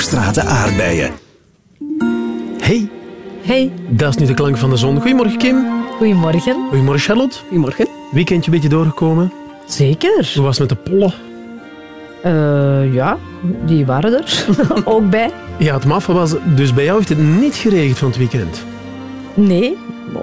Hoogstraten aardbeien. Hey, Hey, dat is nu de klank van de zon. Goedemorgen Kim. goedemorgen. Goedemorgen Charlotte. Goedemorgen. Weekendje een beetje doorgekomen. Zeker. Hoe was het met de pollen? Eh, ja, die waren er ook bij. Ja, het maffe was, dus bij jou heeft het niet geregend van het weekend. Nee,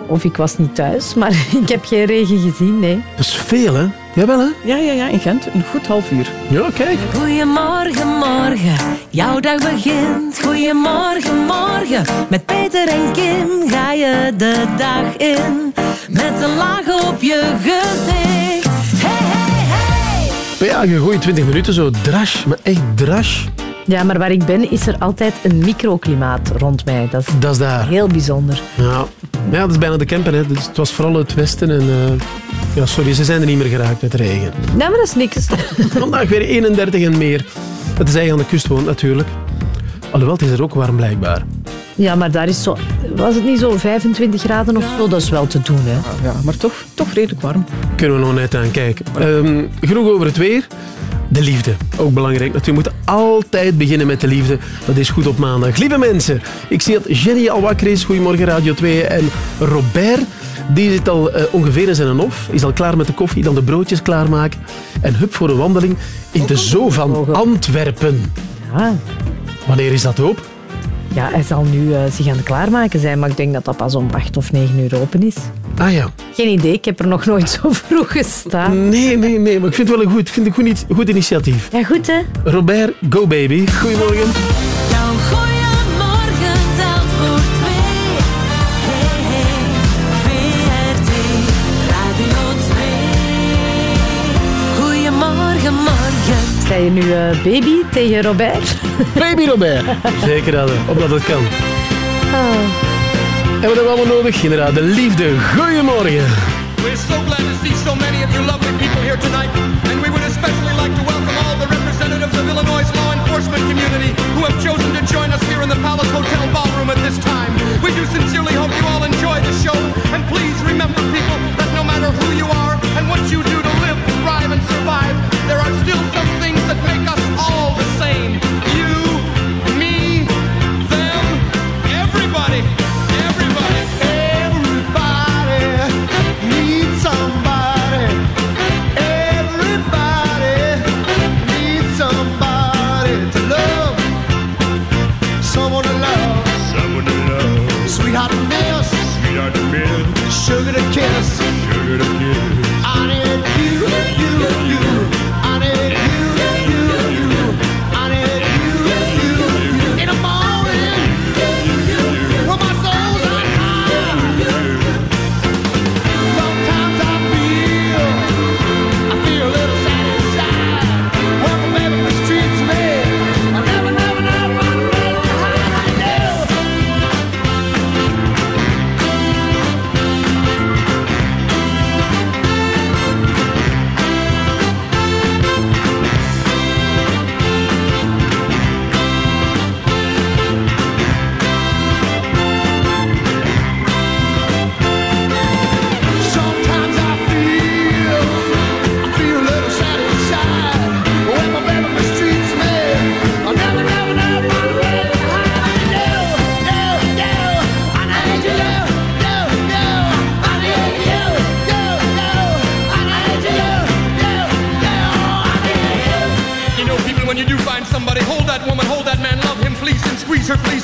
of ik was niet thuis, maar ik heb geen regen gezien, nee. Dat is veel, hè? Jawel, hè? Ja, ja, ja, in Gent. Een goed half uur. Ja, kijk. Goedemorgen, morgen, jouw dag begint. Goedemorgen, morgen, met Peter en Kim ga je de dag in. Met een laag op je gezicht. Hey, hey, hey. Maar ja, je gooit 20 minuten zo drash, maar echt drash. Ja, maar waar ik ben is er altijd een microklimaat rond mij. Dat is Dat is daar. heel bijzonder. Ja. ja, dat is bijna de camper, hè. Dus het was vooral het westen en... eh, ja, sorry, ze zijn er niet meer geraakt met regen. Nee, maar dat is niks. Vandaag weer 31 en meer. Het is hij aan de kust woont, natuurlijk. Alhoewel, het is er ook warm, blijkbaar. Ja, maar daar is zo... Was het niet zo 25 graden of zo? Dat is wel te doen, hè. Ja, maar toch, toch redelijk warm. Kunnen we nog net aan kijken. Ehm, genoeg over het weer. De liefde, ook belangrijk. Natuurlijk, we moeten altijd beginnen met de liefde. Dat is goed op maandag. Lieve mensen, ik zie dat Jenny al wakker is. Goedemorgen Radio 2. En Robert, die zit al eh, ongeveer in zijn hof. Is al klaar met de koffie, dan de broodjes klaarmaken. En hup voor een wandeling in de zoo van Antwerpen. Ja, Wanneer is dat op? ja hij zal nu eh, zich aan het klaarmaken zijn, maar ik denk dat dat pas om 8 of 9 uur open is. Ah ja. Geen idee, ik heb er nog nooit zo vroeg gestaan. Nee, nee, nee. Maar ik vind het wel een goed, vind ik goed, goed initiatief. Ja, goed hè? Robert, go baby. Goedemorgen. Je nu eh, baby tegen Robert? Baby Robert. Zeker dat, omdat het kan. En wat hebben we allemaal nodig? Inderdaad, de liefde. Goedemorgen. We're so glad to see so many of you lovely people here tonight, and we would especially like to welcome all the representatives of Illinois' law enforcement community who have chosen to join us here in the Palace Hotel ballroom at this time. We do sincerely hope you all enjoy the show, and please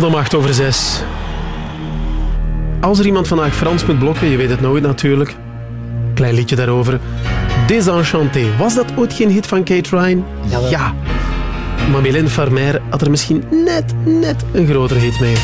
Dat om acht over zes. Als er iemand vandaag Frans moet blokken, je weet het nooit natuurlijk. Klein liedje daarover. Désenchanté. Was dat ooit geen hit van Kate Ryan? Ja. Maar Mylène Farmer had er misschien net, net een grotere hit mee.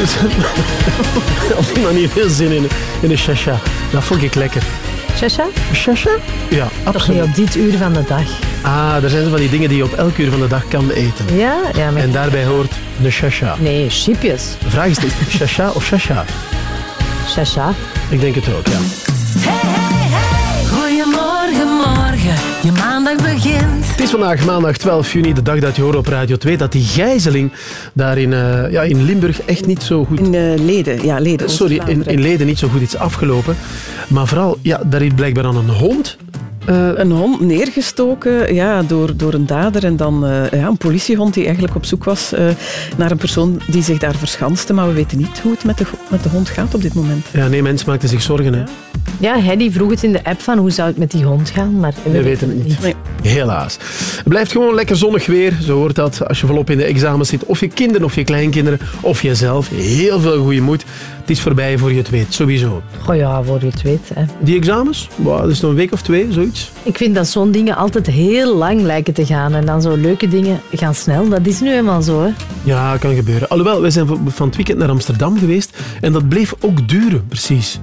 Eh, op die manier heel zin in, in een chacha. Dat vond ik lekker. Chacha? Chacha? Ja, Toch niet absoluut. op dit uur van de dag. Ah, er zijn zo van die dingen die je op elk uur van de dag kan eten. Ja? Ja, maar... En daarbij hoort de chacha. Nee, chipjes. De vraag is, chacha of chacha? Chacha. Ik denk het ook, ja. Goedemorgen, morgen, je maandag begint. Het is vandaag maandag 12 juni, de dag dat je hoort op Radio 2, dat die gijzeling daar in, eh, ja, in Limburg echt niet zo goed... In eh, Leden, ja, Leden. Sorry, in, in Leden niet zo goed is afgelopen. Maar vooral, ja, daar is blijkbaar aan een hond Eh, Een hond neergestoken ja, door, door een dader en dan eh, ja, een politiehond die eigenlijk op zoek was eh, naar een persoon die zich daar verschanste. Maar we weten niet hoe het met de, met de hond gaat op dit moment. ja, nee, mensen maakten zich zorgen. Hè. Ja, Hedy vroeg het in de app van hoe zou het met die hond gaan, maar we, We weten het niet. Nee. Helaas. Het blijft gewoon lekker zonnig weer. Zo hoort dat als je volop in de examens zit. Of je kinderen of je kleinkinderen of jezelf. Heel veel goede moed. Het is voorbij voor je het weet, sowieso. Goh ja, voor je het weet. Hè. Die examens? Wow, dat is nog een week of twee, zoiets. Ik vind dat zo'n dingen altijd heel lang lijken te gaan. En dan zo leuke dingen gaan snel. Dat is nu eenmaal zo. Hè. Ja, kan gebeuren. Alhoewel, wij zijn van het weekend naar Amsterdam geweest. En dat bleef ook duren, precies.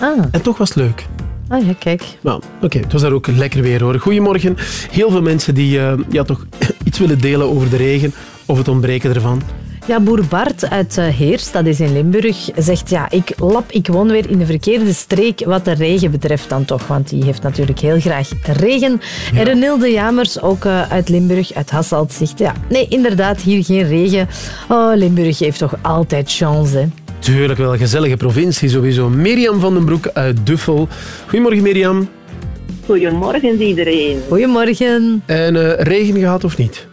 Ah, En toch was het leuk. Ah ja, kijk. Nou, oké, het was daar ook lekker weer hoor. Goedemorgen. Heel veel mensen die eh, ja, toch iets willen delen over de regen of het ontbreken ervan. Ja, boer Bart uit eh, Heers, dat is in Limburg, zegt ja, ik lap, ik woon weer in de verkeerde streek wat de regen betreft dan toch, want die heeft natuurlijk heel graag regen. En Renilde Jamers, ook eh, uit Limburg, uit Hasselt, zegt ja, nee, inderdaad, hier geen regen. Oh, Limburg heeft toch altijd chance, hè. Tuurlijk wel, een gezellige provincie sowieso. Mirjam van den Broek uit Duffel. Goedemorgen Mirjam. Goedemorgen iedereen. Goedemorgen. En eh, regen gehad of niet?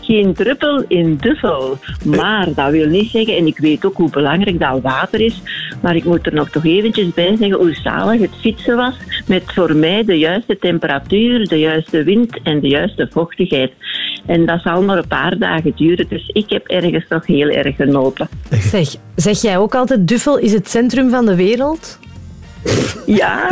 Geen druppel in Duffel. Maar dat wil niet zeggen, en ik weet ook hoe belangrijk dat water is, maar ik moet er nog toch eventjes bij zeggen hoe zalig het fietsen was met voor mij de juiste temperatuur, de juiste wind en de juiste vochtigheid. En dat zal maar een paar dagen duren, dus ik heb ergens toch heel erg genoten. Zeg, zeg jij ook altijd Duffel is het centrum van de wereld? Ja,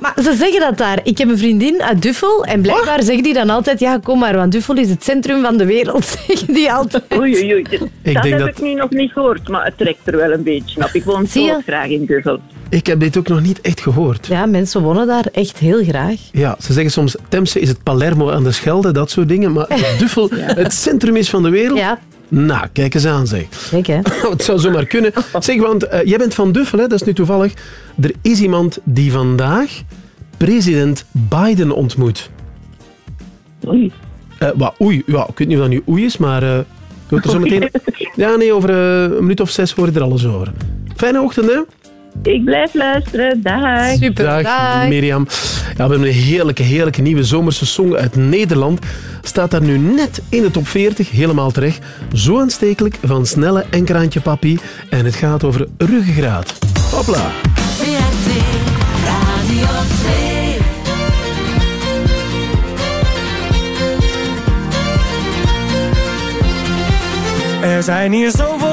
Maar ze zeggen dat daar. Ik heb een vriendin uit Duffel en blijkbaar zeggen die dan altijd ja, kom maar, want Duffel is het centrum van de wereld, zeggen die altijd. oei, oei, oei. Dat denk heb dat- ik nu nog niet gehoord, maar het trekt er wel een beetje op. Ik woon zo graag in Duffel. Ik heb dit ook nog niet echt gehoord. Ja, mensen wonen daar echt heel graag. Ja, ze zeggen soms, Temse is het Palermo aan de Schelde, dat soort dingen. Maar Duffel, het centrum is van de wereld. Ja, Nou, kijk eens aan zeg. kijk hè. het zou zomaar kunnen. Zeg, want eh, jij bent van Duffel, hè? dat is nu toevallig. Er is iemand die vandaag president Biden ontmoet. Oei. Eh, wat, oei, ja, ik weet niet of dat nu oei is, maar... eh hoort er zo meteen... Ja, nee, over een minuut of zes hoor je er alles over. Fijne ochtend, hè? Ik blijf luisteren. Dag. Super. Dag, Dag. Mirjam. Ja, we hebben een heerlijke, heerlijke nieuwe zomerse song uit Nederland. Staat daar nu net in de top 40, helemaal terecht. Zo aanstekelijk van Snelle en Kraantje Papi. En het gaat over ruggengraat. Hopla. VRT Radio 2. Er zijn hier zoveel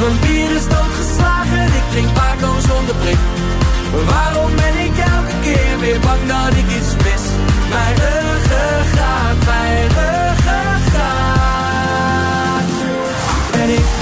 Mijn bier is doodgeslagen. Ik drink Paco zonder prik. Waarom ben ik elke keer weer bang dat ik iets mis? Mijn ruggengraat, mijn ruggengraat. En ik.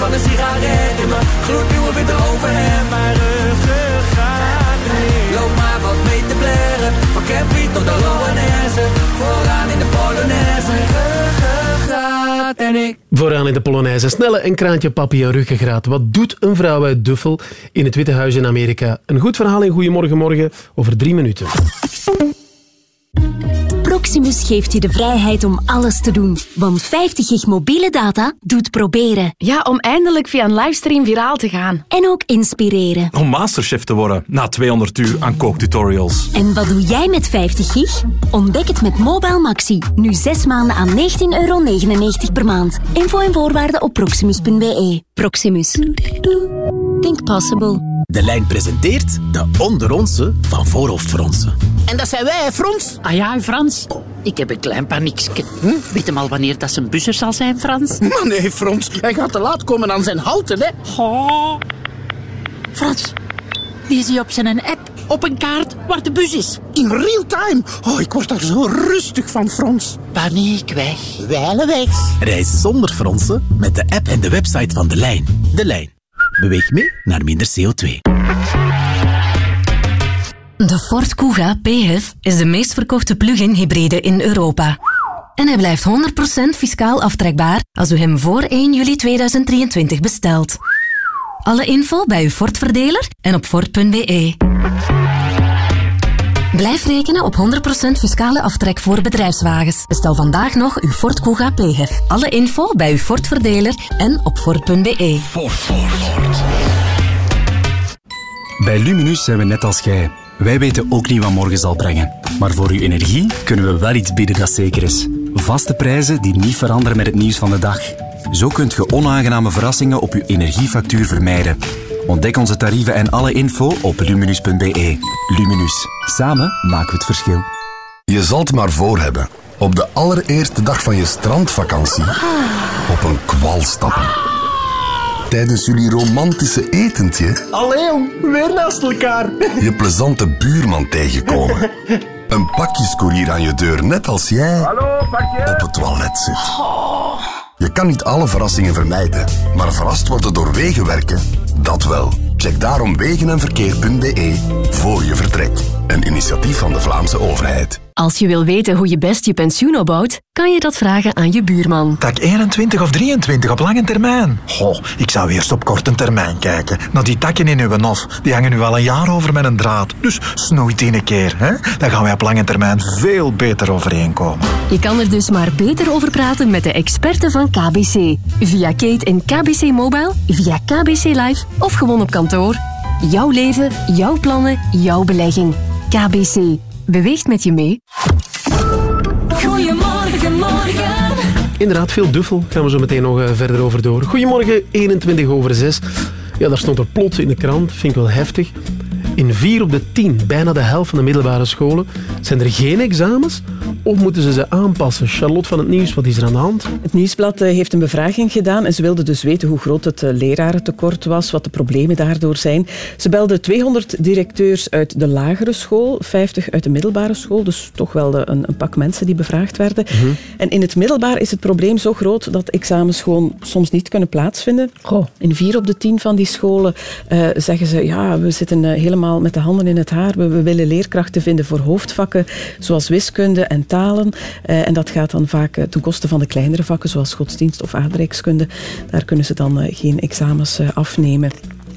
van een sigaret in mijn gloednieuwe witte overhemd Mijn ruggengraat nee. Loop maar wat mee te blaren Van Campy tot de Loanesse Vooraan in de Polonaise Ruggengraat en ik Vooraan in de Polonaise Snelle een kraantje papi en ruggengraat Wat doet een vrouw uit Duffel in het Witte Huis in Amerika? Een goed verhaal in goedemorgenmorgen over drie minuten. Proximus geeft je de vrijheid om alles te doen. Want 50 gig mobiele data doet proberen. Ja, om eindelijk via een livestream viraal te gaan. En ook inspireren. Om masterchef te worden na 200 uur aan kooktutorials. En wat doe jij met 50 gig? Ontdek het met Mobile Maxi. Nu 6 maanden aan 19,99 euro per maand. Info en voorwaarden op proximus.be. Proximus. Think possible. De lijn presenteert de onderonse van voorhoofdfronsen. En dat zijn wij, Frans? Ah ja, Frans. Ik heb een klein paniekje. Hm? Weet hem al wanneer dat zijn buzzer zal zijn, Frans? Maar nee, Frans. Hij gaat te laat komen aan zijn houten, hè. Oh. Frans, die zie op zijn app op een kaart waar de bus is. In real time. Oh, ik word daar zo rustig van, Frans. Paniek weg. Wijle weg. Reis zonder fronsen met de app en de website van De Lijn. De Lijn. Beweeg mee naar minder CO2. De Ford Kuga PHEV is de meest verkochte plug-in hybride in Europa. En hij blijft 100% fiscaal aftrekbaar als u hem voor 1 juli 2023 bestelt. Alle info bij uw Ford-verdeler en op Ford.be. Blijf rekenen op 100% fiscale aftrek voor bedrijfswagens. Bestel vandaag nog uw Ford Kuga PHEV. Alle info bij uw Ford-verdeler en op Ford.be. Ford, Ford, Ford. Bij Luminus zijn we net als jij. Wij weten ook niet wat morgen zal brengen. Maar voor uw energie kunnen we wel iets bieden dat zeker is. Vaste prijzen die niet veranderen met het nieuws van de dag. Zo kunt je onaangename verrassingen op uw energiefactuur vermijden. Ontdek onze tarieven en alle info op luminus.be. Luminus. Samen maken we het verschil. Je zal het maar voor hebben. Op de allereerste dag van je strandvakantie op een kwal stappen. Tijdens jullie romantische etentje Allee, weer naast elkaar. je plezante buurman tegenkomen. Een pakjescourier aan je deur, net als jij op het toilet zit. Je kan niet alle verrassingen vermijden, maar verrast worden door wegenwerken, dat wel. Check daarom wegenenverkeer.be voor je vertrekt. Een initiatief van de Vlaamse overheid. Als je wil weten hoe je best je pensioen opbouwt, kan je dat vragen aan je buurman. Tak 21 of 23 op lange termijn? Goh, ik zou eerst op korte termijn kijken. Naar die takken in uw nof, die hangen nu al een jaar over met een draad. Dus snoeit in een keer, hè? Dan gaan wij op lange termijn veel beter overeenkomen. Je kan er dus maar beter over praten met de experten van KBC. Via Kate en KBC Mobile, via KBC Live of gewoon op kantoor. Jouw leven, jouw plannen, jouw belegging. KBC. Beweegt met je mee. Goedemorgen, morgen. Inderdaad, veel duffel. Gaan we zo meteen nog eh, verder over door. Goedemorgen, 21 over 6. Ja, daar stond er plots in de krant. Vind ik wel heftig. In 4 op de 10, bijna de helft van de middelbare scholen, zijn er geen examens of moeten ze ze aanpassen? Charlotte van het Nieuws, wat is er aan de hand? Het Nieuwsblad eh, heeft een bevraging gedaan en ze wilden dus weten hoe groot het eh, lerarentekort was, wat de problemen daardoor zijn. Ze belden 200 directeurs uit de lagere school, 50 uit de middelbare school, dus toch wel de- een, een pak mensen die bevraagd werden. En in het middelbaar is het probleem zo groot dat examens gewoon soms niet kunnen plaatsvinden. In vier op de tien van die scholen eh, zeggen ze, ja, we zitten eh, met de handen in het haar. We, willen leerkrachten vinden voor hoofdvakken, zoals wiskunde en talen. Eh, en dat gaat dan vaak eh, ten koste van de kleinere vakken, zoals godsdienst of aardrijkskunde. Daar kunnen ze dan eh, geen examens afnemen.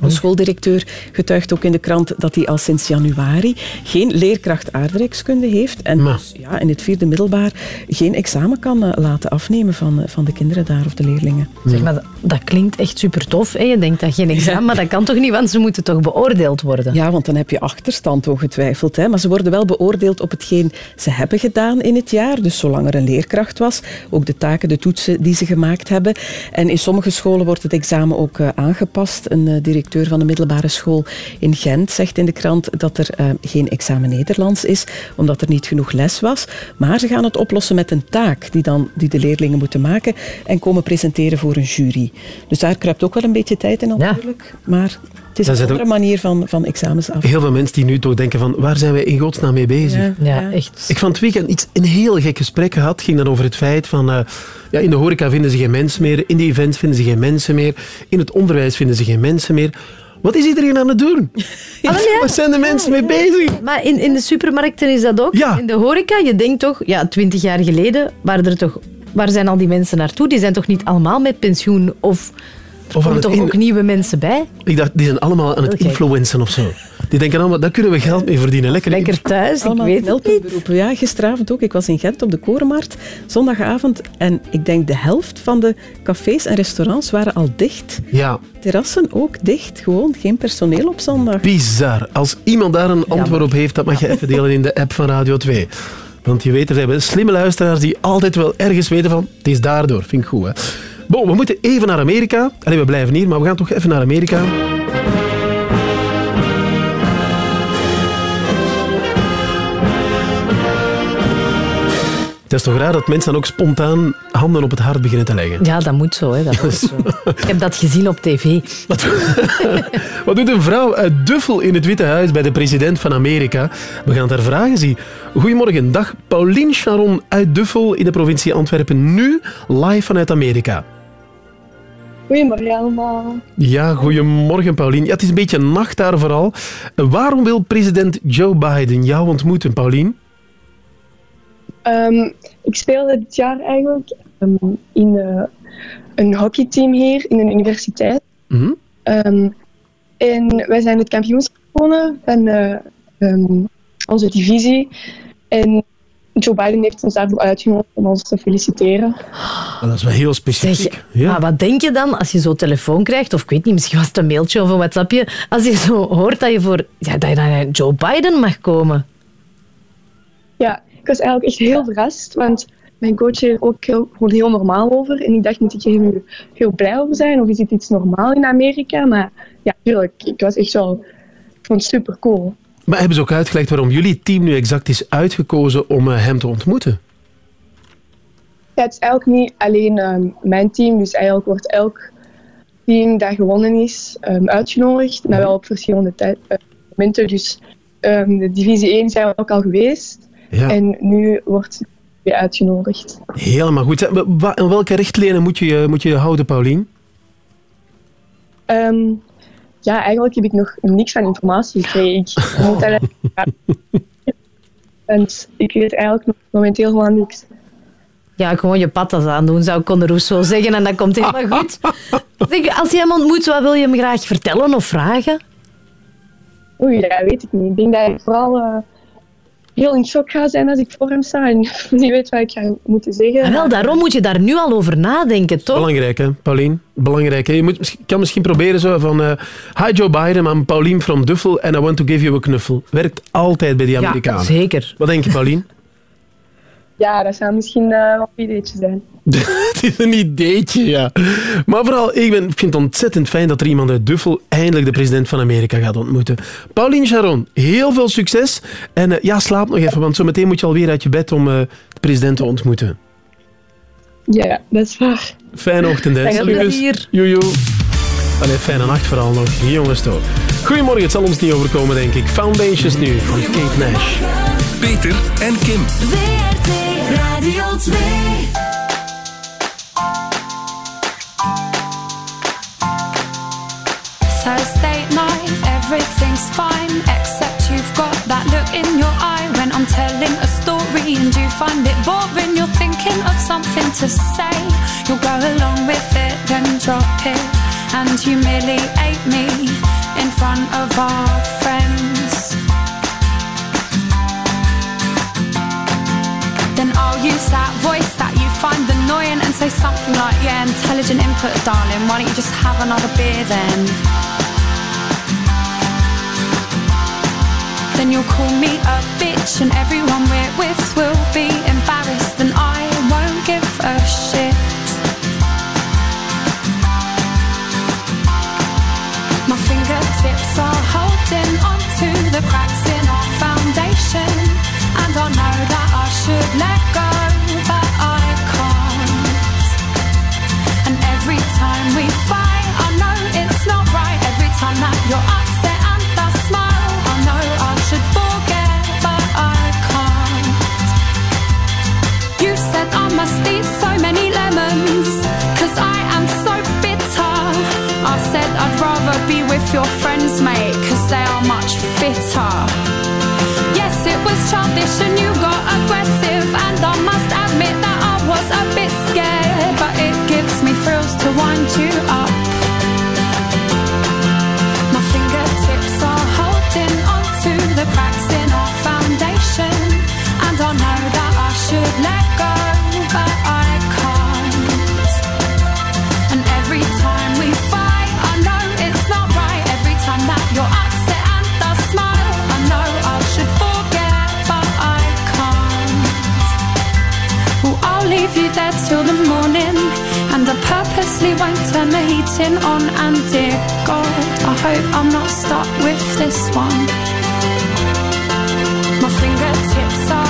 Een schooldirecteur getuigt ook in de krant dat hij al sinds januari geen leerkracht aardrijkskunde heeft en dus ja, in het vierde middelbaar geen examen kan eh, laten afnemen van, eh, van de kinderen daar of de leerlingen. Zeg maar, dat, dat klinkt echt super tof. Hè? Je denkt dat geen examen, maar dat kan toch niet, want ze moeten toch beoordeeld worden? Ja, want dan heb je achterstand ongetwijfeld. Hè? Maar ze worden wel beoordeeld op hetgeen ze hebben gedaan in het jaar. Dus zolang er een leerkracht was, ook de taken, de toetsen die ze gemaakt hebben. En in sommige scholen wordt het examen ook eh, aangepast. Een eh, directeur van de middelbare school in Gent zegt in de krant dat er eh, geen examen Nederlands is, omdat er niet genoeg les was. Maar ze gaan het oplossen met een taak die, dan, die de leerlingen moeten maken en komen presenteren voor een jury. Dus daar kruipt ook wel een beetje tijd in natuurlijk. Maar het is Dan een andere ook- manier van, van examens af. Heel veel mensen die nu toch denken van, waar zijn wij in godsnaam mee bezig? Ja, Ja, echt. Ik van het weekend iets, een heel gek gesprek gehad. ging dan over het feit van, eh, ja, in de horeca vinden ze geen mensen meer, in de events vinden ze geen mensen meer, in het onderwijs vinden ze geen mensen meer. Wat is iedereen aan het doen? Waar zijn de mensen mee bezig? Maar in, in de supermarkten is dat ook. In de horeca, je denkt toch, ja, twintig jaar geleden waren er toch waar zijn al die mensen naartoe? Die zijn toch niet allemaal met pensioen? Of Of aan het toch in- ook nieuwe mensen bij? Ik dacht, die zijn allemaal aan het Oké. influencen of zo. Die denken allemaal, daar kunnen we geld mee verdienen. Lekker, Lekker thuis, ik Allemaal weet het niet. beroepen. Ja, gisteravond ook. Ik was in Gent op de Korenmarkt, zondagavond. En ik denk de helft van de cafés en restaurants waren al dicht. Ja, Terrassen ook dicht. Gewoon geen personeel op zondag. bizar. Als iemand daar een antwoord op heeft, dat mag je even delen in de app van Radio 2. Want je weet, er hebben slimme luisteraars die altijd wel ergens weten van, het is daardoor. Vind ik goed, hè. Bon, we moeten even naar Amerika. Allee, we blijven hier, maar we gaan toch even naar Amerika. Het is toch raar dat mensen dan ook spontaan handen op het hart beginnen te leggen. Ja, dat moet zo. Hè. Dat moet zo. Ik heb dat gezien op tv. Wat doet een vrouw uit Duffel in het Witte Huis bij de president van Amerika? We gaan het haar vragen zien. Goedemorgen, dag Paulien Charon uit Duffel in de provincie Antwerpen. Nu live vanuit Amerika. Goedemorgen allemaal. Ja, goedemorgen Paulien. Ja, het is een beetje nacht daar vooral. Waarom wil president Joe Biden jou ontmoeten, Paulien? Ehm, ik speelde dit jaar eigenlijk ehm, in eh, een hockeyteam hier in een universiteit. Mhm. Ehm, en wij zijn het kampioenschap gewonnen van eh, onze divisie. En Joe Biden heeft ons daarvoor uitgenodigd om ons te feliciteren. Dat is wel heel specifiek. ja. Maar wat denk je dan als je zo'n telefoon krijgt, of ik weet niet, misschien was het een mailtje of een WhatsAppje, als je zo hoort dat je voor ja, dat je naar Joe Biden mag komen? Ja, ik was eigenlijk echt heel verrast, want mijn coach er ook heel, gewoon heel normaal over. En ik dacht, moet ik hier nu heel blij over zijn? Of is dit iets normaal in Amerika? Maar ja, tuurlijk, ik was echt wel ik vond het super cool. Maar hebben ze ook uitgelegd waarom jullie team nu exact is uitgekozen om eh, hem te ontmoeten? Ja, het is eigenlijk niet alleen ehm, mijn team, dus eigenlijk wordt elk team dat gewonnen is ehm, uitgenodigd, maar wel op verschillende eh, momenten. Dus ehm, de divisie 1 zijn we ook al geweest Ja. en nu wordt weer uitgenodigd. Helemaal goed. Aan welke richtlijnen moet je moet je je houden, Paulien? Ja, eigenlijk heb ik nog niks van informatie gekregen. Ik moet. Want ik weet eigenlijk nog momenteel gewoon niks. Ja, gewoon je patas aandoen, zou Conor Rousseau zeggen, en dat komt helemaal goed. Zeg, als je hem ontmoet, wat wil je hem graag vertellen of vragen? Oei, dat weet ik niet. Ik denk dat ik vooral eh, heel in shock ga zijn als ik voor hem sta en niet weet wat ik ga moeten zeggen. En Ah, wel, daarom moet je daar nu al over nadenken, toch? Belangrijk, hè, Paulien? Belangrijk. Hè? Je moet, misschien- kan misschien proberen zo van... eh, Hi Joe Biden, I'm Paulien from Duffel and I want to give you a knuffel. Werkt altijd bij die Ja, Amerikanen. zeker. Wat denk je, Paulien? Ja, dat zou misschien eh, wel een ideetje zijn. het is een ideetje, ja. Maar vooral, ik, ben, ik vind het ontzettend fijn dat er iemand uit Duffel eindelijk de president van Amerika gaat ontmoeten. Paulien Charon, heel veel succes. En eh, ja, slaap nog even, want zometeen moet je alweer uit je bed om eh, de president te ontmoeten. Ja, dat is waar. Fijne ochtend, hè. Plezier. Jojo. Allee, fijne nacht vooral nog. Jongens toch. Goedemorgen, het zal ons niet overkomen, denk ik. Foundations nu, van Kate Nash. Peter en Kim. Radio 2. Thursday night, everything's fine, except you've got that look in your eye when I'm telling a story and you find it boring. You're thinking of something to say, you'll go along with it, then drop it and humiliate me in front of our friends. Use that voice that you find annoying and say something like, Yeah, intelligent input, darling. Why don't you just have another beer then? Then you'll call me a bitch, and everyone we're with will be embarrassed, and I won't give a shit. My fingertips are holding onto the cracks in our foundation. And I know that I should let your friends, mate, cause they are much fitter. Yes, it was childish and you got aggressive, and I must admit that I was a bit smiles wind you up. My fingertips are holding the cracks in our foundation, and I know that I should let go, but I can't. And every time we fight, I know it's not right. Every time that you're upset and smile, I know I should forget, but I can't. I'll leave you there till the morning, and I purposely won't turn the heating on. And dear God, I hope I'm not stuck with this one. My fingertips are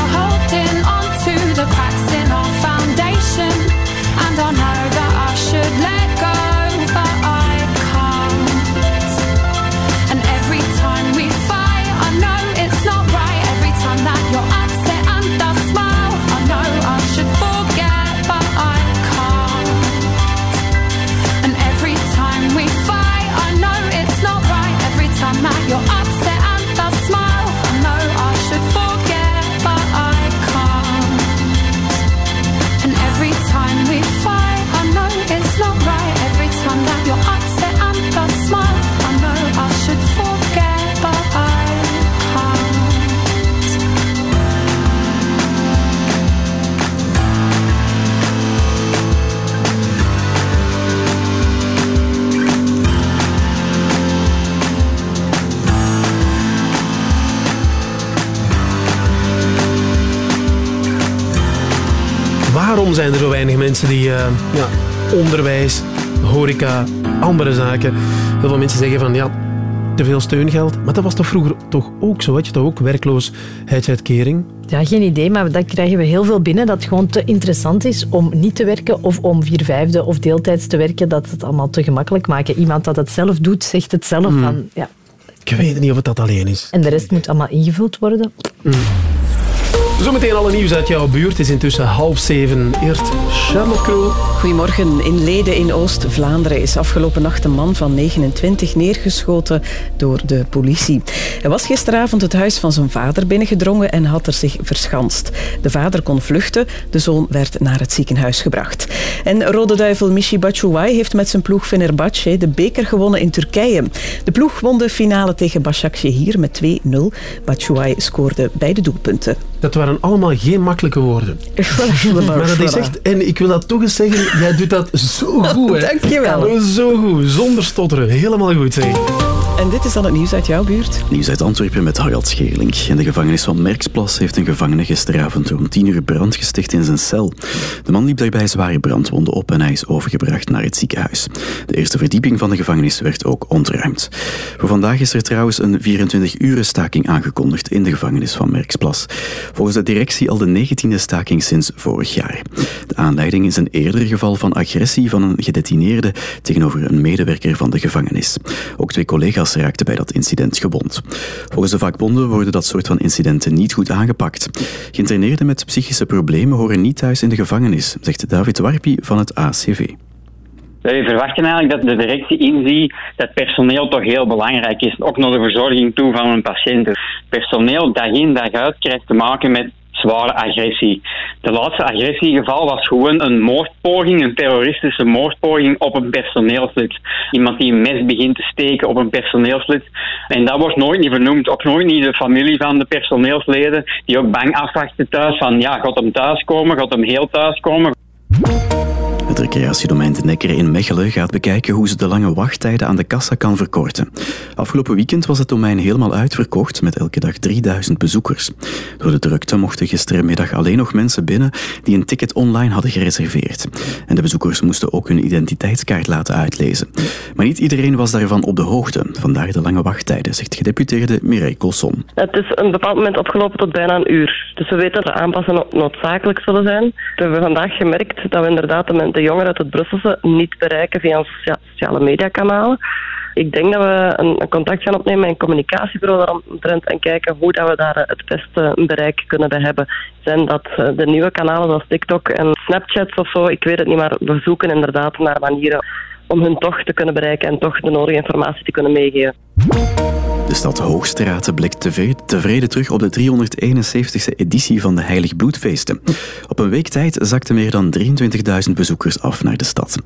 Waarom zijn er zo weinig mensen die eh, ja, onderwijs, horeca, andere zaken... Heel veel mensen zeggen van ja, te veel steungeld. Maar dat was toch vroeger toch ook zo? Had je toch ook werkloosheidsuitkering? Ja, geen idee, maar dat krijgen we heel veel binnen. Dat het gewoon te interessant is om niet te werken of om vier vijfde of deeltijds te werken. Dat het allemaal te gemakkelijk maken. Iemand dat het zelf doet, zegt het zelf. Hmm. Van, ja. Ik weet niet of het dat alleen is. En de rest moet allemaal ingevuld worden. Zometeen alle nieuws uit jouw buurt. Het is intussen half zeven. Eerst Charlotte. Goedemorgen. In Leden in Oost-Vlaanderen is afgelopen nacht een man van 29 neergeschoten door de politie. Hij was gisteravond het huis van zijn vader binnengedrongen en had er zich verschanst. De vader kon vluchten, de zoon werd naar het ziekenhuis gebracht. En Rode Duivel Michi Batshuayi heeft met zijn ploeg Fenerbahce de beker gewonnen in Turkije. De ploeg won de finale tegen Başakşehir met 2-0. Batshuayi scoorde beide doelpunten. Dat waren allemaal geen makkelijke woorden. Maar dat is echt... En ik wil dat toch eens zeggen, jij doet dat zo goed, hè? Dankjewel. Zo goed, zonder stotteren. Helemaal goed, zeg. En dit is dan het nieuws uit jouw buurt. Nieuws uit Antwerpen met Harald Scheerlink. In de gevangenis van Merksplas heeft een gevangene gisteravond rond 10 uur brand gesticht in zijn cel. De man liep daarbij zware brandwonden op en hij is overgebracht naar het ziekenhuis. De eerste verdieping van de gevangenis werd ook ontruimd. Voor vandaag is er trouwens een 24-uren staking aangekondigd in de gevangenis van Merksplas. Volgens de directie al de 19e staking sinds vorig jaar. De aanleiding is een eerder geval van agressie van een gedetineerde tegenover een medewerker van de gevangenis. Ook twee collega's raakten bij dat incident gewond. Volgens de vakbonden worden dat soort van incidenten niet goed aangepakt. Geïnterneerden met psychische problemen horen niet thuis in de gevangenis, zegt David Warpi van het ACV. Wij verwachten eigenlijk dat de directie inziet dat personeel toch heel belangrijk is. Ook naar de verzorging toe van een patiënt. Personeel dag in dag uit krijgt te maken met zware agressie. De laatste agressiegeval was gewoon een moordpoging, een terroristische moordpoging op een personeelslid. Iemand die een mes begint te steken op een personeelslid. En dat wordt nooit niet vernoemd. Ook nooit niet de familie van de personeelsleden, die ook bang afwachten thuis van ja, gaat hem thuiskomen, gaat hem heel thuiskomen. Recreatiedomein De Nekker in Mechelen gaat bekijken hoe ze de lange wachttijden aan de kassa kan verkorten. Afgelopen weekend was het domein helemaal uitverkocht met elke dag 3000 bezoekers. Door de drukte mochten gistermiddag alleen nog mensen binnen die een ticket online hadden gereserveerd. En de bezoekers moesten ook hun identiteitskaart laten uitlezen. Maar niet iedereen was daarvan op de hoogte, vandaar de lange wachttijden, zegt gedeputeerde Mireille Colson. Het is een bepaald moment opgelopen tot bijna een uur. Dus we weten dat de aanpassingen noodzakelijk zullen zijn. We hebben vandaag gemerkt dat we inderdaad de, de jongeren uit het Brusselse niet bereiken via socia- sociale mediakanalen. Ik denk dat we een, contact gaan opnemen met een communicatiebureau daaromtrent en kijken hoe dat we daar eh, het beste bereik kunnen bij hebben. Zijn dat eh, de nieuwe kanalen zoals TikTok en Snapchat of zo? Ik weet het niet, maar we zoeken inderdaad naar manieren om hun toch te kunnen bereiken en toch de nodige informatie te kunnen meegeven. De stad Hoogstraten blikt tevreden, terug op de 371ste editie van de Heilig Bloedfeesten. Op een week tijd zakten meer dan 23.000 bezoekers af naar de stad.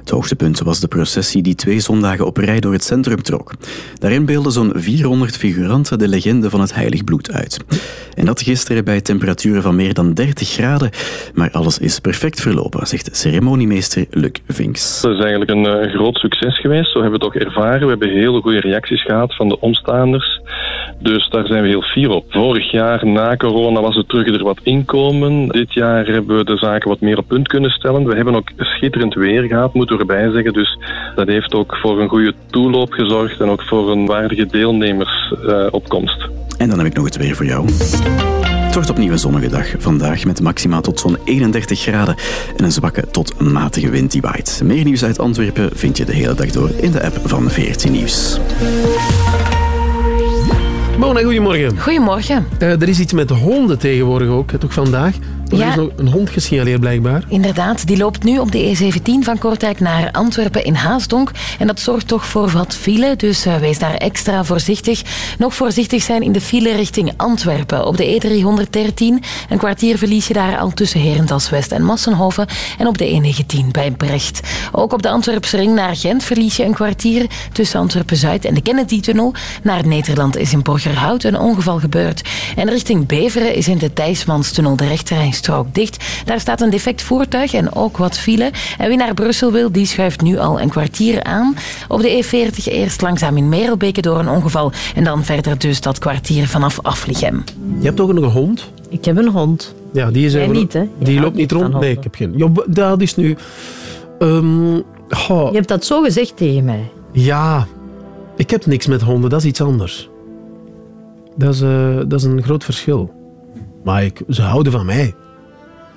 Het hoogtepunt was de processie die twee zondagen op rij door het centrum trok. Daarin beelden zo'n 400 figuranten de legende van het Heilig Bloed uit. En dat gisteren bij temperaturen van meer dan 30 graden. Maar alles is perfect verlopen, zegt ceremoniemeester Luc Vinks. Dat is eigenlijk een eh, groot succes geweest. Zo hebben we het ook ervaren. We hebben hele goede reacties gehad van de Dus daar zijn we heel fier op. Vorig jaar na corona was het terug er wat inkomen. Dit jaar hebben we de zaken wat meer op punt kunnen stellen. We hebben ook schitterend weer gehad, moeten we erbij zeggen. Dus dat heeft ook voor een goede toeloop gezorgd en ook voor een waardige deelnemersopkomst. En dan heb ik nog het weer voor jou. Het wordt opnieuw een zonnige dag vandaag met maxima tot zo'n 31 graden en een zwakke tot matige wind die waait. Meer nieuws uit Antwerpen vind je de hele dag door in de app van 14 Nieuws. Mona, goedemorgen. Goedemorgen. Eh, er is iets met honden tegenwoordig ook, toch vandaag? Er Ja. is een hond gesignaleerd blijkbaar. Inderdaad, die loopt nu op de E17 van Kortrijk naar Antwerpen in Haasdonk. En dat zorgt toch voor wat file, dus eh, wees daar extra voorzichtig. Nog voorzichtig zijn in de file richting Antwerpen. Op de E313 een kwartier verlies je daar al tussen Herentals West en Massenhoven. En op de E19 bij Brecht. Ook op de Antwerpse ring naar Gent verlies je een kwartier tussen Antwerpen-Zuid en de Kennedy-tunnel. Naar Nederland is in Borgerhout een ongeval gebeurd. En richting Beveren is in de Thijsmanstunnel de rechterrijstrook dicht. Daar staat een defect voertuig en ook wat file. En wie naar Brussel wil, die schuift nu al een kwartier aan. Op de E40 eerst langzaam in Merelbeke door een ongeval. En dan verder dus dat kwartier vanaf Aflichem. Je hebt ook nog een hond? Ik heb een hond. Ja, die is Jij even- niet, hè? Je Die loopt niet rond. Nee, ik heb geen. Ja, dat is nu. ehm, Je hebt dat zo gezegd tegen mij. ja, ik heb niks met honden, dat is iets anders. Dat is, eh, dat is een groot verschil. Maar ik, ze houden van mij.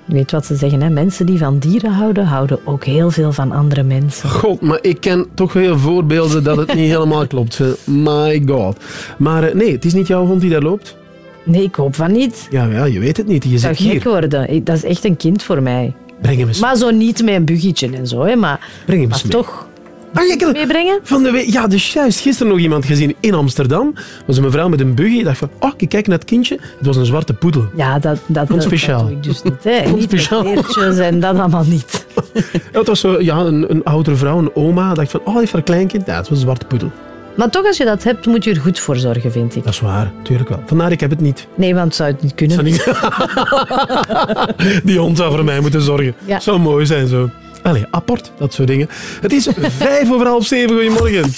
Je weet wat ze zeggen, hè? mensen die van dieren houden, houden ook heel veel van andere mensen. God, maar ik ken toch veel voorbeelden dat het niet helemaal klopt. My god. Maar eh, nee, het is niet jouw hond die daar loopt. Nee, ik hoop van niet. Ja, ja je weet het niet. Je zou gek worden. Dat is echt een kind voor mij. Breng hem eens. Maar zo niet met een buggetje en zo, hè? maar, Breng hem maar eens mee. toch. Ah, Meebrengen? Van de ja, dus juist gisteren nog iemand gezien in Amsterdam. was een mevrouw met een buggy. Ik dacht van, oh, ik kijk naar het kindje. Het was een zwarte poedel. Ja, dat, dat, Vond dat, speciaal. dat doe ik dus niet. Hè. Vond Niet en dat allemaal niet. Ja, het was zo, ja, een, een oudere vrouw, een oma. Ik dacht van, oh, die heeft haar kleinkind. Ja, het was een zwarte poedel. Maar toch, als je dat hebt, moet je er goed voor zorgen, vind ik. Dat is waar, tuurlijk wel. Vandaar, ik heb het niet. Nee, want zou het niet kunnen. Zou niet- Die hond zou voor mij moeten zorgen. Ja. Zou mooi zijn zo. Allee, apport, dat soort dingen. Het is vijf over half zeven. Goedemorgen.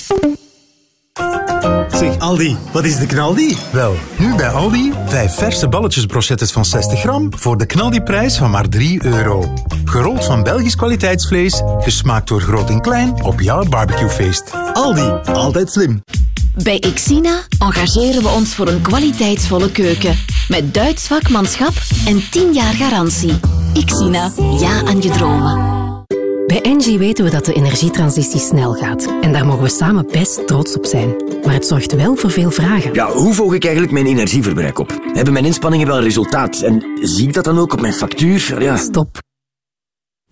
Zeg Aldi, wat is de knaldi? Wel, nu bij Aldi vijf verse balletjesbrochettes van 60 gram voor de knaldiprijs van maar 3 euro. Gerold van Belgisch kwaliteitsvlees, gesmaakt door groot en klein op jouw barbecuefeest. Aldi, altijd slim. Bij Xina engageren we ons voor een kwaliteitsvolle keuken. Met Duits vakmanschap en 10 jaar garantie. Xina, ja aan je dromen. Bij Engie weten we dat de energietransitie snel gaat. En daar mogen we samen best trots op zijn. Maar het zorgt wel voor veel vragen. Ja, hoe volg ik eigenlijk mijn energieverbruik op? Hebben mijn inspanningen wel resultaat? En zie ik dat dan ook op mijn factuur? Ja. Stop.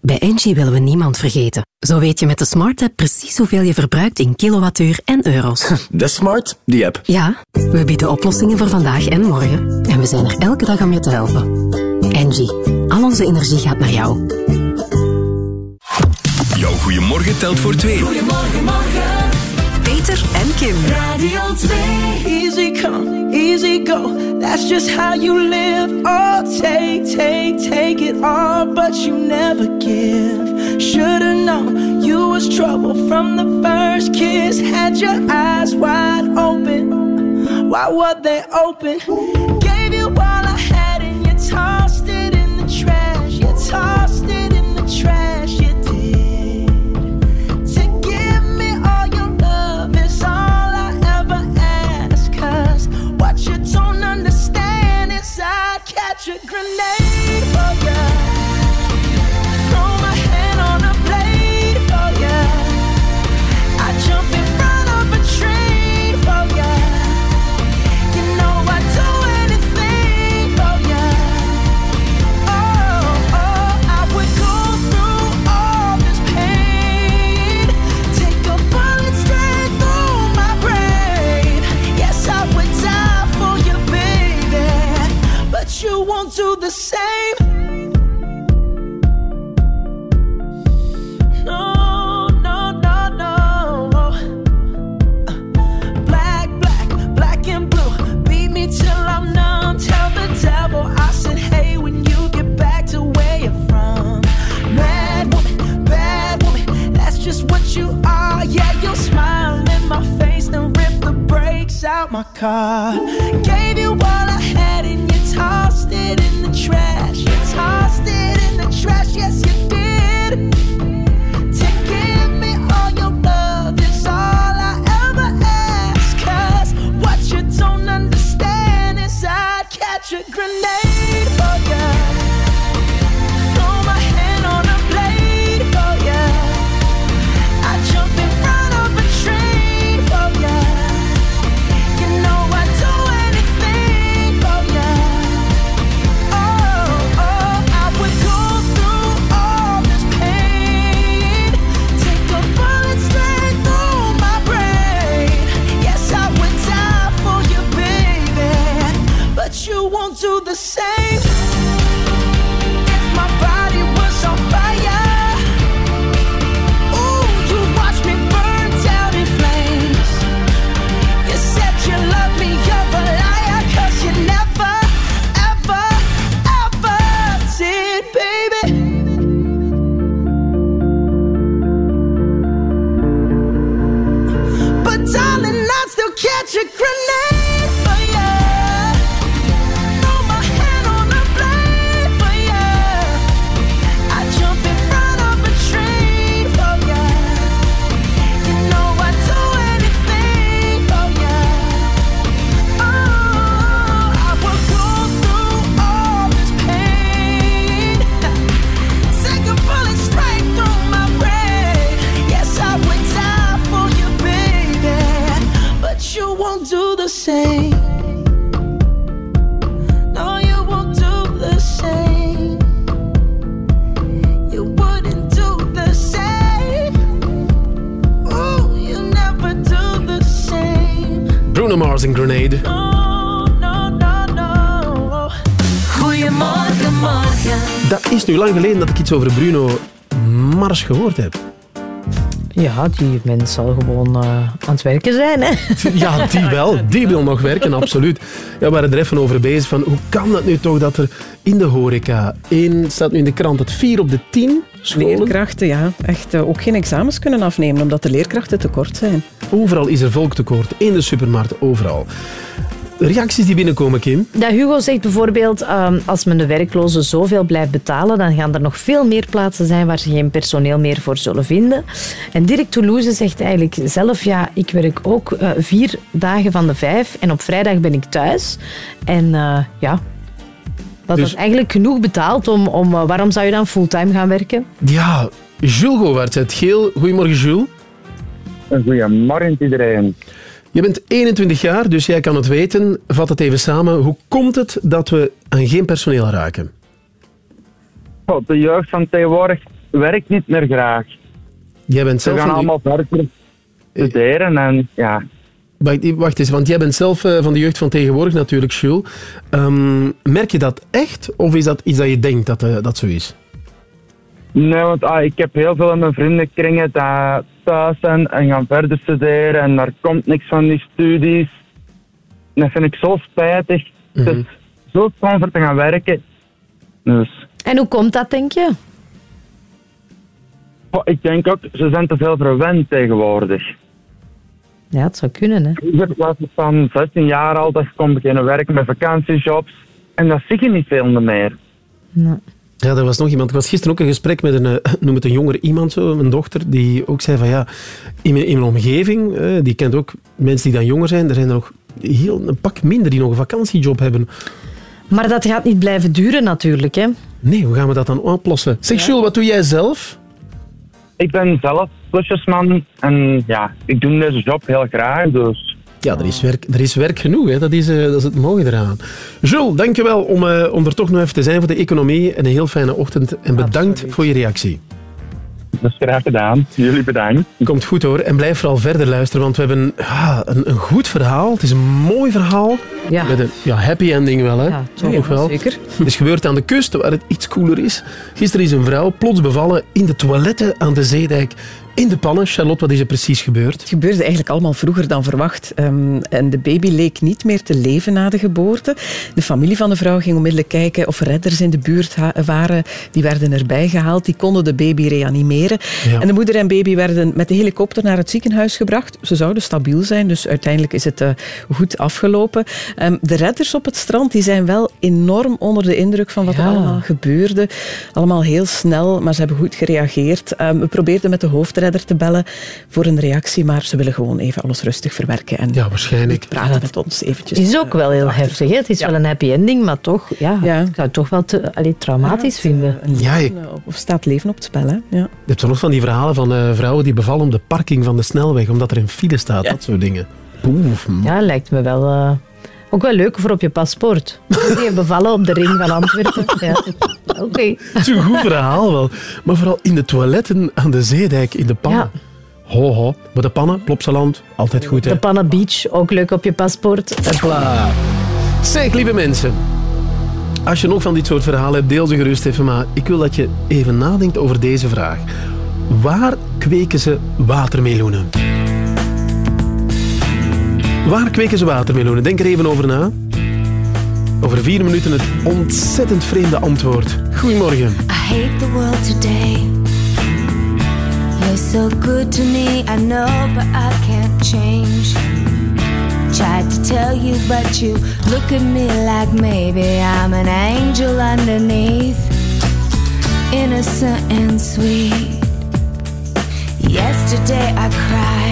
Bij Engie willen we niemand vergeten. Zo weet je met de Smart App precies hoeveel je verbruikt in kilowattuur en euro's. Dat is smart, die app. Ja, we bieden oplossingen voor vandaag en morgen. En we zijn er elke dag om je te helpen. Engie, al onze energie gaat naar jou. Jouw goeiemorgen telt voor twee. Goedemorgen, morgen. Peter en Kim. Radio 2. Easy come, easy go. That's just how you live. Oh, take, take, take it all, but you never give. Should've known you was trouble from the first kiss. Had your eyes wide open. Why were they open? Gave you all I had and you tossed it in the trash. You tossed it a grenade, oh for ya. The same. No, no, no, no. Black, black, black, and blue. Beat me till I'm known. Tell the devil. I said, Hey, when you get back to where you're from. Bad woman, bad woman, that's just what you are. Yeah, you'll smile in my face, then rip the brakes out my car. Gave you all I had and you tossed it in the trash. You tossed it in the trash, yes, you did. Iets over Bruno Mars gehoord heb. Ja, die mens zal gewoon eh, aan het werken zijn. Hè? Ja, die wel. Die wil nog werken, absoluut. Ja, we waren er even over bezig van hoe kan dat nu toch dat er in de horeca, in, staat nu in de krant, dat vier op de tien scholen... Leerkrachten, ja. Echt eh, ook geen examens kunnen afnemen, omdat de leerkrachten tekort zijn. Overal is er volktekort, in de supermarkt, overal. Reacties die binnenkomen, Kim? Ja, Hugo zegt bijvoorbeeld, ehm, als men de werklozen zoveel blijft betalen, dan gaan er nog veel meer plaatsen zijn waar ze geen personeel meer voor zullen vinden. En Dirk Toulouse zegt eigenlijk zelf, ja, ik werk ook eh, vier dagen van de vijf en op vrijdag ben ik thuis. En eh, ja, dat Dus- is eigenlijk genoeg betaald om, om eh, waarom zou je dan fulltime gaan werken? Ja, Jules Gowaerts uit Geel. Goedemorgen, Jules. Goedemorgen iedereen. Je bent 21 jaar, dus jij kan het weten. Vat het even samen. Hoe komt het dat we aan geen personeel raken? De jeugd van tegenwoordig werkt niet meer graag. Jij bent Ze zelf gaan van de- allemaal verder studeren en ja. Wacht, wacht eens, want jij bent zelf eh, van de jeugd van tegenwoordig natuurlijk, Jules. Ehm, merk je dat echt, of is dat iets dat je denkt dat eh, dat zo is? Nee, want ah, ik heb heel veel in mijn vriendenkringen die thuis zijn en gaan verder studeren en daar komt niks van die studies. En dat vind ik zo spijtig. Het is zo schoon voor te gaan werken. Dus En hoe komt dat, denk je? oh, ik denk ook, ze zijn te veel verwend tegenwoordig. Ja, het zou kunnen, hè. Vroeger was van 16 jaar al dat je kon beginnen werken met vakantiejobs. En dat zie je niet veel meer. Ja, er was nog iemand. Ik was gisteren ook een gesprek met een, eh, noem het een jonger iemand, zo, mijn dochter, die ook zei van ja, in mijn, in mijn omgeving, eh, die kent ook mensen die dan jonger zijn, er zijn er nog heel, een pak minder die nog een vakantiejob hebben. Maar dat gaat niet blijven duren natuurlijk, hè. Nee, hoe gaan we dat dan oplossen? Zeg, Jules, wat doe jij zelf? Ik ben zelf klusjesman en ja, ik doe deze job heel graag, dus... Ja, er is werk, er is werk genoeg. Hè. Dat, is, eh, dat is het mooie eraan. Jules, dankjewel om, eh, om er toch nog even te zijn voor de economie. En een heel fijne ochtend. En bedankt voor je reactie. Dat is graag gedaan. Jullie bedankt. Komt goed hoor. En blijf vooral verder luisteren, want we hebben ja, een, een goed verhaal. Het is een mooi verhaal. Ja. Met een ja, happy ending wel, hè? Ja, toch Toch wel. zeker. Het is gebeurd aan de kust, waar het iets koeler is. Gisteren is een vrouw plots bevallen in de toiletten aan de Zeedijk. In de pannen. Charlotte, wat is er precies gebeurd? Het gebeurde eigenlijk allemaal vroeger dan verwacht. Ehm, en de baby leek niet meer te leven na de geboorte. De familie van de vrouw ging onmiddellijk kijken of redders in de buurt waren. Die werden erbij gehaald. Die konden de baby reanimeren. Ja. En de moeder en baby werden met de helikopter naar het ziekenhuis gebracht. Ze zouden stabiel zijn, dus uiteindelijk is het eh, goed afgelopen. Ehm, de redders op het strand die zijn wel enorm onder de indruk van wat er allemaal gebeurde. Allemaal heel snel, maar ze hebben goed gereageerd. Ehm, we probeerden met de hoofdredder te bellen voor een reactie, maar ze willen gewoon even alles rustig verwerken en Ja, waarschijnlijk. praten met ons eventjes. Het is ook wel heel heftig. Hè? Het is wel een happy ending, maar toch, ja, ik zou het toch wel te, allee, traumatisch vinden. Ja, je, Of staat leven op het spel, hè? Ja. je hebt zo nog van die verhalen van eh, vrouwen die bevallen op de parking van de snelweg, omdat er een file staat. Dat soort dingen. Poef, Ja, lijkt me wel... eh, ook wel leuk voor op je paspoort. Die bevallen op de ring van Antwerpen. Ja. Oké. Het is een goed verhaal wel. Maar vooral in de toiletten aan de Zeedijk, in de pannen. Ho, ho. Maar de pannen, Plopsaland, altijd goed, hè? De Panna Beach, ook leuk op je paspoort. Hopla. Zeg, lieve mensen. Als je nog van dit soort verhalen hebt, deel ze gerust even. Maar ik wil dat je even nadenkt over deze vraag. Waar kweken ze watermeloenen? Waar kweken ze watermeloenen? Denk er even over na. Over vier minuten het ontzettend vreemde antwoord. Goedemorgen. I hate the world today. You're so good to me, I know, but I can't change. Tried to tell you, but you look at me like maybe I'm an angel underneath, innocent and sweet. Yesterday I cried.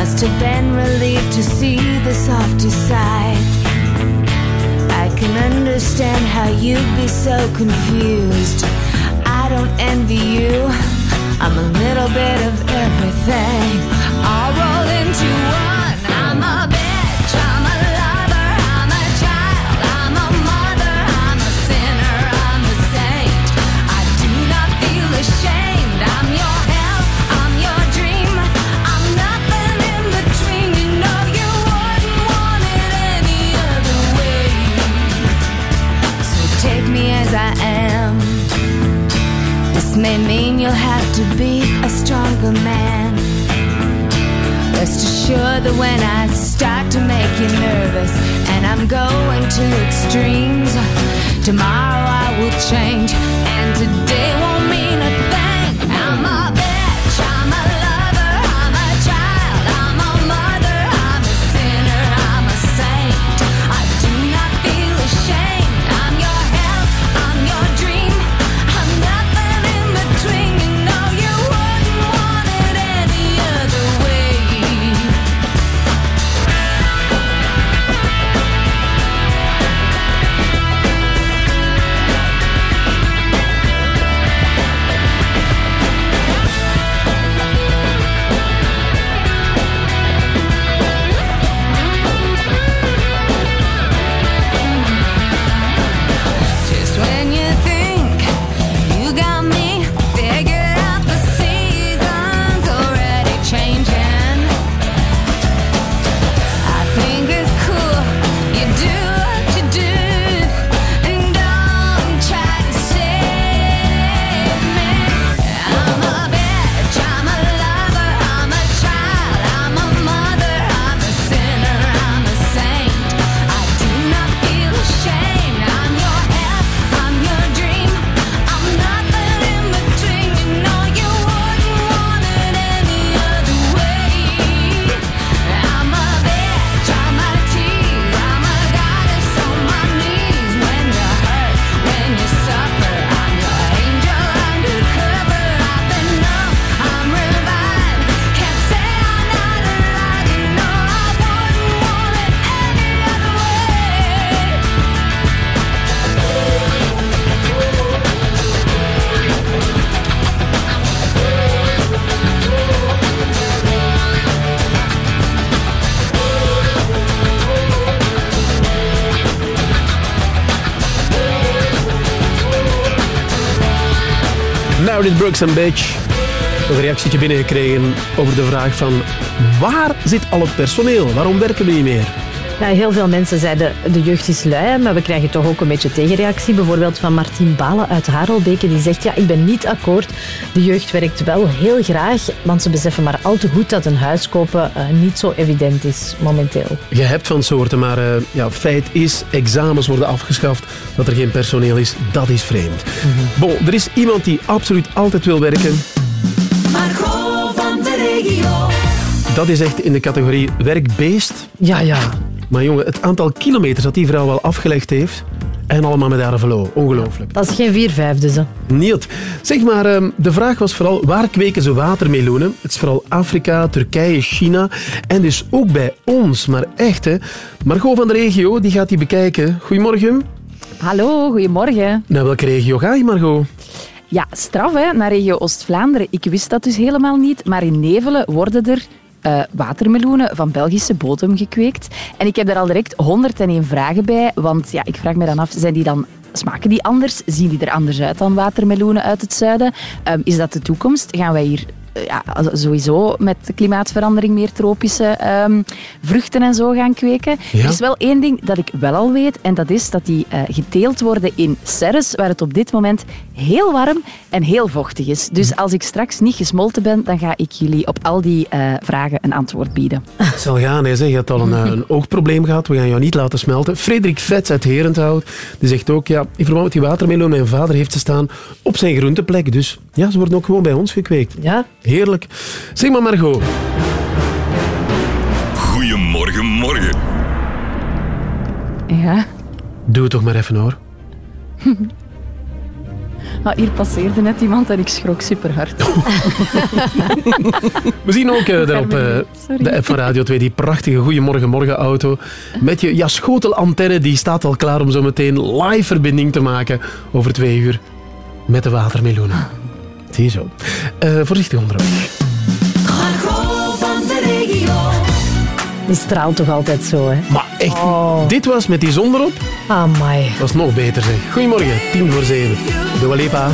Must have been relieved to see the softer side. I can understand how you'd be so confused. I don't envy you. I'm a little bit of everything. All rolled into one. May mean you'll have to be a stronger man. Rest assured that when I start to make you nervous and I'm going to extremes, tomorrow I will change and today won't mean a thing. I'm a Brooks Bitch. Nog een reactietje binnengekregen over de vraag van waar zit al het personeel? Waarom werken we niet meer? Ja, heel veel mensen zeiden de jeugd is lui, maar we krijgen toch ook een beetje tegenreactie. Bijvoorbeeld van Martien Balen uit Harelbeke, die zegt ja, ik ben niet akkoord. De jeugd werkt wel heel graag, want ze beseffen maar al te goed dat een huis kopen eh, niet zo evident is momenteel. Je hebt van soorten, maar eh, ja, feit is, examens worden afgeschaft. Dat er geen personeel is, dat is vreemd. Bon, er is iemand die absoluut altijd wil werken. Margot van de regio. Dat is echt in de categorie werkbeest. Ja, ja. Maar jongen, het aantal kilometers dat die vrouw wel afgelegd heeft... En allemaal met haar velo. Ongelooflijk. Dat is geen vier vijfde, ze. Niet. Zeg maar, ehm, de vraag was vooral waar kweken ze watermeloenen? Het is vooral Afrika, Turkije, China en dus ook bij ons. Maar echt, hè. Margot van de regio, die gaat die bekijken. Goedemorgen. Hallo, goedemorgen. Naar welke regio ga je, Margot? Ja, straf hè, naar regio Oost-Vlaanderen. Ik wist dat dus helemaal niet, maar in Nevelen worden er eh, watermeloenen van Belgische bodem gekweekt. En ik heb daar al direct 101 vragen bij, want ja, ik vraag me dan af, zijn die dan... Smaken die anders? Zien die er anders uit dan watermeloenen uit het zuiden? Ehm, is dat de toekomst? Gaan wij hier ja, sowieso met klimaatverandering meer tropische ehm, vruchten en zo gaan kweken. Ja. Er is wel één ding dat ik wel al weet, en dat is dat die eh, geteeld worden in serres, waar het op dit moment heel warm en heel vochtig is. Dus als ik straks niet gesmolten ben, dan ga ik jullie op al die eh, vragen een antwoord bieden. Het zal gaan, hè. zeg. Je hebt al een, eh, een oogprobleem gehad. We gaan jou niet laten smelten. Frederik Vets uit Herenthout, die zegt ook, ja, in verband met die watermeloen, mijn vader heeft ze staan op zijn groenteplek. Dus ja, ze worden ook gewoon bij ons gekweekt. Ja. Heerlijk. Zeg maar, Margot. Goedemorgen, morgen. Ja. Doe het toch maar even, hoor. Ah, hier passeerde net iemand en ik schrok super hard. We zien ook eh, daar op eh, de app van Radio 2 die prachtige Goeiemorgen Morgen auto. Met je ja, schotelantenne, die staat al klaar om zo meteen live verbinding te maken over twee uur met de watermeloenen. Zie je zo. Eh, voorzichtig onderweg. Margot van de regio. Die straalt toch altijd zo, hè? Maar echt, dit was met die zon erop. Amai. Dat was nog beter, zeg. Goedemorgen, tien voor zeven. Doe Lipa.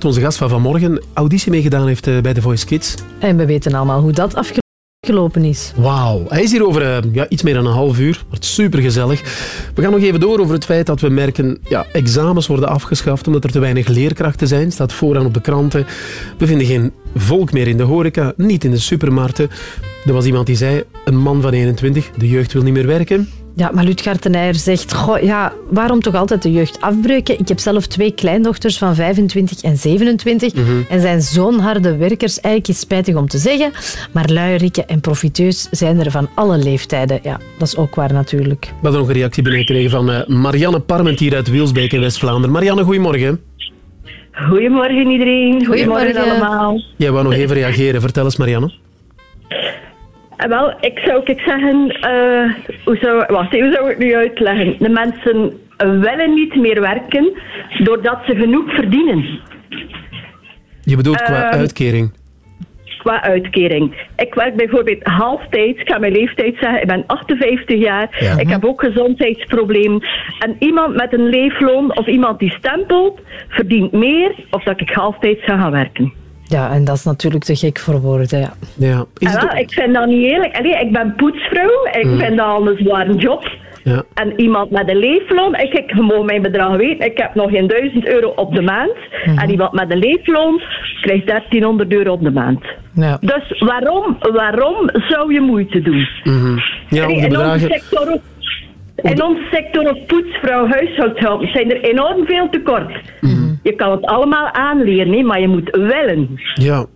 Onze gast van vanmorgen, auditie mee gedaan heeft eh, bij The Voice Kids. En we weten allemaal hoe dat afgelopen is. Wauw. Hij is hier over eh, ja, iets meer dan een half uur. Wordt super gezellig. We gaan nog even door over het feit dat we merken ja, examens worden afgeschaft omdat er te weinig leerkrachten zijn. Staat vooraan op de kranten. We vinden geen volk meer in de horeca, niet in de supermarkten. Er was iemand die zei, een man van 21, de jeugd wil niet meer werken. Ja, maar Lut Garteneijer zegt, goh, ja, waarom toch altijd de jeugd afbreuken? Ik heb zelf twee kleindochters van 25 en 27 Mhm. en zijn zo'n harde werkers. Eigenlijk is spijtig om te zeggen, maar luierikken en profiteus zijn er van alle leeftijden. Ja, dat is ook waar natuurlijk. We hadden nog een reactie binnengekregen van eh, Marianne Parmentier uit Wielsbeek in West-Vlaanderen. Marianne, goedemorgen. Goedemorgen iedereen. Goedemorgen, Goedemorgen. allemaal. Jij wou nog even reageren. Vertel eens, Marianne. En wel, ik zou ik zeggen, eh, hoe, zou, wacht, hoe zou ik het nu uitleggen? De mensen willen niet meer werken doordat ze genoeg verdienen Je bedoelt qua Ehm, uitkering. qua uitkering. Ik werk bijvoorbeeld halftijds, ik ga mijn leeftijd zeggen, ik ben 58 jaar, Ja. ik heb ook gezondheidsproblemen. En iemand met een leefloon of iemand die stempelt, verdient meer of dat ik halftijds ga gaan werken. Ja, en dat is natuurlijk te gek voor woorden. Ja. Ja. Wel, ik vind dat niet eerlijk. Allee, ik ben poetsvrouw. Ik Mm. vind dat al een zware job. Ja. En iemand met een leefloon, ik, ik mag mijn bedrag weten, ik heb nog geen 1000 euro op de maand. Mhm. En iemand met een leefloon krijgt 1300 euro op de maand. Ja. Dus waarom, waarom zou je moeite doen? Mhm. Ja, in, onze sector, in onze sector of poetsvrouw, huishoudhulp zijn er enorm veel tekort. Mhm. Je kan het allemaal aanleren, maar je moet willen. Ja.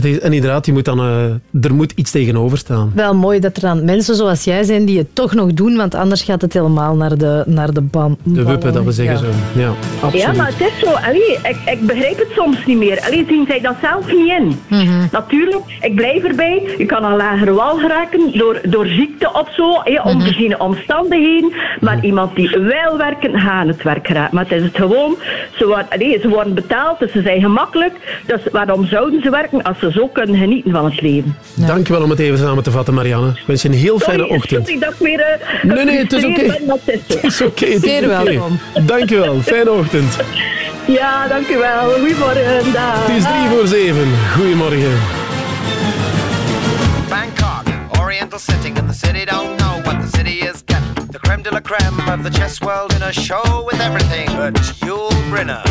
Het is, en inderdaad, je moet dan, eh, er moet iets tegenover staan. Wel mooi dat er dan mensen zoals jij zijn die het toch nog doen, want anders gaat het helemaal naar de, naar de ban. De wuppen, dat we zeggen Ja. zo. Ja, absoluut. Ja, maar het is zo. Allee, ik, ik begrijp het soms niet meer. Allee, zien zij dat zelf niet in. Natuurlijk, ik blijf erbij. Je kan aan lager wal geraken door, door ziekte of zo, hè, ongeziene omstandigheden. Maar iemand die wil werken, gaat het werk geraken. Maar het is het gewoon, ze worden, allee, ze worden betaald, dus ze zijn gemakkelijk. Dus waarom zouden ze werken als ze zo kunnen genieten van het leven? Dankjewel om het even samen te vatten, Marianne. Ik wens je een heel fijne ochtend. Sorry dat ik weer eh, Nee, nee, het is oké. maar het is oké. Zeer oké. welkom. Dankjewel. Fijne ochtend. Ja, dankjewel. Goedemorgen. Dag. Het is drie voor zeven. Goedemorgen. Bangkok, oriental setting, and the city don't know what the city is getting. The creme de la creme of the chess world in a show with everything but Yul Brynner.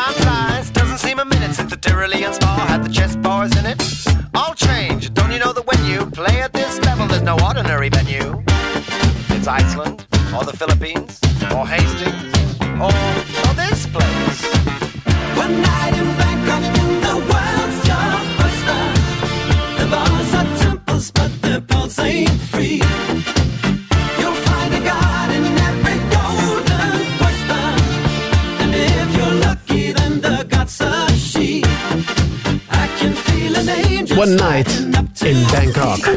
Time flies, doesn't seem a minute since the Tyrolean spa had the chess bars in it. All change, don't you know that when you play at this level, there's no ordinary venue? It's Iceland, or the Philippines, or Hastings, or, or this place. One night in One Night in Bangkok.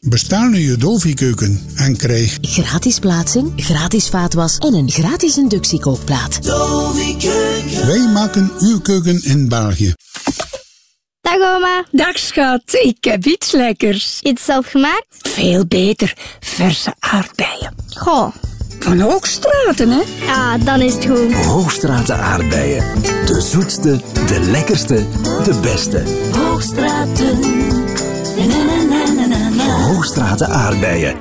Bestel nu je Dolfi-keuken en krijg Gratis plaatsing, gratis vaatwas en een gratis inductiekookplaat. Wij maken uw keuken in België. Dag oma. Dag schat, ik heb iets lekkers. Iets zelf gemaakt? Veel beter, verse aardbeien. Goh. Van Hoogstraten, hè? Ja, dan is het goed. Hoogstraten aardbeien. De zoetste, de lekkerste, de beste. Hoogstraten. Na, na, na, na, na, na. Hoogstraten aardbeien.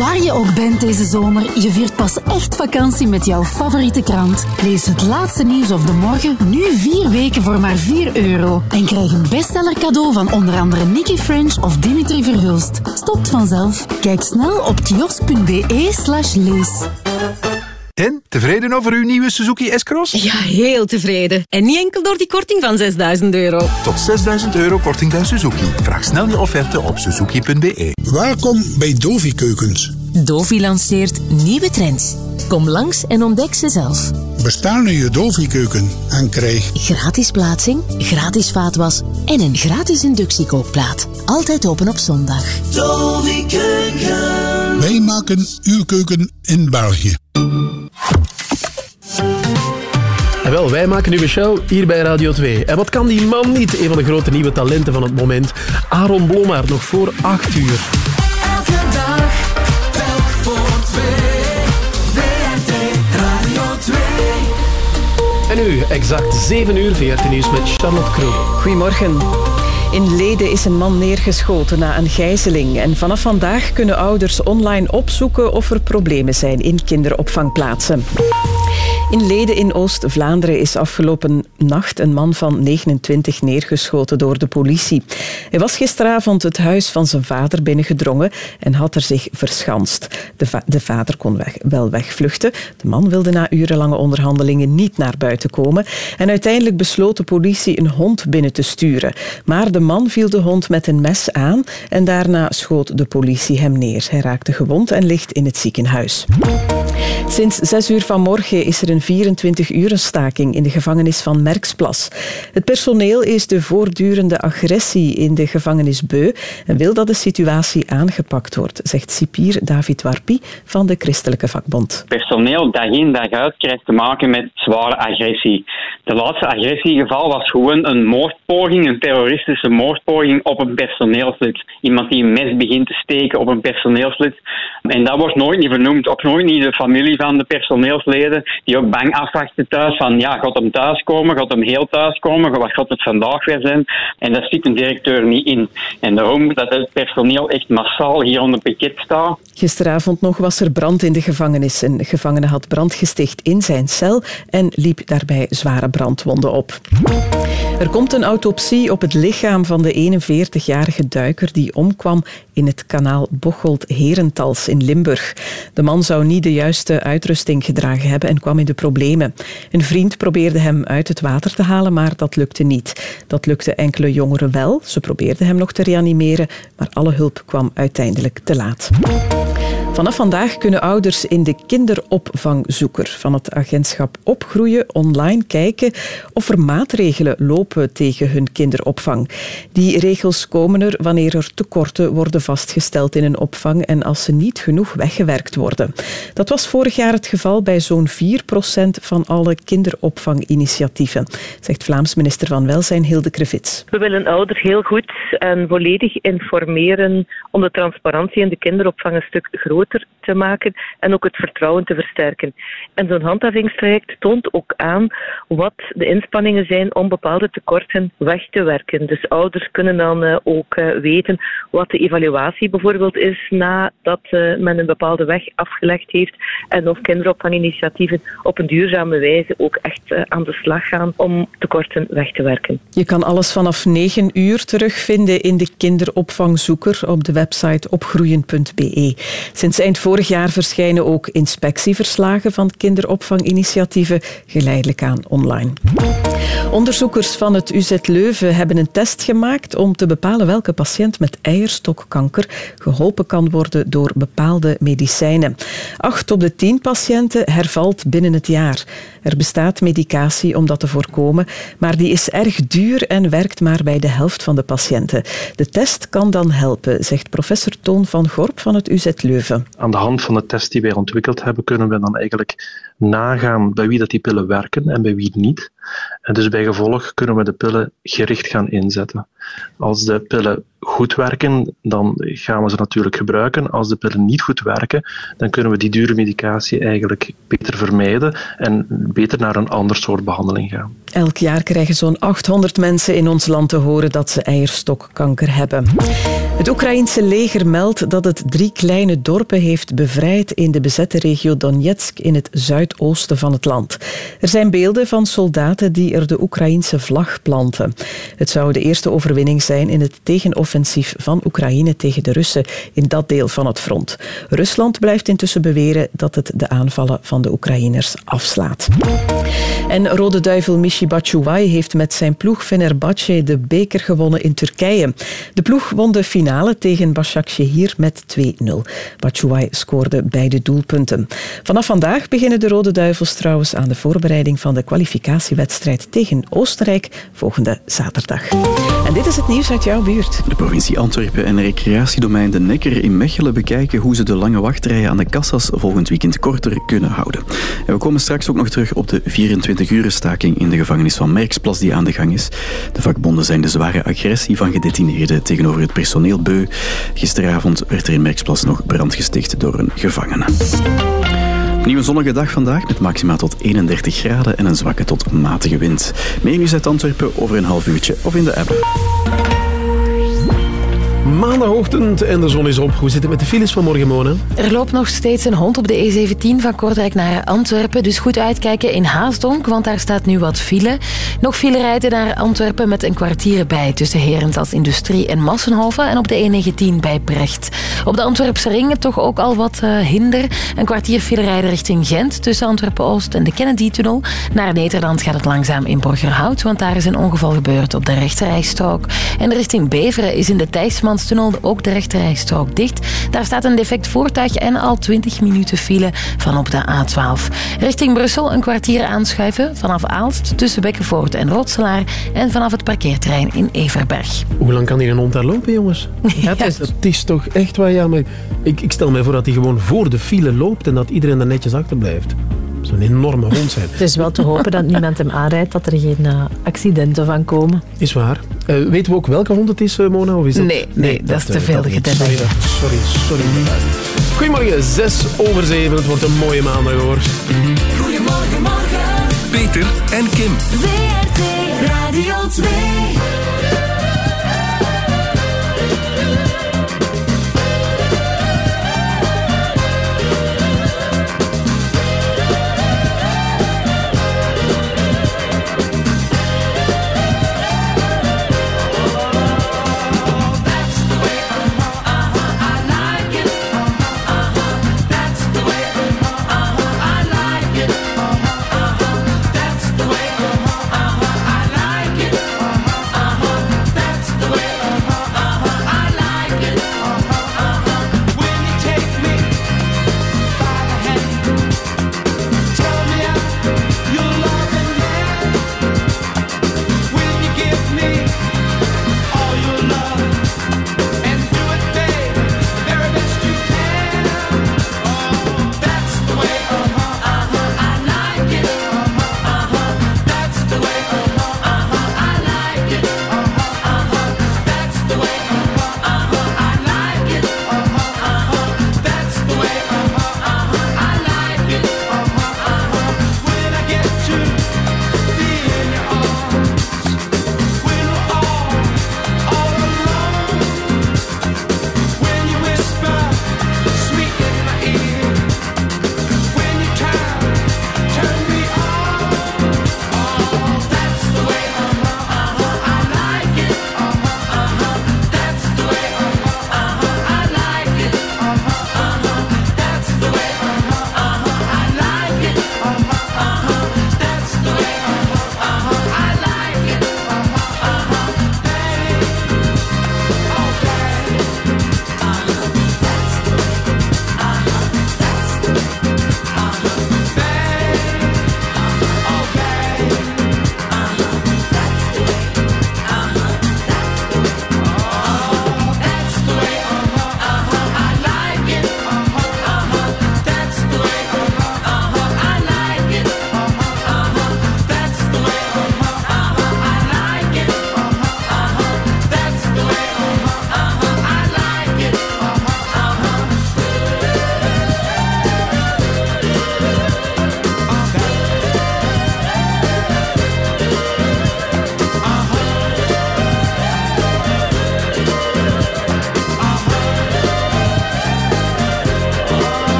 Waar je ook bent deze zomer, je viert pas echt vakantie met jouw favoriete krant. Lees het laatste nieuws of de morgen nu vier weken voor maar 4 euro. En krijg een bestseller cadeau van onder andere Nicky French of Dimitri Verhulst. Stopt vanzelf. Kijk snel op kiosk.be slash lees. En, tevreden over uw nieuwe Suzuki S-Cross? Ja, heel tevreden. En niet enkel door die korting van 6000 euro. Tot 6000 euro korting bij Suzuki. Vraag snel je offerte op suzuki.be. Welkom bij Dovi Keukens. Dovi lanceert nieuwe trends. Kom langs en ontdek ze zelf. Bestel nu je Dovi-keuken en krijg Gratis plaatsing, gratis vaatwas en een gratis inductiekookplaat. Altijd open op zondag. Wij maken uw keuken in België. En wel, wij maken nu een show hier bij Radio 2. En wat kan die man niet? Een van de grote nieuwe talenten van het moment. Aaron Blommaert, nog voor 8 uur. Elke dag, telk voor twee. VRT Radio 2. En nu, exact 7 uur, VRT Nieuws met Charlotte Kroon. Goedemorgen. In Leden is een man neergeschoten na een gijzeling. En vanaf vandaag kunnen ouders online opzoeken of er problemen zijn in kinderopvangplaatsen. In Leden in Oost-Vlaanderen is afgelopen nacht een man van 29 neergeschoten door de politie. Hij was gisteravond het huis van zijn vader binnengedrongen en had er zich verschanst. De, va- de vader kon wel wegvluchten. De man wilde na urenlange onderhandelingen niet naar buiten komen. En uiteindelijk besloot de politie een hond binnen te sturen. Maar de man viel de hond met een mes aan en daarna schoot de politie hem neer. Hij raakte gewond en ligt in het ziekenhuis. Sinds 6 uur vanmorgen is er een 24-uren staking in de gevangenis van Merksplas. Het personeel is de voortdurende agressie in de gevangenis beu en wil dat de situatie aangepakt wordt, zegt cipier David Warpie van de Christelijke Vakbond. personeel dag in dag uit krijgt te maken met zware agressie. De laatste agressiegeval was gewoon een moordpoging, een terroristische moordpoging op een personeelslid. Iemand die een mes begint te steken op een personeelslid. En dat wordt nooit niet vernoemd, ook nooit niet de familie van de personeelsleden, die ook bang afwachten thuis van, ja, gaat hem thuiskomen, gaat hem heel thuiskomen, wat gaat het vandaag weer zijn? En dat ziet een directeur niet in. En daarom dat het personeel echt massaal hier onder piket staat. Gisteravond nog was er brand in de gevangenis. Een gevangene had brand gesticht in zijn cel en liep daarbij zware brandwonden op. Er komt een autopsie op het lichaam van de 41-jarige duiker die omkwam in het kanaal Bocholt-Herentals in Limburg. De man zou niet de juiste uitrusting gedragen hebben en kwam in de problemen. Een vriend probeerde hem uit het water te halen, maar dat lukte niet. Dat lukte enkele jongeren wel. Ze probeerden hem nog te reanimeren, maar alle hulp kwam uiteindelijk te laat. Vanaf vandaag kunnen ouders in de kinderopvangzoeker van het agentschap Opgroeien online kijken of er maatregelen lopen tegen hun kinderopvang. Die regels komen er wanneer er tekorten worden vastgesteld in een opvang en als ze niet genoeg weggewerkt worden. Dat was vorig jaar het geval bij zo'n 4% van alle kinderopvanginitiatieven, zegt Vlaams minister van Welzijn Hilde Krevits. We willen ouders heel goed en volledig informeren om de transparantie in de kinderopvang een stuk groter te maken en ook het vertrouwen te versterken. En zo'n handhavingstraject toont ook aan wat de inspanningen zijn om bepaalde tekorten weg te werken. Dus ouders kunnen dan eh, ook eh, weten wat de evaluatie bijvoorbeeld is nadat eh, men een bepaalde weg afgelegd heeft en of kinderopvanginitiatieven op een duurzame wijze ook echt aan de slag gaan om tekorten weg te werken. Je kan alles vanaf 9 uur terugvinden in de kinderopvangzoeker op de website opgroeien.be. Sinds eind vorig jaar verschijnen ook inspectieverslagen van kinderopvanginitiatieven geleidelijk aan online. Onderzoekers van het UZ Leuven hebben een test gemaakt om te bepalen welke patiënt met eierstokkanker geholpen kan worden door bepaalde medicijnen. Acht op de tien patiënten hervalt binnen het jaar. Er bestaat medicatie om dat te voorkomen, maar die is erg duur en werkt maar bij de helft van de patiënten. De test kan dan helpen, zegt professor Toon van Gorp van het UZ Leuven. Aan de hand van de test die wij ontwikkeld hebben, kunnen we dan eigenlijk nagaan bij wie dat die pillen werken en bij wie niet. En dus bij gevolg kunnen we de pillen gericht gaan inzetten. Als de pillen goed werken, dan gaan we ze natuurlijk gebruiken. Als de pillen niet goed werken, dan kunnen we die dure medicatie eigenlijk beter vermijden en beter naar een ander soort behandeling gaan. Elk jaar krijgen zo'n 800 mensen in ons land te horen dat ze eierstokkanker hebben. Het Oekraïense leger meldt dat het drie kleine dorpen heeft bevrijd in de bezette regio Donetsk in het zuidoosten van het land. Er zijn beelden van soldaten die er de Oekraïense vlag planten. Het zou de eerste overwinning zijn in het tegenoffensief van Oekraïne tegen de Russen in dat deel van het front. Rusland blijft intussen beweren dat het de aanvallen van de Oekraïners afslaat. En Rode Duivel Michi Batshuayi heeft met zijn ploeg Fenerbahce de beker gewonnen in Turkije. De ploeg won de finale tegen Başakşehir met 2-0. Batshuayi scoorde beide doelpunten. Vanaf vandaag beginnen de Rode Duivels trouwens aan de voorbereiding van de kwalificatiewedstrijd tegen Oostenrijk volgende zaterdag. En dit is het nieuws uit jouw buurt. De provincie Antwerpen en recreatiedomein De Nekker in Mechelen bekijken hoe ze de lange wachtrijen aan de kassas volgend weekend korter kunnen houden. En we komen straks ook nog terug op de 24-uren staking in de gevangenis van Merksplas die aan de gang is. De vakbonden zijn de zware agressie van gedetineerden tegenover het personeel beu. Gisteravond werd er in Merksplas nog brand gesticht door een gevangene. Nieuwe zonnige dag vandaag met maxima tot 31 graden en een zwakke tot matige wind. Meer nieuws uit Antwerpen over een half uurtje of in de app. Maandagochtend en de zon is op. Hoe zit het met de files van morgen, Mona? Er loopt nog steeds een hond op de E17 van Kortrijk naar Antwerpen. Dus goed uitkijken in Haasdonk, want daar staat nu wat file. Nog file rijden naar Antwerpen met een kwartier bij tussen Herent als Industrie en Massenhoven. En op de E19 bij Brecht. Op de Antwerpse ring toch ook al wat uh, hinder. Een kwartier file rijden richting Gent tussen Antwerpen-Oost en de Kennedy-tunnel. Naar Nederland gaat het langzaam in Borgerhout, want daar is een ongeval gebeurd op de rechterrijstrook. En richting Beveren is in de Thijsmans ook de rechterrijstrook dicht. Daar staat een defect voertuig en al 20 minuten file van op de A12. Richting Brussel een kwartier aanschuiven vanaf Aalst tussen Bekkenvoort en Rotselaar en vanaf het parkeerterrein in Everberg. Hoe lang kan hier een hond daar lopen, jongens? Ja, het, is, het is toch echt waar, ja, maar ik, ik stel me voor dat hij gewoon voor de file loopt en dat iedereen er netjes achter blijft. Zo'n enorme hond zijn. Het is wel te hopen dat niemand hem aanrijdt, dat er geen uh, accidenten van komen. Is waar. Uh, weten we ook welke hond het is, uh, Mona? Of is dat... nee, nee, dat, dat, is te veel gedetailleerd. Sorry, sorry, sorry. Goedemorgen, 6 over 7. Het wordt een mooie maandag hoor. Goedemorgen, morgen. Peter en Kim. WRT Radio 2.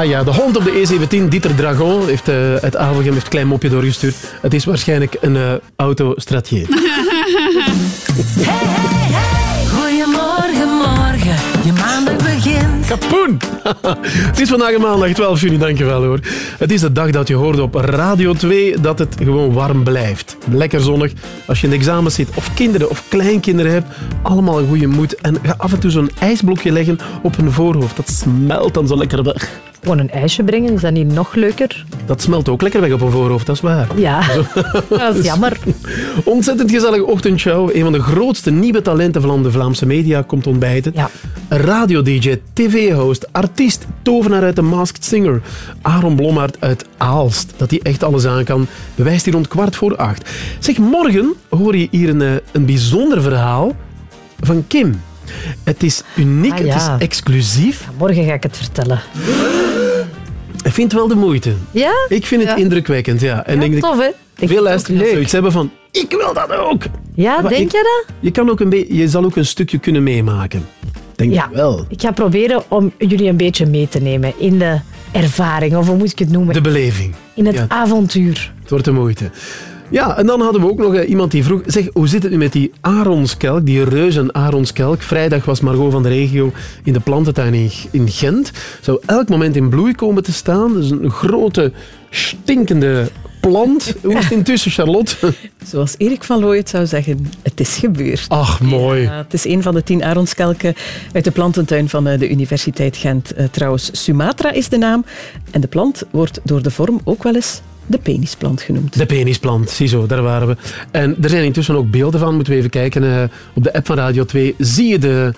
Ah ja, de hond op de E17, Dieter Dragon, heeft uh, uit Avelgem heeft een klein mopje doorgestuurd. Het is waarschijnlijk een uh, auto Stratier. Goedemorgen, morgen. Je maandag begint. Kapoen! het is vandaag maandag 12 juni, dankjewel hoor. Het is de dag dat je hoorde op Radio 2 dat het gewoon warm blijft. Lekker zonnig. Als je in de examen zit of kinderen of kleinkinderen hebt, allemaal een goede moed. En ga af en toe zo'n ijsblokje leggen op hun voorhoofd. Dat smelt dan zo lekker weg. Gewoon een ijsje brengen, is dat niet nog leuker? Dat smelt ook lekker weg op een voorhoofd, dat is waar. Ja, dat is jammer. Ontzettend gezellige ochtendshow. Een van de grootste nieuwe talenten van de Vlaamse media komt ontbijten. Ja. Radio-dj, tv-host, artiest, tovenaar uit de Masked Singer. Aaron Blommaert uit Aalst. Dat hij echt alles aan kan, bewijst hij rond kwart voor acht. Zeg, morgen hoor je hier een, eh, een bijzonder verhaal van Kim. Het is uniek, Ah, het is exclusief. Morgen ga ik het vertellen. Ik vind het wel de moeite. Ja? Ik vind het Ja. indrukwekkend, ja. En Ja, denk ik, tof, hè? Veel luisteraars zoiets hebben van, ik wil dat ook. Ja, Maar denk ik- je dat? Je, kan ook een beetje- je zal ook een stukje kunnen meemaken. Denk Ja. ik wel. Ik ga proberen om jullie een beetje mee te nemen in de ervaring, of hoe moet ik het noemen? De beleving. In het avontuur. Het wordt de moeite. Ja, en dan hadden we ook nog eh, iemand die vroeg... Zeg, hoe zit het nu met die aronskelk, die reuzen aronskelk? Vrijdag was Margot van de regio in de plantentuin in, in Gent. Zou elk moment in bloei komen te staan. Is een grote, stinkende plant. Hoe is het intussen, Charlotte? Zoals Erik van Looy het zou zeggen, het is gebeurd. Ach, mooi. Ja, het is een van de tien aronskelken uit de plantentuin van eh, de Universiteit Gent. Eh, Trouwens, Sumatra is de naam. En de plant wordt door de vorm ook wel eens de penisplant genoemd. De penisplant, ziezo, daar waren we. En er zijn intussen ook beelden van, moeten we even kijken. eh, op de app van Radio 2 zie je de,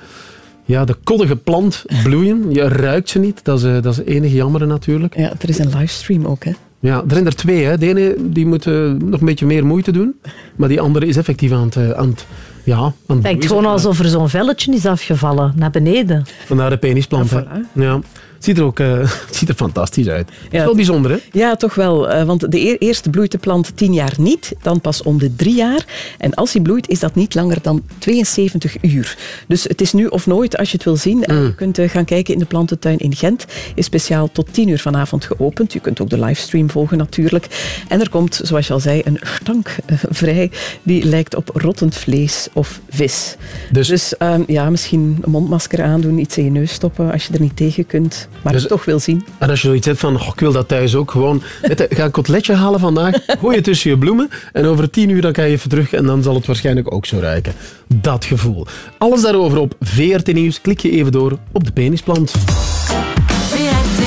ja, de koddige plant bloeien. Je ruikt ze niet, dat is, eh, dat is enig jammer natuurlijk. Ja, er is een livestream ook, hè? Ja, er zijn er twee. Hè. De ene die moet eh, nog een beetje meer moeite doen, maar die andere is effectief aan het, aan het, ja, aan het lijkt gewoon alsof er zo'n velletje is afgevallen, naar beneden. Vandaar de penisplant. Ja. Het ziet er ook eh, ziet er fantastisch uit. Is wel bijzonder, hè? Ja, toch wel. eh, Want de eer- eerst bloeit de plant tien jaar niet, dan pas om de drie jaar. En als hij bloeit, is dat niet langer dan 72 uur. Dus het is nu of nooit als je het wil zien. En Je kunt eh, gaan kijken in de plantentuin in Gent. Is speciaal tot 10 uur vanavond geopend. Je kunt ook de livestream volgen natuurlijk. En er komt, zoals je al zei, een stank eh, vrij. Die lijkt op rottend vlees of vis. Dus, ehm, ja, misschien een mondmasker aandoen, iets in je neus stoppen als je er niet tegen kunt. Maar Dus- het toch wil zien. En als je zoiets hebt van, oh, ik wil dat thuis ook, gewoon, weet ga een kotletje halen vandaag, gooi je tussen je bloemen en over tien uur dan kan je even terug en dan zal het waarschijnlijk ook zo ruiken. Dat gevoel. Alles daarover op VRT Nieuws. Klik je even door op de penisplant. VRT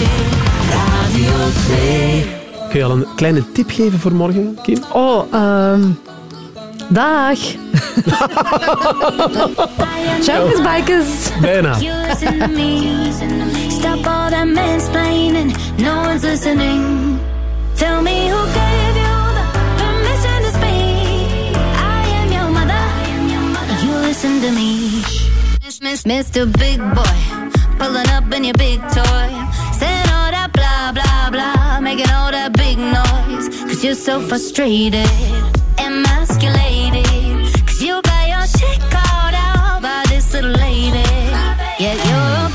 Radio 2. Kun je al een kleine tip geven voor morgen, Kim? Oh, ehm dag. Chokers, bikers. Bijna. Stop all that mansplaining. No one's listening. Tell me who gave you the permission to speak. I am your mother. You listen to me. Miss, miss, Mr. Big Boy. Pulling up in your big toy. Saying all that blah, blah, blah. Making all that big noise. Cause you're so frustrated. Emasculated. Cause you got your shit called out by this little lady. Yet your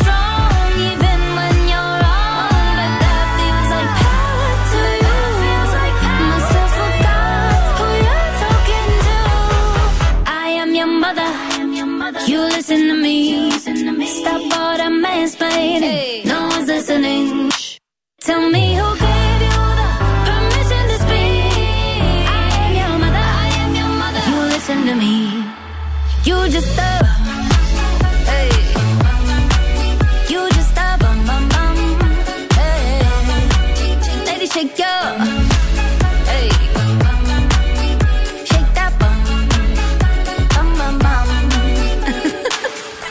explaining. Hey. No one's listening. Shh. Tell me who gave you the permission to speak. I am your mother. I am your mother. You listen to me. You just.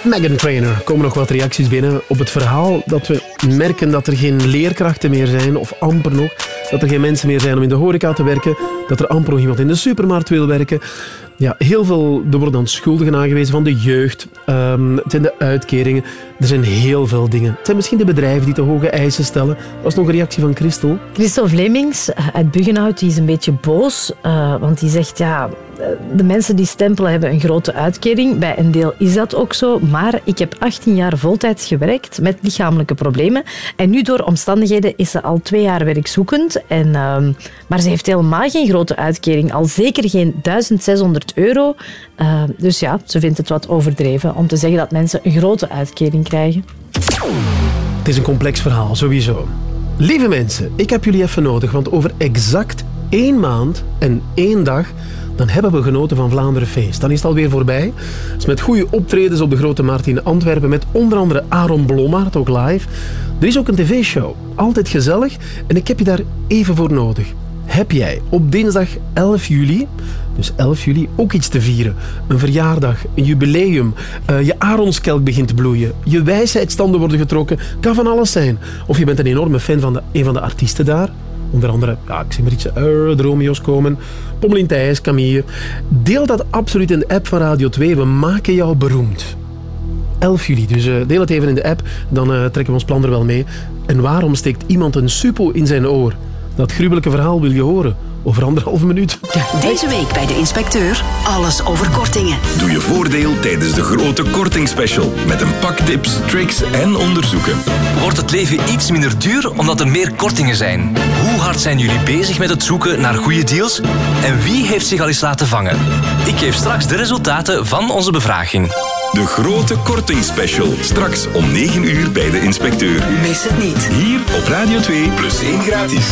Megan Trainer, er komen nog wat reacties binnen op het verhaal dat we merken dat er geen leerkrachten meer zijn, of amper nog. Dat er geen mensen meer zijn om in de horeca te werken. Dat er amper nog iemand in de supermarkt wil werken. Ja, heel veel, er worden dan schuldigen aangewezen van de jeugd. Ehm, het zijn de uitkeringen. Er zijn heel veel dingen. Het zijn misschien de bedrijven die te hoge eisen stellen. Was nog een reactie van Christel. Christel Vlemings uit Buggenhout die is een beetje boos. eh, want die zegt, ja, de mensen die stempelen hebben een grote uitkering. Bij een deel is dat ook zo. Maar ik heb 18 jaar voltijds gewerkt met lichamelijke problemen. En nu door omstandigheden is ze al twee jaar werkzoekend. En, ehm, maar ze heeft helemaal geen grote uitkering. Al zeker geen 1600 euro. Eh, dus ja, ze vindt het wat overdreven om te zeggen dat mensen een grote uitkering krijgen. Het is een complex verhaal, sowieso. Lieve mensen, ik heb jullie even nodig, want over exact één maand en één dag dan hebben we genoten van Vlaanderen Feest. Dan is het alweer voorbij. Dus met goede optredens op de Grote Markt in Antwerpen, met onder andere Aaron Blommaert, ook live. Er is ook een tv-show. Altijd gezellig. En ik heb je daar even voor nodig. Heb jij op dinsdag 11 juli, dus 11 juli, ook iets te vieren? Een verjaardag, een jubileum, eh, je aronskelk begint te bloeien, je wijsheidsstanden worden getrokken, kan van alles zijn. Of je bent een enorme fan van een van de artiesten daar. Onder andere, ja, ik zie maar iets, Romeo's komen, Pommelien Thijs, Camille. Deel dat absoluut in de app van Radio 2. We maken jou beroemd. 11 juli, dus eh, deel het even in de app, dan eh, trekken we ons plan er wel mee. En waarom steekt iemand een suppo in zijn oor? Dat gruwelijke verhaal wil je horen. Over anderhalve minuut. Deze week bij de inspecteur alles over kortingen. Doe je voordeel tijdens de grote kortingspecial. Met een pak tips, tricks en onderzoeken. Wordt het leven iets minder duur omdat er meer kortingen zijn? Hoe hard zijn jullie bezig met het zoeken naar goede deals? En wie heeft zich al eens laten vangen? Ik geef straks de resultaten van onze bevraging. De grote kortingspecial. Straks om 9 uur bij de inspecteur. Mis het niet. Hier op Radio 2 plus 1 gratis.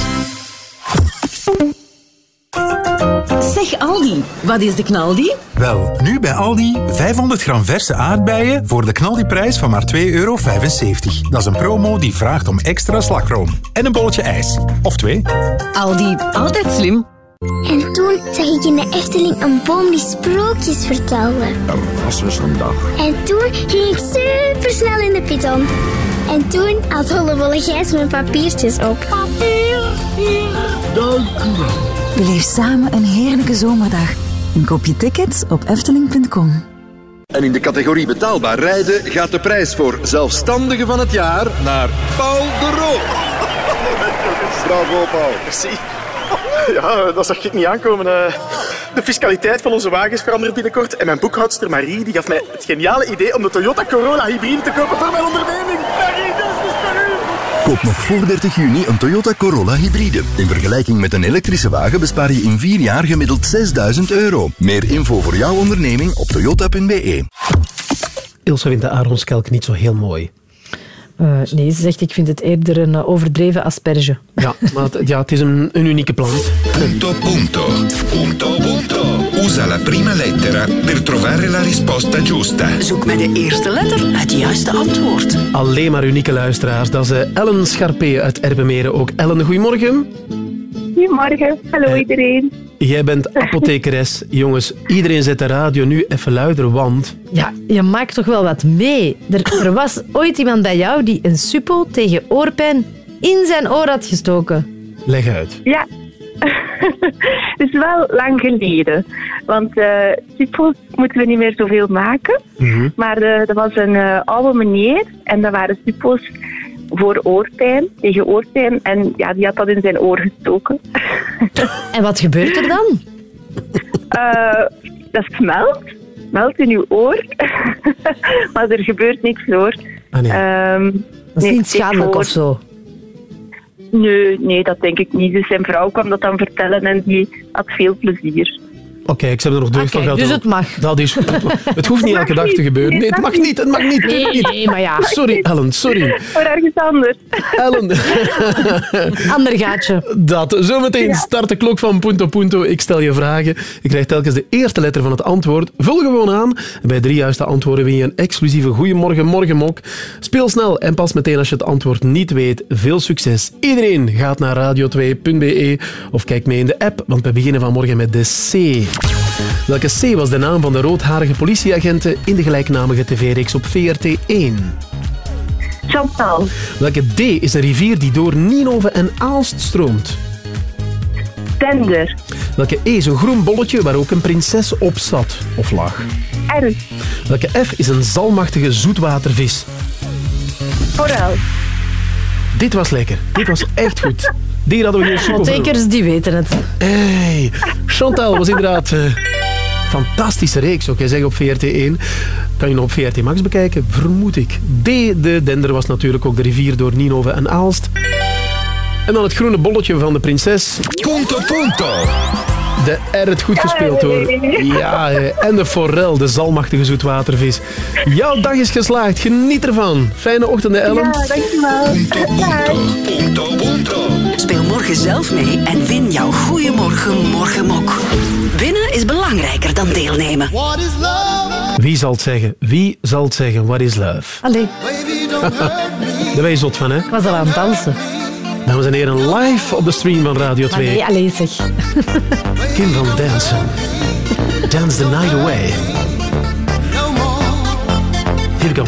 Zeg Aldi, wat is de knaldi? Wel, nu bij Aldi 500 gram verse aardbeien voor de knaldiprijs van maar 2,75 euro. Dat is een promo die vraagt om extra slagroom. En een bolletje ijs. Of twee. Aldi, altijd slim. En toen zag ik in de Efteling een boom die sprookjes vertelde. Er was eens een dag. En toen ging ik super snel in de piton. En toen had Hollebolle Gijs mijn papiertjes op. Papier, Dank u wel. Beleef samen een heerlijke zomerdag. En koop je tickets op efteling.com. En in de categorie betaalbaar rijden gaat de prijs voor zelfstandige van het jaar naar Paul de Roo. Bravo, Paul. Merci. Ja, dat zag ik niet aankomen. eh. De fiscaliteit van onze wagens verandert binnenkort. En mijn boekhoudster Marie die gaf mij het geniale idee om de Toyota Corolla hybride te kopen voor mijn onderneming. Marie, dat is dus voor u. Koop nog voor 30 juni een Toyota Corolla hybride. In vergelijking met een elektrische wagen bespaar je in 4 jaar gemiddeld 6000 euro. Meer info voor jouw onderneming op toyota.be. Ilse vindt de aronskelk niet zo heel mooi. Eh, nee, ze zegt ik vind het eerder een eh, overdreven asperge. Ja, maar het, ja, het is een, een unieke plant. Punto, punto. Punto, punto. Usa la prima lettera per trovare la risposta giusta. Zoek met de eerste letter het juiste antwoord. Alleen maar unieke luisteraars. Dat is eh, Ellen Scharpé uit Erpenmeren. Ook Ellen, goedemorgen. Goedemorgen, hallo iedereen. Jij bent apothekeres. Jongens, iedereen zet de radio nu even luider, want... Ja, je maakt toch wel wat mee. Er, er was ooit iemand bij jou die een suppo tegen oorpijn in zijn oor had gestoken. Leg uit. Ja, het is wel lang geleden. Want eh suppo's moeten we niet meer zoveel maken. Maar eh, er was een eh, oude meneer en dat waren suppo's voor oorpijn, tegen oorpijn. En ja, die had dat in zijn oor gestoken. En wat gebeurt er dan? Eh, dat smelt. Smelt in uw oor. maar er gebeurt niks hoor. Ah, nee. Ehm, Dat is nee, niet schadelijk of zo. Nee, nee, dat denk ik niet. Dus zijn vrouw kwam dat dan vertellen en die had veel plezier. Oké, ik heb er nog deugd van Oké, gehad. dus het mag. Dat is goed. Het hoeft niet elke dag te gebeuren. Nee, het mag niet. Het mag niet. Nee, niet. nee, maar ja. Sorry, Ellen. Sorry. Voor ergens anders. Ellen. Ander gaatje. Dat. Zometeen start de klok van Punto Punto. Ik stel je vragen. Je krijgt telkens de eerste letter van het antwoord. Vul gewoon aan. Bij drie juiste antwoorden win je een exclusieve Goeiemorgen Morgenmok. Speel snel en pas meteen als je het antwoord niet weet. Veel succes. Iedereen gaat naar radio2.be of kijk mee in de app, want we beginnen vanmorgen met de C. Welke C was de naam van de roodharige politieagenten in de gelijknamige tv-reeks op VRT1? Chantal. Welke D is een rivier die door Ninove en Aalst stroomt? Tender. Welke E is een groen bolletje waar ook een prinses op zat of lag? R. Welke F is een zalmachtige zoetwatervis? Forel. Dit was lekker. Dit was echt goed. Die hadden we hier super. Apothekers, die weten het. Hey, Chantal was inderdaad... eh, fantastische reeks, zou ik zeggen, op VRT1. Kan je nog op VRT Max bekijken? Vermoed ik. D, de dender, was natuurlijk ook de rivier door Ninove en Aalst. En dan het groene bolletje van de prinses. Punto punto. De R het goed gespeeld hoor. Ja, en de forel, de zalmachtige zoetwatervis. Jouw dag is geslaagd. Geniet ervan. Fijne ochtend, Ellen. Ja, dankjewel. Speel morgen zelf mee en win jouw Goeiemorgen Morgenmok. Winnen is belangrijker dan deelnemen. Wie zal het zeggen? Wie zal het zeggen? What is love? Allee, Daar ben je zot van, hè? ik was al aan het dansen. Dames en heren, live op de stream van Radio 2. Allee, allee zeg. Kim van Dansen. Dance the night away. Here we go,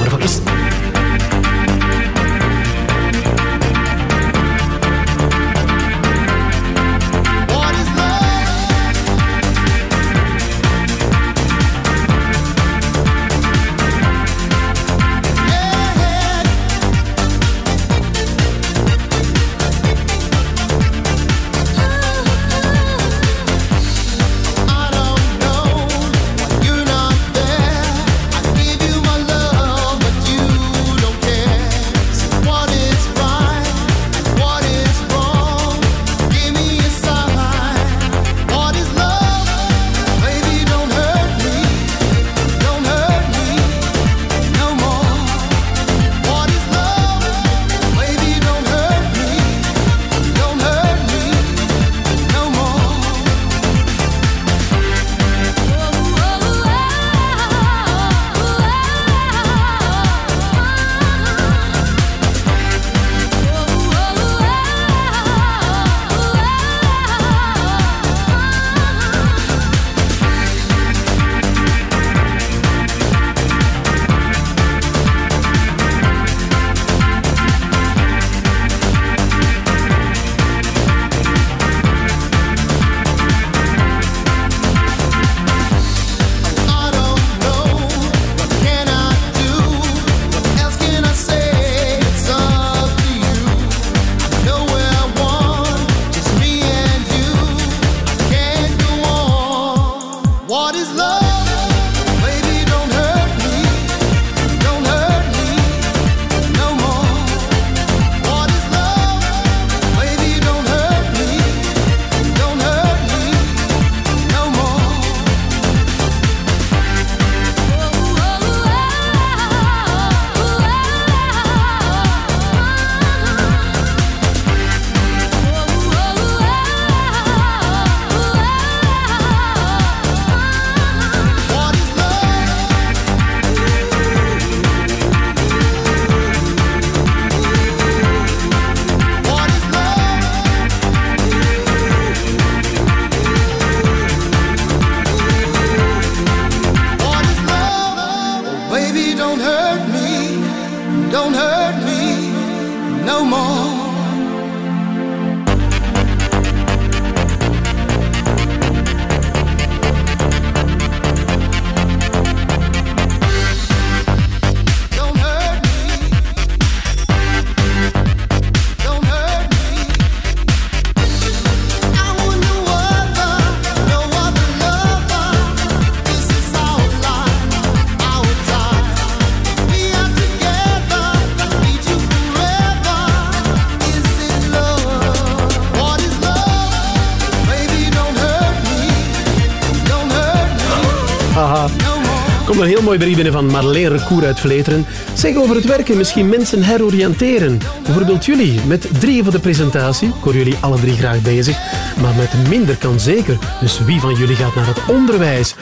heel mooi brief binnen van Marleen Recour uit Vleteren. Zeg over het werken, misschien mensen heroriënteren. Bijvoorbeeld jullie, met drieën voor de presentatie. Ik hoor jullie alle drie graag bezig. Maar met minder kan zeker. Dus wie van jullie gaat naar het onderwijs?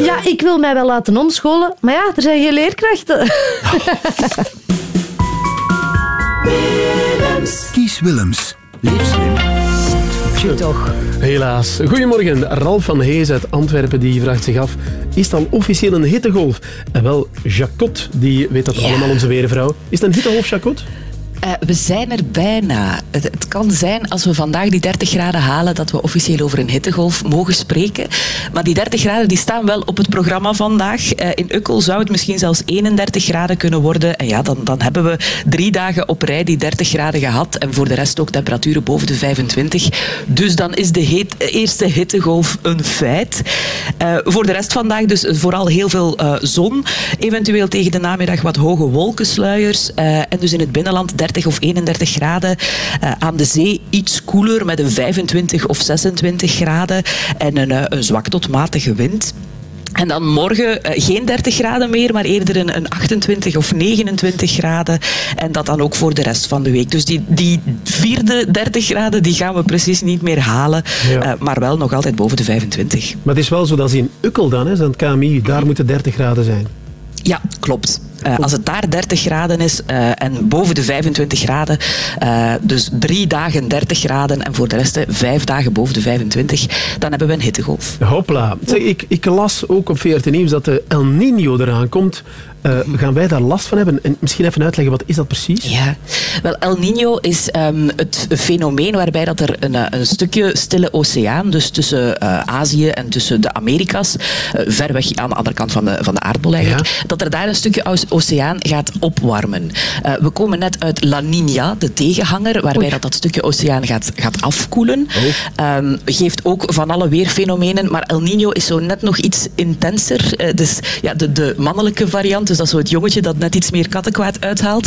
Ja, ik wil mij wel laten omscholen, maar ja, er zijn geen leerkrachten. Kies Willems. Leef slim. Toch. Helaas. Goedemorgen. Ralf van Hees uit Antwerpen die vraagt zich af, is al officieel een hittegolf? En wel, Jacot, die weet dat Ja. allemaal, onze weervrouw. Is het een hittegolf, Jacot? Eh, we zijn er bijna. Het, het kan zijn als we vandaag die 30 graden halen dat we officieel over een hittegolf mogen spreken. Maar die 30 graden die staan wel op het programma vandaag. Eh, in Ukkel zou het misschien zelfs 31 graden kunnen worden. En ja, dan, dan hebben we drie dagen op rij die 30 graden gehad. En voor de rest ook temperaturen boven de 25. Dus dan is de heet- eerste hittegolf een feit. Eh, voor de rest vandaag dus vooral heel veel eh, zon. Eventueel tegen de namiddag wat hoge wolkensluiers. Eh, en dus in het binnenland 30 of 31 graden. Aan de zee iets koeler met een 25 of 26 graden. En een, een zwak tot matige wind. En dan morgen eh, geen 30 graden meer, maar eerder een, een 28 of 29 graden. En dat dan ook voor de rest van de week. Dus die, die vierde 30 graden die gaan we precies niet meer halen. Ja. Eh, maar wel nog altijd boven de 25. Maar het is wel zo dat ze in Ukkel dan, hè, aan het KMI, daar moeten 30 graden zijn. Ja, klopt. Eh, als het daar 30 graden is eh, en boven de 25 graden, eh, dus drie dagen 30 graden en voor de rest vijf dagen boven de 25, dan hebben we een hittegolf. Hopla. Zeg, ik, ik las ook op VRT Nieuws dat de El Nino eraan komt. Eh, gaan wij daar last van hebben? En misschien even uitleggen, wat is dat precies? Ja, wel El Niño is ehm, het fenomeen waarbij dat er een, eh, een stukje stille oceaan, dus tussen eh, Azië en tussen de Amerika's, ver weg aan de andere kant van de, van de aardbol eigenlijk, dat er daar een stukje oce- oceaan gaat opwarmen. We komen net uit La Niña, de tegenhanger, waarbij dat, dat stukje oceaan gaat, gaat afkoelen. Ehm, geeft ook van alle weerfenomenen, maar El Niño is zo net nog iets intenser. Dus ja, de, de mannelijke variant, dus dat is zo het jongetje dat net iets meer kattenkwaad uithaalt.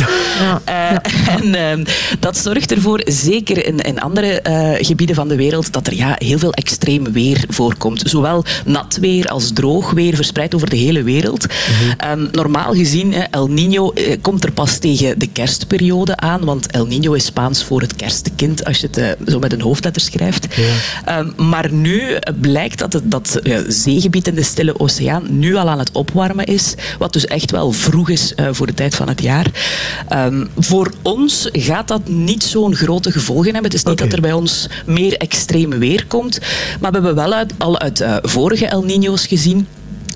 Eh, En ehm, dat zorgt ervoor, zeker in, in andere eh, gebieden van de wereld, dat er ja, heel veel extreem weer voorkomt. Zowel nat weer als droog weer, verspreid over de hele wereld. Ehm, normaal gezien, El Niño eh, komt er pas tegen de kerstperiode aan, want El Niño is Spaans voor het kerstkind, als je het zo met een hoofdletter schrijft. Ehm, maar nu blijkt dat het dat, zeegebied in de Stille Oceaan nu al aan het opwarmen is, wat dus echt wel vroeg is eh, voor de tijd van het jaar. Ehm, voor ons gaat dat niet zo'n grote gevolgen hebben. Het is niet dat er bij ons meer extreme weer komt, maar we hebben wel uit, al uit eh, vorige El Niño's gezien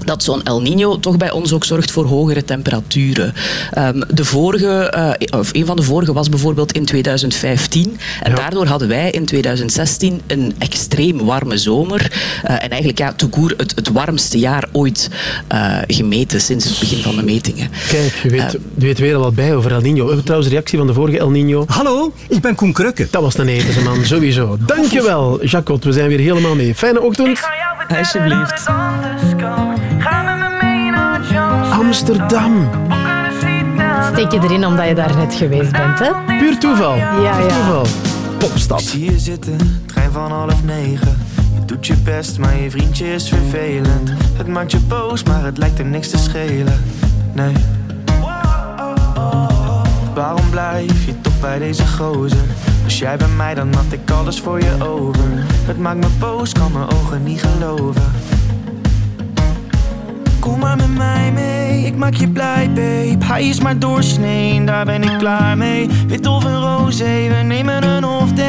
dat zo'n El Niño toch bij ons ook zorgt voor hogere temperaturen. Ehm, de vorige, eh, of een van de vorige was bijvoorbeeld in 2015. En daardoor hadden wij in 2016 een extreem warme zomer. Eh, en eigenlijk ja, tout court het, het warmste jaar ooit eh, gemeten sinds het begin van de metingen. Kijk, je weet, je weet weer al wat bij over El Nino. We hebben trouwens de reactie van de vorige El Nino. Hallo, ik ben Koen Krukke. Dat was een ethische man, sowieso. Dankjewel, Jacot. We zijn weer helemaal mee. Fijne ochtend. Alsjeblieft. Amsterdam. Steek je erin omdat je daar net geweest bent, hè? Puur toeval. Ja, Puur ja. toeval. Popstad. Ik zie je zitten, trein van half negen. Je doet je best, maar je vriendje is vervelend. Het maakt je boos, maar het lijkt hem niks te schelen. Nee. Waarom blijf je toch bij deze gozer? Als jij bij mij, dan had ik alles voor je over. Het maakt me boos, kan mijn ogen niet geloven. Kom maar met mij mee, ik maak je blij, babe. Hij is maar doorsnee, daar ben ik klaar mee. Wit of een roze, we nemen een off day.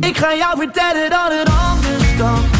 Ik ga jou vertellen dat het anders kan.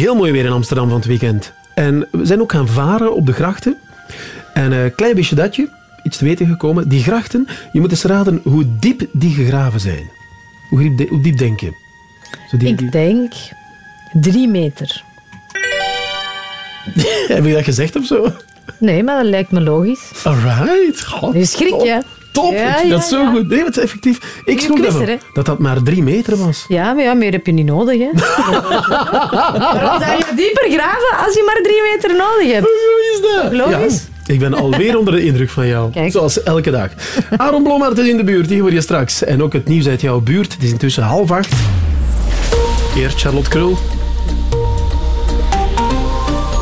Heel mooi weer in Amsterdam van het weekend. En we zijn ook gaan varen op de grachten. En een klein beetje datje, iets te weten gekomen. Die grachten, je moet eens raden hoe diep die gegraven zijn. Hoe diep, hoe diep denk je? Zo diep, Ik denk drie meter. Heb je dat gezegd of zo? Nee, maar dat lijkt me logisch. Alright. God, Nu schrik top. Top, Ja, dat ja, zo goed. Nee, het is effectief. Ik ervan hè? dat dat maar drie meter was. Ja, maar ja, meer heb je niet nodig, hè. Waarom zou je dieper graven als je maar drie meter nodig hebt? Hoe is dat? Logisch. Ja, ik ben alweer onder de indruk van jou. Kijk. Zoals elke dag. Aaron Blommaert is in de buurt, die hoor je straks. En ook het nieuws uit jouw buurt. Het is intussen half acht. Eerst Charlotte Krul.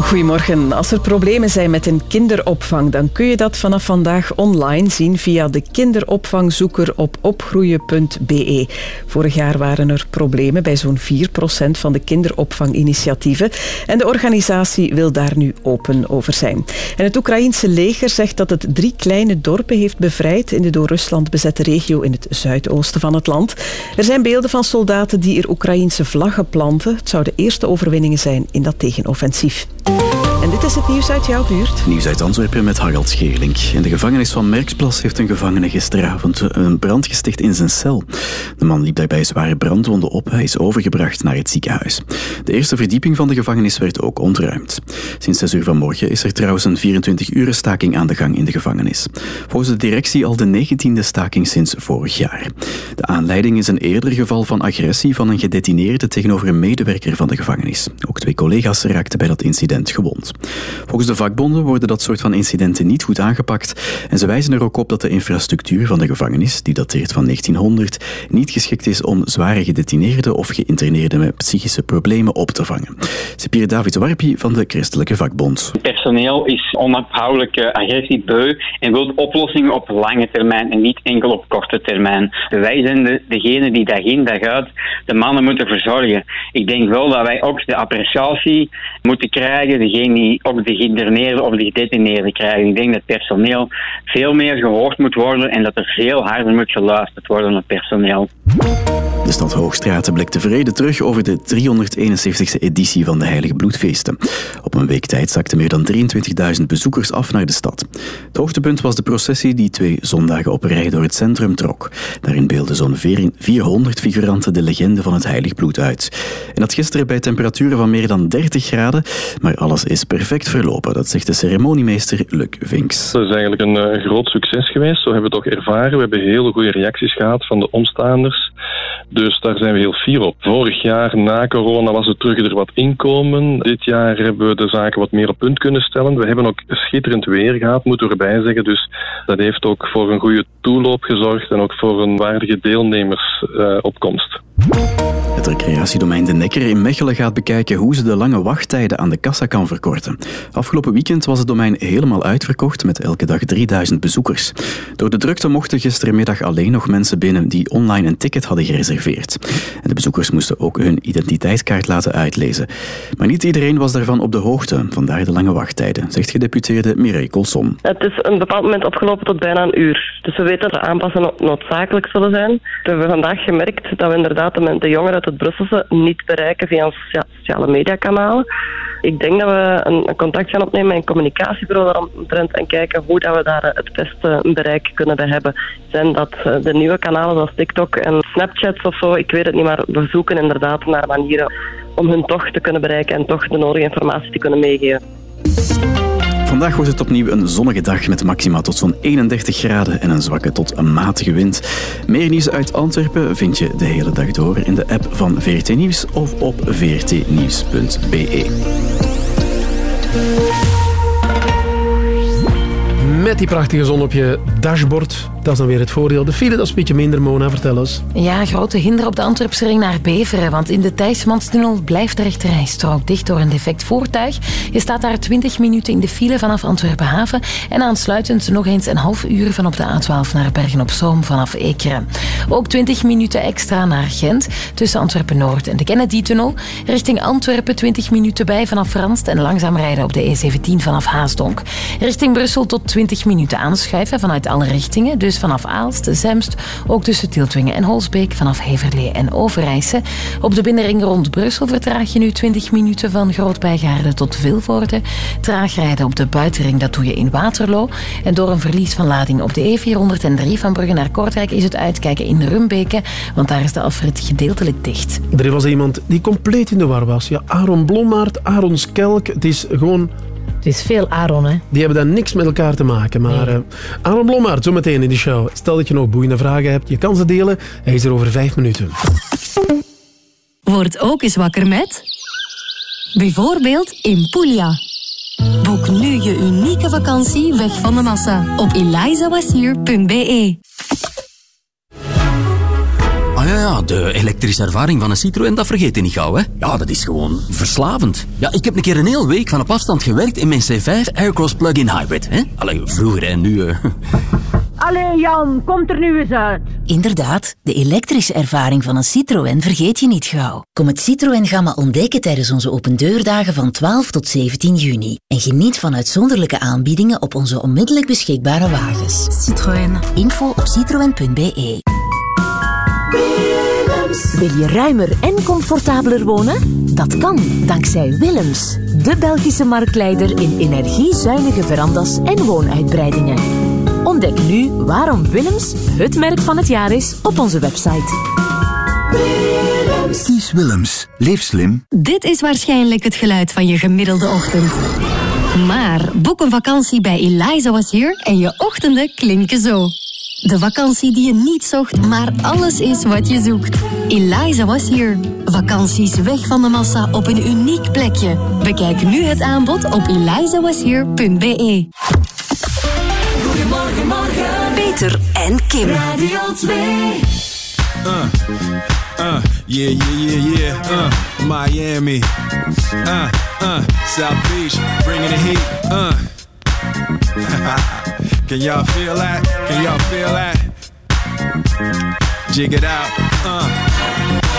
Goedemorgen. Als er problemen zijn met een kinderopvang, dan kun je dat vanaf vandaag online zien via de kinderopvangzoeker op opgroeien.be. Vorig jaar waren er problemen bij zo'n 4% van de kinderopvanginitiatieven. En de organisatie wil daar nu open over zijn. En het Oekraïense leger zegt dat het drie kleine dorpen heeft bevrijd in de door Rusland bezette regio in het zuidoosten van het land. Er zijn beelden van soldaten die er Oekraïense vlaggen planten. Het zouden de eerste overwinningen zijn in dat tegenoffensief. En dit is het nieuws uit jouw buurt. Nieuws uit Antwerpen met Harald Scheerlink. In de gevangenis van Merksplas heeft een gevangene gisteravond een brand gesticht in zijn cel. De man liep daarbij zware brandwonden op. Hij is overgebracht naar het ziekenhuis. De eerste verdieping van de gevangenis werd ook ontruimd. Sinds 6 uur vanmorgen is er trouwens een 24-uren staking aan de gang in de gevangenis. Volgens de directie al de 19e staking sinds vorig jaar. De aanleiding is een eerder geval van agressie van een gedetineerde tegenover een medewerker van de gevangenis. Ook twee collega's raakten bij dat incident gewond. Volgens de vakbonden worden dat soort van incidenten niet goed aangepakt en ze wijzen er ook op dat de infrastructuur van de gevangenis, die dateert van 1900, niet geschikt is om zware gedetineerden of geïnterneerden met psychische problemen op te vangen. Cipier David Warpie van de Christelijke Vakbond. Personeel is onafhankelijke agressie beu en wil oplossingen op lange termijn en niet enkel op korte termijn. Wij zijn de, degene die dag in dag uit de mannen moeten verzorgen. Ik denk wel dat wij ook de appreciatie moeten krijgen, degene die ook de geïnterneerden of de gedetineerden krijgen. Ik denk dat personeel veel meer gehoord moet worden en dat er veel harder moet geluisterd worden naar personeel. De stad Hoogstraten blikt tevreden terug over de 371ste editie van de Heilige Bloedfeesten. Op een week tijd zakten meer dan 23.000 bezoekers af naar de stad. Het hoogtepunt was de processie die twee zondagen op rij door het centrum trok. Daarin beelden zo'n 400 figuranten de legende van het Heilig Bloed uit. En dat gisteren bij temperaturen van meer dan 30 graden, maar alles is perfect verlopen, dat zegt de ceremoniemeester Luc Vinks. Dat is eigenlijk een eh, groot succes geweest. Zo hebben we het toch ervaren. We hebben hele goede reacties gehad van de omstaanders. Dus daar zijn we heel fier op. Vorig jaar na corona was het terug er wat inkomen. Dit jaar hebben we de zaken wat meer op punt kunnen stellen. We hebben ook schitterend weer gehad, moeten we erbij zeggen. Dus dat heeft ook voor een goede toeloop gezorgd en ook voor een waardige deelnemersopkomst. Het recreatiedomein De Nekker in Mechelen gaat bekijken hoe ze de lange wachttijden aan de kassa kan verkorten. Afgelopen weekend was het domein helemaal uitverkocht met elke dag 3000 bezoekers. Door de drukte mochten gistermiddag alleen nog mensen binnen die online een ticket hadden gereserveerd. En de bezoekers moesten ook hun identiteitskaart laten uitlezen. Maar niet iedereen was daarvan op de hoogte, vandaar de lange wachttijden, zegt gedeputeerde Mireille Colson. Het is een bepaald moment opgelopen tot bijna een uur. Dus we weten dat de aanpassingen noodzakelijk zullen zijn. We hebben vandaag gemerkt dat we inderdaad de de jongeren uit het Brusselse niet bereiken via socia- sociale mediakanalen. Ik denk dat we een, contact gaan opnemen met een communicatiebureau daaromtrent en kijken hoe dat we daar eh, het beste bereik kunnen bij hebben. Zijn dat eh, de nieuwe kanalen zoals TikTok en Snapchat of zo? Ik weet het niet, maar we zoeken inderdaad naar manieren om hun toch te kunnen bereiken en toch de nodige informatie te kunnen meegeven. Vandaag wordt het opnieuw een zonnige dag met maxima tot zo'n 31 graden en een zwakke tot een matige wind. Meer nieuws uit Antwerpen vind je de hele dag door in de app van VRT Nieuws of op vrtnieuws.be. Met die prachtige zon op je dashboard, Dat is dan weer het voordeel. De file dat is een beetje minder, Mona. Vertel eens. Ja, grote hinder op de Antwerpse ring naar Beveren, want in de Thijsmanstunnel blijft de rechterrijstrook dicht door een defect voertuig. Je staat daar 20 minuten in de file vanaf Antwerpen Haven en aansluitend nog eens een half uur van op de A12 naar Bergen-op-Zoom vanaf Ekeren. Ook 20 minuten extra naar Gent tussen Antwerpen-Noord en de Kennedy-tunnel. Richting Antwerpen 20 minuten bij vanaf Franst en langzaam rijden op de E17 vanaf Haasdonk. Richting Brussel tot 20 minuten aanschuiven vanuit alle richtingen, dus vanaf Aalst, Zemst, ook tussen Tieltwingen en Holsbeek, vanaf Heverlee en Overijse. Op de binnenring rond Brussel vertraag je nu 20 minuten van Groot-Bijgaarde tot Vilvoorde. Traag rijden op de buitenring, dat doe je in Waterloo. En door een verlies van lading op de E403 van Brugge naar Kortrijk is het uitkijken in Rumbeke, want daar is de afrit gedeeltelijk dicht. Er was iemand die compleet in de war was. Ja, Aaron Blommaert, Aaron Skelk. Het is gewoon... Het is veel Aaron, hè? Die hebben daar niks met elkaar te maken. Maar eh, Aaron Blommaert, zometeen in de show. Stel dat je nog boeiende vragen hebt, je kan ze delen. Hij is er over vijf minuten. Word ook eens wakker met... Bijvoorbeeld in Puglia. Boek nu je unieke vakantie weg van de massa op elizawashier.be. Ja, ja, de elektrische ervaring van een Citroën, dat vergeet je niet gauw, hè. Ja, dat is gewoon verslavend. Ja, ik heb een keer een hele week van op afstand gewerkt in mijn C5 Aircross Plug-in Hybrid, hè. Allee, vroeger en nu... eh, Allee Jan, komt er nu eens uit. Inderdaad, de elektrische ervaring van een Citroën vergeet je niet gauw. Kom het Citroën Gamma ontdekken tijdens onze opendeurdagen van 12 tot 17 juni. En geniet van uitzonderlijke aanbiedingen op onze onmiddellijk beschikbare wagens. Citroën. Info op Wil je ruimer en comfortabeler wonen? Dat kan dankzij Willems, de Belgische marktleider in energiezuinige verandas en woonuitbreidingen. Ontdek nu waarom Willems het merk van het jaar is op onze website. Kies Willems. Leef slim. Dit is waarschijnlijk het geluid van je gemiddelde ochtend. Maar boek een vakantie bij Eliza Was Here en je ochtenden klinken zo. De vakantie die je niet zocht, maar alles is wat je zoekt. Eliza Was Here. Vakanties weg van de massa op een uniek plekje. Bekijk nu het aanbod op elizawashere.be. Goedemorgen, morgen. Peter en Kim. Radio 2. Uh, uh, yeah, yeah, yeah, yeah. Uh, Miami. Uh, uh, South Beach, bringing the heat. Uh. Can y'all feel that? Can y'all feel that? Jig it out. Uh.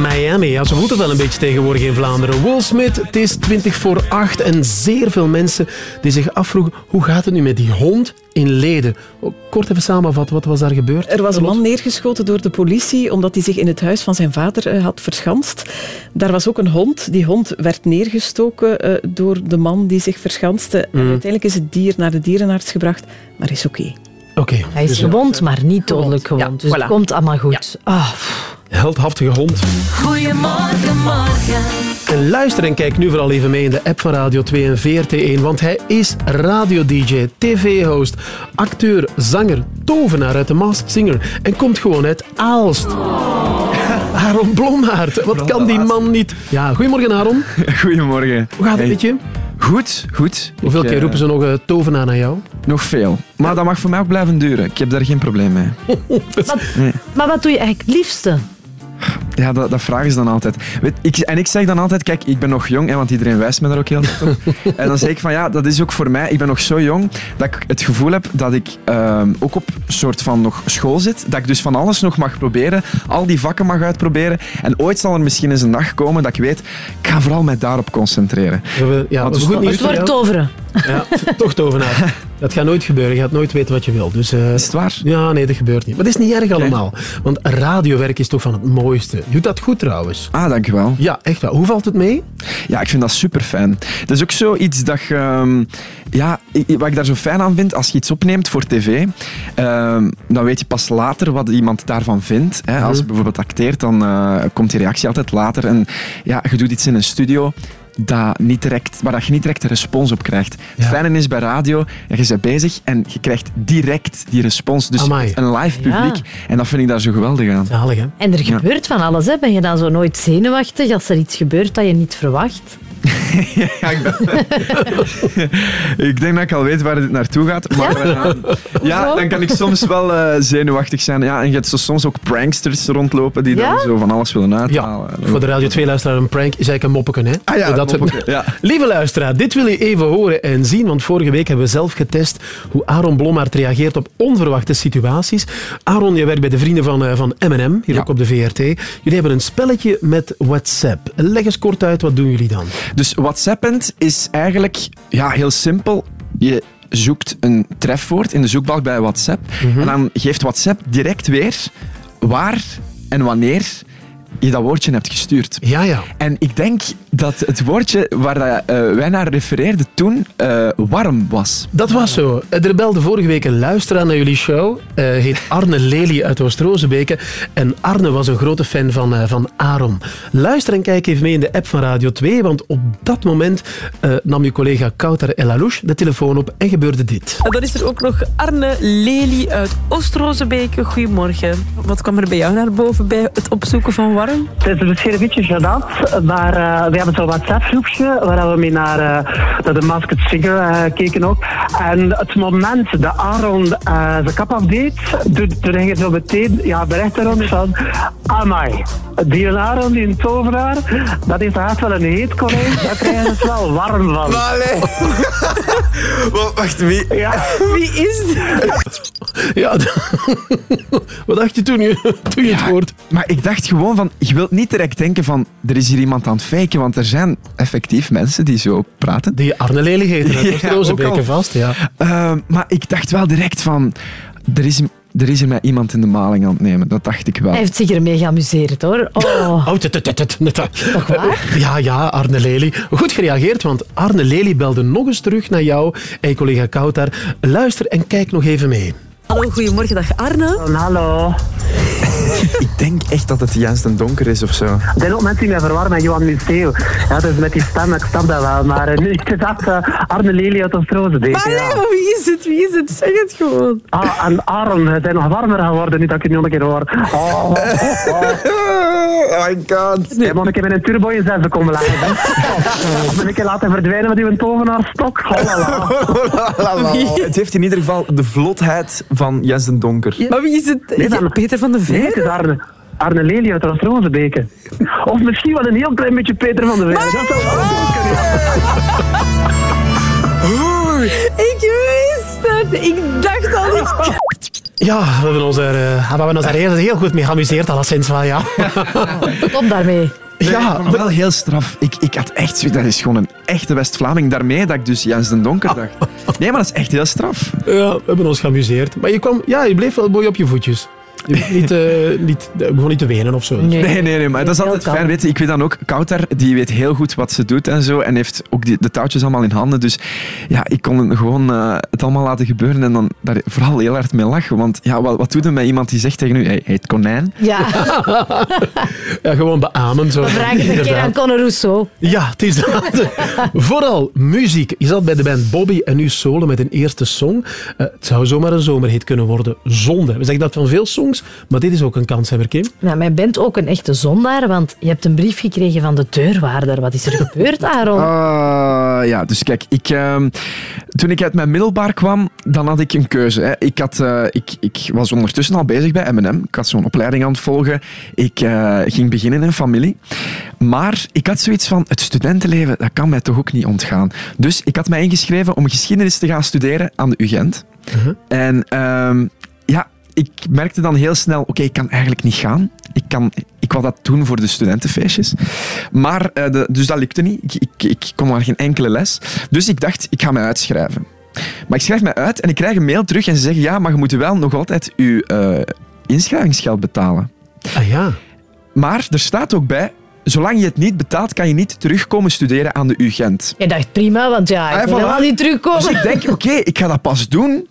Miami. Ja, ze moeten wel een beetje tegenwoordig in Vlaanderen. Will Smith, het is 20 voor 8 en zeer veel mensen die zich afvroegen hoe gaat het nu met die hond in Leden? Kort even samenvatten, wat was daar gebeurd? Er was een man neergeschoten door de politie omdat hij zich in het huis van zijn vader eh, had verschanst. Daar was ook een hond. Die hond werd neergestoken eh, door de man die zich verschanste. En Mm. uiteindelijk is het dier naar de dierenarts gebracht, maar is oké. Oké. Hij is dus, gewond, maar niet dodelijk gewond. dus voilà. het komt allemaal goed. Ah, Heldhaftige hond. Goedemorgen, morgen. En luister en kijk nu vooral even mee in de app van Radio 2 en VRT1, want hij is radio-dj, tv-host, acteur, zanger, tovenaar uit de Masked Singer en komt gewoon uit Aalst. Aaron Blomhaert, wat kan die man niet? Ja, goedemorgen Aaron. Goedemorgen. Hoe gaat het met je? Goed, goed. Hoeveel Ik, keer eh, roepen ze nog eh, tovenaar naar jou? Nog veel. Maar dat mag voor mij ook blijven duren. Ik heb daar geen probleem mee. Nee. maar wat doe je eigenlijk het liefste? Ja, dat, dat vragen ze dan altijd. Weet, ik, en ik zeg dan altijd, kijk, ik ben nog jong, hè, want iedereen wijst me daar ook heel tijd op. en dan zeg ik van, ja, dat is ook voor mij, ik ben nog zo jong, dat ik het gevoel heb dat ik ehm, ook op een soort van nog school zit. Dat ik dus van alles nog mag proberen, al die vakken mag uitproberen. En ooit zal er misschien eens een dag komen dat ik weet, ik ga vooral mij daarop concentreren. We ja, Want we hebben goed nieuws Het wordt toveren. Ja, toch tovenaar. Dat gaat nooit gebeuren. Je gaat nooit weten wat je wil. Dus, is het waar? Ja, nee, dat gebeurt niet. Maar dat is niet erg allemaal. Want radiowerk is toch van het mooiste. Je doet dat goed trouwens. Ah, dankjewel. Ja, echt wel. Hoe valt het mee? Ja, ik vind dat super fijn. Dat is ook zoiets dat je, ehm, ja, wat ik daar zo fijn aan vind, als je iets opneemt voor tv, ehm, dan weet je pas later wat iemand daarvan vindt. Hè. Als je bijvoorbeeld acteert, dan eh, komt die reactie altijd later. En ja, je doet iets in een studio dat niet direct, waar dat je niet direct een respons op krijgt. Het fijne is bij radio, ja, je bent bezig en je krijgt direct die respons. Dus Amai. een live publiek. Ja. En dat vind ik daar zo geweldig aan. Zalig, hè? En er Ja. gebeurt van alles. Hè? Ben je dan zo nooit zenuwachtig als er iets gebeurt dat je niet verwacht? Ja, ik, ben- ik denk dat ik al weet waar dit naartoe gaat. Maar eh, ja, dan kan ik soms wel eh, zenuwachtig zijn. Ja, en je hebt zo soms ook pranksters rondlopen die dan Ja? zo van alles willen uithalen. Voor de Radio 2-luisteraar een prank is eigenlijk een moppeken, hè? Ah ja, Dat ja. Lieve luisteraar, dit wil je even horen en zien, want vorige week hebben we zelf getest hoe Aaron Blommaert reageert op onverwachte situaties. Aaron, je werkt bij de vrienden van, eh, van M&M, hier Ja. ook op de VRT. Jullie hebben een spelletje met WhatsApp. Leg eens kort uit, wat doen jullie dan? Dus WhatsAppend is eigenlijk ja, heel simpel. Je zoekt een trefwoord in de zoekbalk bij WhatsApp. En dan geeft WhatsApp direct weer waar en wanneer je dat woordje hebt gestuurd. Ja, ja. En ik denk dat het woordje waar dat, eh, wij naar refereerden toen eh, warm was. Dat was zo. Er belde vorige week een luisteraar naar jullie show. Eh heet Arne Lely uit Oost-Rozebeke. En Arne was een grote fan van, eh, van Aaron. Luister en kijk even mee in de app van Radio 2. Want op dat moment eh, nam je collega Kouter El Alouche de telefoon op en gebeurde dit. En dan is er ook nog Arne Lely uit Oost-Rozebeke. Goedemorgen. Wat kwam er bij jou naar boven bij het opzoeken van warm? Het is misschien een beetje gênant, maar eh, we hebben zo'n WhatsApp-groepje waar we mee naar, eh, naar de Masked Singer eh, keken ook. En het moment dat Aaron eh, zijn kap afdeed, toen toen ging er zo meteen ja, bericht rond van amai, die Aaron, die een tovenaar, dat is echt wel een heet college, daar krijgen ze wel warm van. Wacht, wie? Ja. Wie is dit? Ja, wat dacht je toen je, toen je het hoort? Maar ik dacht gewoon van, je wilt niet direct denken van, er is hier iemand aan het faken, want er zijn effectief mensen die zo praten. Die Arne Lely Ja, ook al. vast, ja. Eh, maar ik dacht wel direct van, er is, er is er mij iemand in de maling aan het nemen. Dat dacht ik wel. Hij heeft zich ermee geamuseerd hoor. Oh. Oh, tut, tut, tut, tut, tut. Ja, ja, Arne Lely. Goed gereageerd, want Arne Lely belde nog eens terug naar jou en je collega Kouter. Luister en kijk nog even mee. Hallo, goedemorgen, dag Arne. Hallo. ik denk echt dat het Jens den Donker is of zo. Op dit moment zien wij verwarren met Johan Museeuw. Ja, dus met die stem, ik snap dat wel. Maar eh, nu is het dat eh, Arne Lely uit Oost-Rozenbeek. Maar ja. nee, wie is het? Wie is het? Zeg het gewoon. Ah, en Aaron, we zijn nog warmer geworden nu dat ik het nog een keer hoor. Oh, oh, oh. Oh my god. Jij moet een keer met een turbo in zeven komen laten. Of een keer laten verdwijnen met uw tovenaarstok. Halala. Het heeft in ieder geval de vlotheid van Jens den Donker. Maar wie is het? Nee, Peter van de Nee, het Veer? is Arne. Arne Lely uit Oost-Rozenbeke. Of misschien wel een heel klein beetje Peter van der Veer. Dat zou wel kunnen. Ik wist het. Ik dacht al. Ik... Ja, we hebben ons er, eh, we hebben ons er heel, heel goed mee geamuseerd, alleszins wel, ja. Stop daarmee. Ja, maar wel heel straf. Ik, ik had echt zoiets, dat is gewoon een echte West-Vlaming. Daarmee dat ik dus Jens den Donker dacht. Nee, maar dat is echt heel straf. Ja, we hebben ons geamuseerd. Maar je, kwam, ja, je bleef wel mooi op je voetjes. Je niet, eh, niet, je begon niet te wenen of zo. Nee, nee, nee, maar dat is altijd fijn. Weet je, ik weet dan ook, Kouter, die weet heel goed wat ze doet en zo. En heeft ook die, de touwtjes allemaal in handen. Dus ja, ik kon gewoon eh, het allemaal laten gebeuren en dan daar vooral heel hard mee lachen. Want ja, wat, wat doe je met iemand die zegt tegen u, hij heet konijn? Ja, Ja, gewoon beamen. Zo. we vragen het een keer aan Inderdaad. Conor Rousseau. Ja, het is dat. Vooral muziek. Je zat bij de band Bobby en nu solo met een eerste song. Eh, het zou zomaar een zomerhit kunnen worden. Zonde. We zeggen dat van veel songs, maar dit is ook een kans, hè, Kim? Nou, maar je bent ook een echte zondaar, want je hebt een brief gekregen van de deurwaarder. Wat is er gebeurd, Aaron? Ah, ja, dus kijk, ik, ehm, toen ik uit mijn middelbaar kwam, dan had ik een keuze. Hè. Ik, had, eh, ik, ik was ondertussen al bezig bij M&M. Ik had zo'n opleiding aan het volgen. Ik eh, ging beginnen in familie. Maar ik had zoiets van, het studentenleven, dat kan mij toch ook niet ontgaan. Dus ik had mij ingeschreven om geschiedenis te gaan studeren aan de UGent. En ehm, ik merkte dan heel snel, oké, ik kan eigenlijk niet gaan. Ik, kan, ik wou dat doen voor de studentenfeestjes. Maar, eh, de, dus dat lukte niet. Ik, ik, ik kon maar geen enkele les. Dus ik dacht, ik ga mij uitschrijven. Maar ik schrijf mij uit en ik krijg een mail terug en ze zeggen, ja, maar je moet wel nog altijd je eh, inschrijvingsgeld betalen. Ah ja. Maar er staat ook bij, zolang je het niet betaalt, kan je niet terugkomen studeren aan de UGent. Je dacht prima, want ja, ik Ah, wil voilà. helemaal niet terugkomen. Dus ik denk, oké, ik ga dat pas doen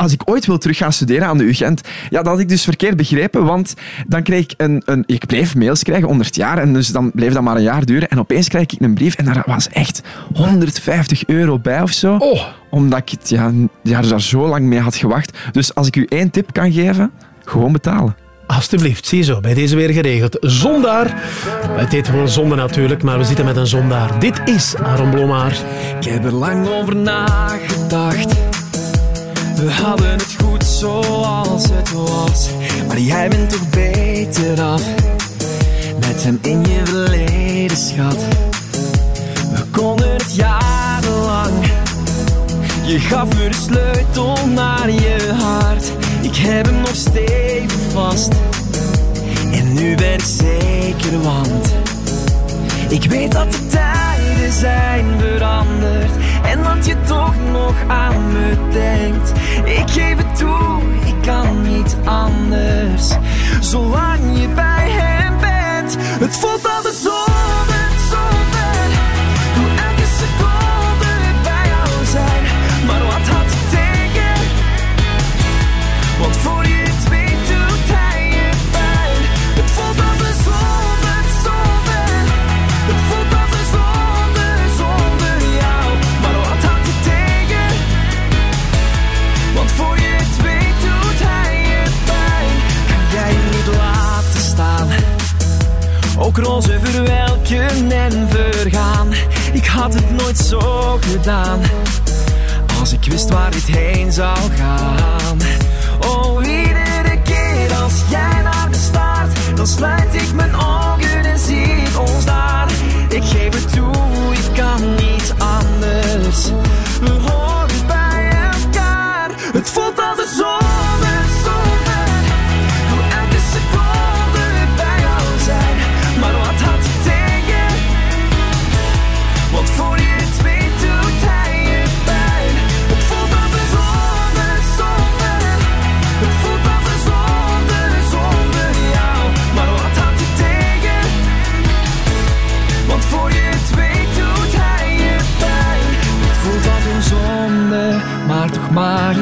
als ik ooit wil terug gaan studeren aan de UGent. Ja, dat had ik dus verkeerd begrepen, want dan kreeg ik een, een... Ik bleef mails krijgen, 100 jaar, en dus dan bleef dat maar een jaar duren. En opeens kreeg ik een brief en daar was echt 150 euro bij of zo. Omdat ik het, ja, ja, daar zo lang mee had gewacht. Dus als ik u één tip kan geven, gewoon betalen. Alsjeblieft, ziezo, bij deze weer geregeld. Zondaar. Het heet gewoon zonde natuurlijk, maar we zitten met een zondaar. Dit is Aaron Blomaar. Ik heb er lang over nagedacht. We hadden het goed zoals het was. Maar jij bent toch beter af. Met hem in je verleden, schat. We konden het jarenlang. Je gaf me de sleutel naar je hart. Ik heb hem nog stevig vast. En nu ben ik zeker, want ik weet dat de tijden zijn veranderd en dat je toch nog aan me denkt. Ik geef het toe, ik kan niet anders. Zolang je bij hem bent, het voelt altijd zonde, Ook roze verwelken en vergaan. Ik had het nooit zo gedaan. Als ik wist waar dit heen zou gaan. Oh, iedere keer als jij naar me staart, dan sluit ik mijn ogen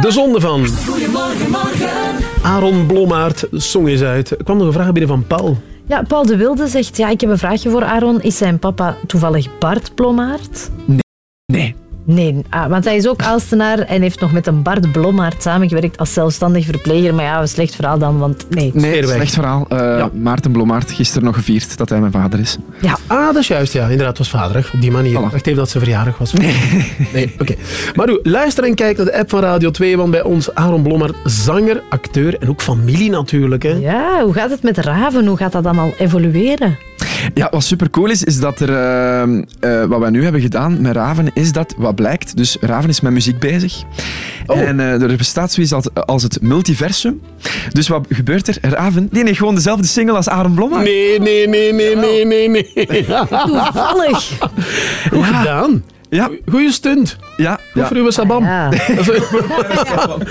De zonde van Goedemorgen, morgen. Aaron Blommaert. De song is uit. Er kwam nog een vraag binnen van Paul. Ja, Paul de Wilde zegt, ja, ik heb een vraagje voor Aaron. Is zijn papa toevallig Bart Blommaert? Nee. Nee, ah, want hij is ook Aalstenaar en heeft nog met een Bart Blommaert samengewerkt als zelfstandig verpleger. Maar ja, een slecht verhaal dan, want nee. Nee, slecht verhaal. Eh, Maarten Blomaert gisteren nog gevierd dat hij mijn vader is. Ja. Ah, dat is juist, ja. Inderdaad, het was vaderig. Op die manier. Wacht even dat ze verjaardag was. Nee. nee oké. Maar doe, luister en kijk naar de app van Radio 2, want bij ons Aaron Blommaert, zanger, acteur en ook familie natuurlijk. Hè. Ja, hoe gaat het met Raven? Hoe gaat dat allemaal evolueren? Ja, wat super cool is, is dat er, eh, eh, wat wij nu hebben gedaan met Raven, is dat wat blijkt. Dus Raven is met muziek bezig. En eh, er bestaat zoiets als, als het multiversum. Dus wat gebeurt er? Raven, die heeft gewoon dezelfde single als Aaron Blommaert. Nee, nee, nee, nee, nee, nee, nee. Toevallig. Goed gedaan. Ja. Goeie stunt. Ja. Goed voor uw sabam.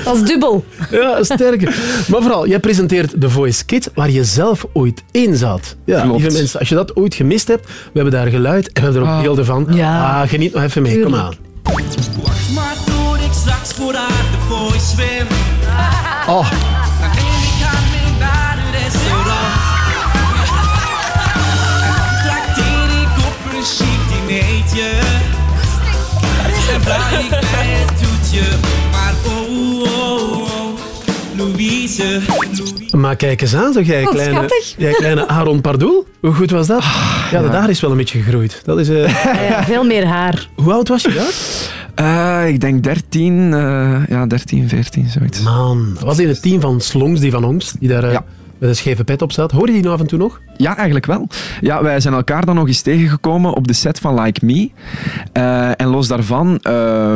Dat is dubbel. Ja, sterk. Maar vooral, jij presenteert The Voice Kids, waar je zelf ooit in zat. Ja, Klopt. lieve mensen, als je dat ooit gemist hebt, we hebben daar geluid en we hebben er ook Ah. beelden van. Ja. Ah, geniet nog even mee, kom aan. Maar toen ik straks voor haar de voice zwem, Oh, dan neem ik haar mee naar een restaurant. Trakteer ik op een chic dinertje. En vraag ik bij het toetje, Louise. maar kijk eens aan, zeg jij Wat kleine, schattig. jij kleine Aaron Pardoel. Hoe goed was dat? ja, de daar is wel een beetje gegroeid. Dat is, eh, Ja, veel meer haar. Hoe oud was je daar? Eh, ik denk 13, eh, ja, 13, 14, zoiets. Man, dat was in het team van Slongs, die van Ongst, die daar met een scheve pet op zat. Hoorde je die nou af en toe nog? Ja, eigenlijk wel. Ja, wij zijn elkaar dan nog eens tegengekomen op de set van Like Me. Eh, en los daarvan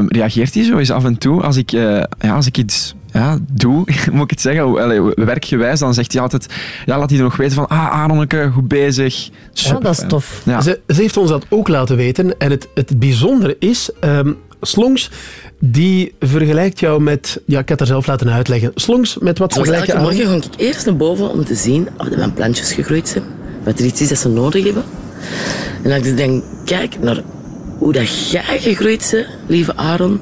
reageert hij zo eens af en toe als ik, eh, ja, als ik iets ja, doe, moet ik het zeggen, Allee, werkgewijs, dan zegt hij altijd, ja, laat hij er nog weten van, ah, Aronneke, goed bezig. Ja, dat is tof. Ja. Ze, ze heeft ons dat ook laten weten. En het, het bijzondere is, ehm, Slongs, die vergelijkt jou met... Ja, ik had het er zelf laten uitleggen. Slongs, met wat vergelijk je morgen ga ik eerst naar boven om te zien of de mijn plantjes gegroeid zijn. Wat er iets is dat ze nodig hebben. En als ik denk, kijk naar hoe dat jij gegroeid bent, lieve Aaron.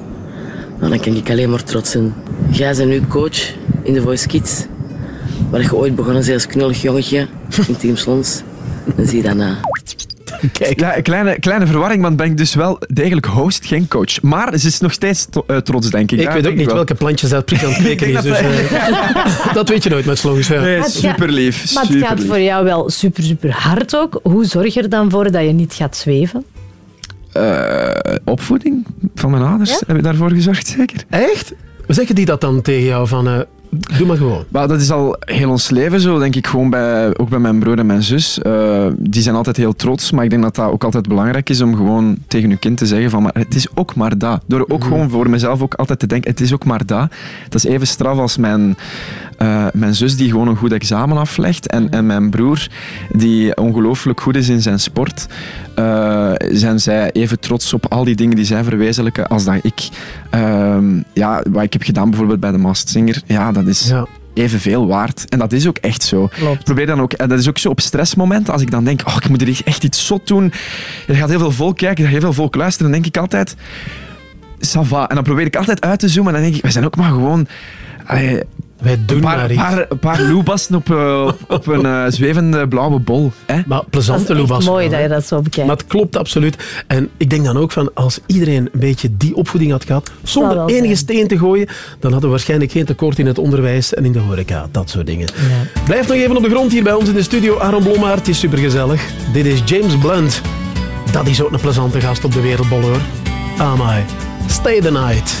Dan kan ik alleen maar trots zijn. Jij bent nu coach in de Voice Kids. Waar je ooit begonnen bent als knullig jongetje in Team Slons. Dan zie je dat na. Ja, een kleine, kleine verwarring, want ben ik dus wel degelijk host, geen coach. Maar ze is nog steeds eh, trots, denk ik. Ik Ja, weet ook niet wel. welke plantjes dat precies aan het kweken is. Dus, dat eh, dat weet je nooit met Slongs. Ja. Nee, super lief. Maar het gaat voor jou wel super, super hard ook. Hoe zorg je er dan voor dat je niet gaat zweven? Eh, opvoeding van mijn ouders hebben daarvoor gezorgd, zeker. Echt? Zeggen die dat dan tegen jou van... eh, doe maar gewoon. Maar dat is al heel ons leven zo, denk ik. Gewoon bij, ook bij mijn broer en mijn zus. Eh, die zijn altijd heel trots, maar ik denk dat dat ook altijd belangrijk is om gewoon tegen je kind te zeggen van, maar het is ook maar dat. Door ook gewoon voor mezelf ook altijd te denken, het is ook maar dat. Dat is even straf als mijn, eh, mijn zus die gewoon een goed examen aflegt en, en mijn broer die ongelooflijk goed is in zijn sport. eh, zijn zij even trots op al die dingen die zij verwezenlijken als dat ik. Ehm, ja, wat ik heb gedaan bijvoorbeeld bij de Masked Singer, ja, dat is evenveel waard. En dat is ook echt zo. Probeer dan ook, en dat is ook zo op stressmomenten, als ik dan denk, oh, ik moet er echt iets zot doen. Er gaat heel veel volk kijken, er gaat heel veel volk luisteren, dan denk ik altijd, ça va. En dan probeer ik altijd uit te zoomen en dan denk ik, wij zijn ook maar gewoon... allee, Wij doen een paar, maar iets. paar, een paar loebassen op, eh, op, op een eh, zwevende blauwe bol. Hè? Maar plezante Dat is echt loebas. mooi dat je dat zo bekijkt. Maar het klopt absoluut. En ik denk dan ook van, als iedereen een beetje die opvoeding had gehad, zonder enige zijn. steen te gooien, dan hadden we waarschijnlijk geen tekort in het onderwijs en in de horeca. Dat soort dingen. Blijf nog even op de grond hier bij ons in de studio. Aaron Blommaert, het is supergezellig. Dit is James Blunt. Dat is ook een plezante gast op de wereldbol hoor. Amai. Stay the night.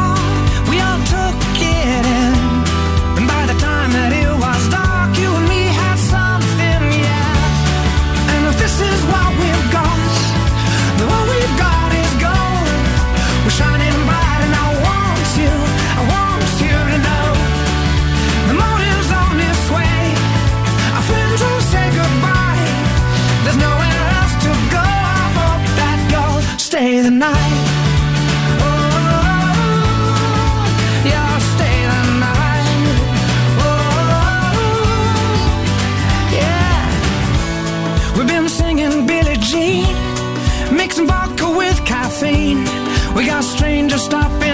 We got strangers stopping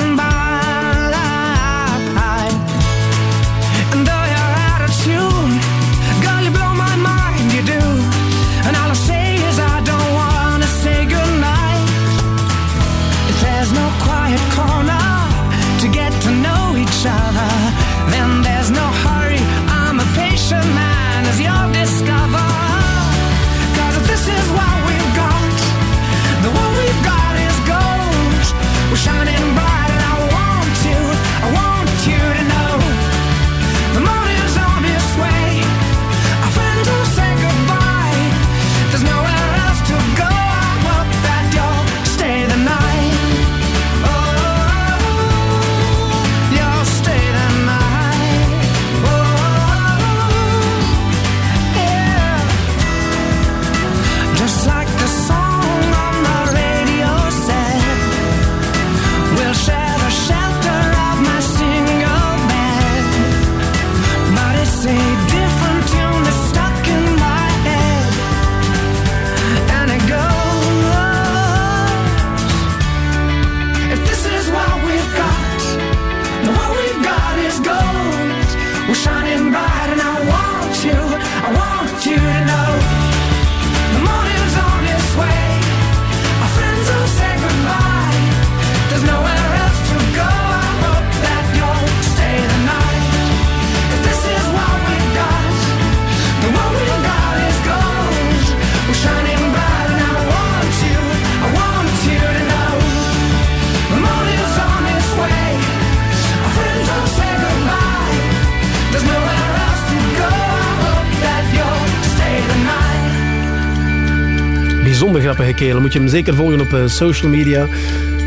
Kerel. Moet je hem zeker volgen op eh, social media.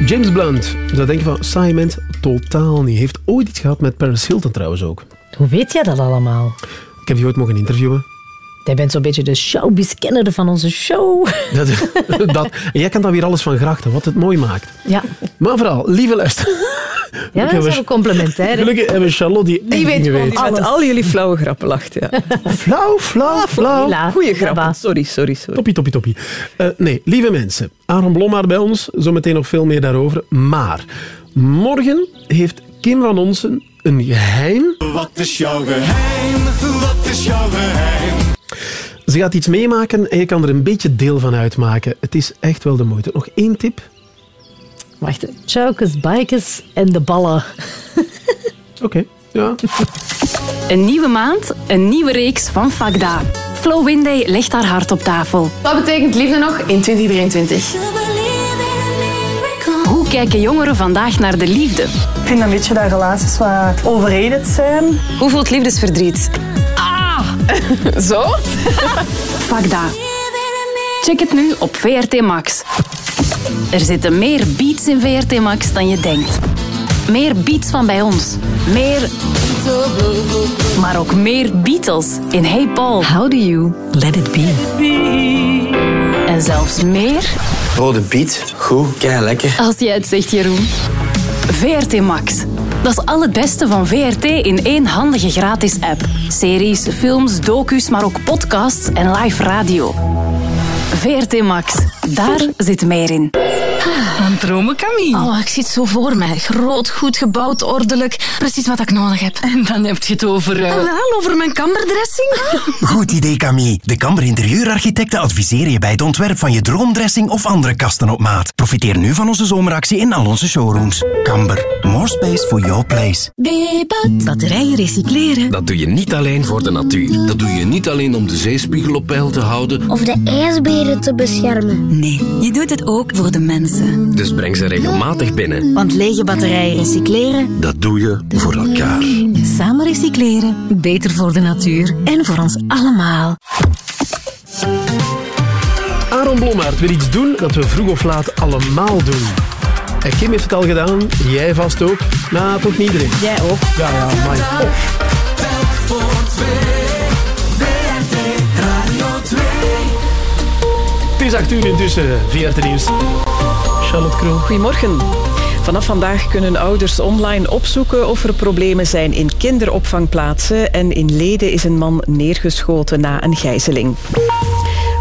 James Blunt. Je zou denken van, saai mens? Totaal niet. Heeft ooit iets gehad met Paris Hilton trouwens ook. Hoe weet jij dat allemaal? Ik heb die ooit mogen interviewen. Jij bent zo'n beetje de showbiz-kenner van onze show. Dat, dat. Jij kan daar weer alles van grachten, wat het mooi maakt. Ja, Maar vooral, lieve luister. ja dat is wel complementair. hè? Gelukkig hebben we Charlotte die, Die weet dingen gewoon weet. alles. Met al jullie flauwe grappen lacht, ja. Flauw, flauw, flauw. Hela. Goeie grappen. Sorry, sorry, sorry. Toppie, toppie, toppie. Eh, nee, lieve mensen. Aaron Blommaert bij ons. Zometeen nog veel meer daarover. Maar morgen heeft Kim van Onsen een geheim. Wat is jouw geheim? Wat is jouw geheim? Ze gaat iets meemaken en je kan er een beetje deel van uitmaken. Het is echt wel de moeite. Nog één tip. Wacht, Chaukes, Bikes en de ballen. Oké, ja. Een nieuwe maand, een nieuwe reeks van Fagda. Flo Winday legt haar hart op tafel. Wat betekent liefde nog in 2023? Hoe kijken jongeren vandaag naar de liefde? Ik vind een beetje dat relaties wat overrated zijn. Hoe voelt liefdesverdriet? Zo? Fagda. Check het nu op VRT Max. Er zitten meer beats in VRT Max dan je denkt. Meer beats van bij ons. Meer... Maar ook meer Beatles in Hey Paul. How do you let it be? En zelfs meer Rode biet, goed, kei lekker. als jij het zegt, Jeroen. VRT Max. Dat is al het beste van VRT in één handige gratis app. Series, films, docus, maar ook podcasts en live radio. VRT Max. Daar zit meer in. Aan het dromen, Camille. Oh, ik zie het zo voor mij. Groot, goed gebouwd, ordelijk. Precies wat ik nodig heb. En dan heb je het over... Ah, wel, over mijn kamberdressing. Goed idee, Camille. De Kamber Interieurarchitecten adviseren je bij het ontwerp van je droomdressing of andere kasten op maat. Profiteer nu van onze zomeractie in al onze showrooms. Kamber. More space for your place. Batterijen recycleren. Dat doe je niet alleen voor de natuur. Dat doe je niet alleen om de zeespiegel op peil te houden. Of de ijsberen te beschermen. Nee, je doet het ook voor de mensen. Dus breng ze regelmatig binnen. Want lege batterijen recycleren. Dat doe je voor elkaar. Samen recycleren. Beter voor de natuur en voor ons allemaal. Aaron Blommaert wil iets doen dat we vroeg of laat allemaal doen. En Kim heeft het al gedaan, jij vast ook. Nou, toch niet iedereen. Jij ook. Ja, ja, maar... Het is acht uur intussen, VRT Nieuws. Charlotte Kroon. Goedemorgen. Vanaf vandaag kunnen ouders online opzoeken of er problemen zijn in kinderopvangplaatsen. En in Leden is een man neergeschoten na een gijzeling.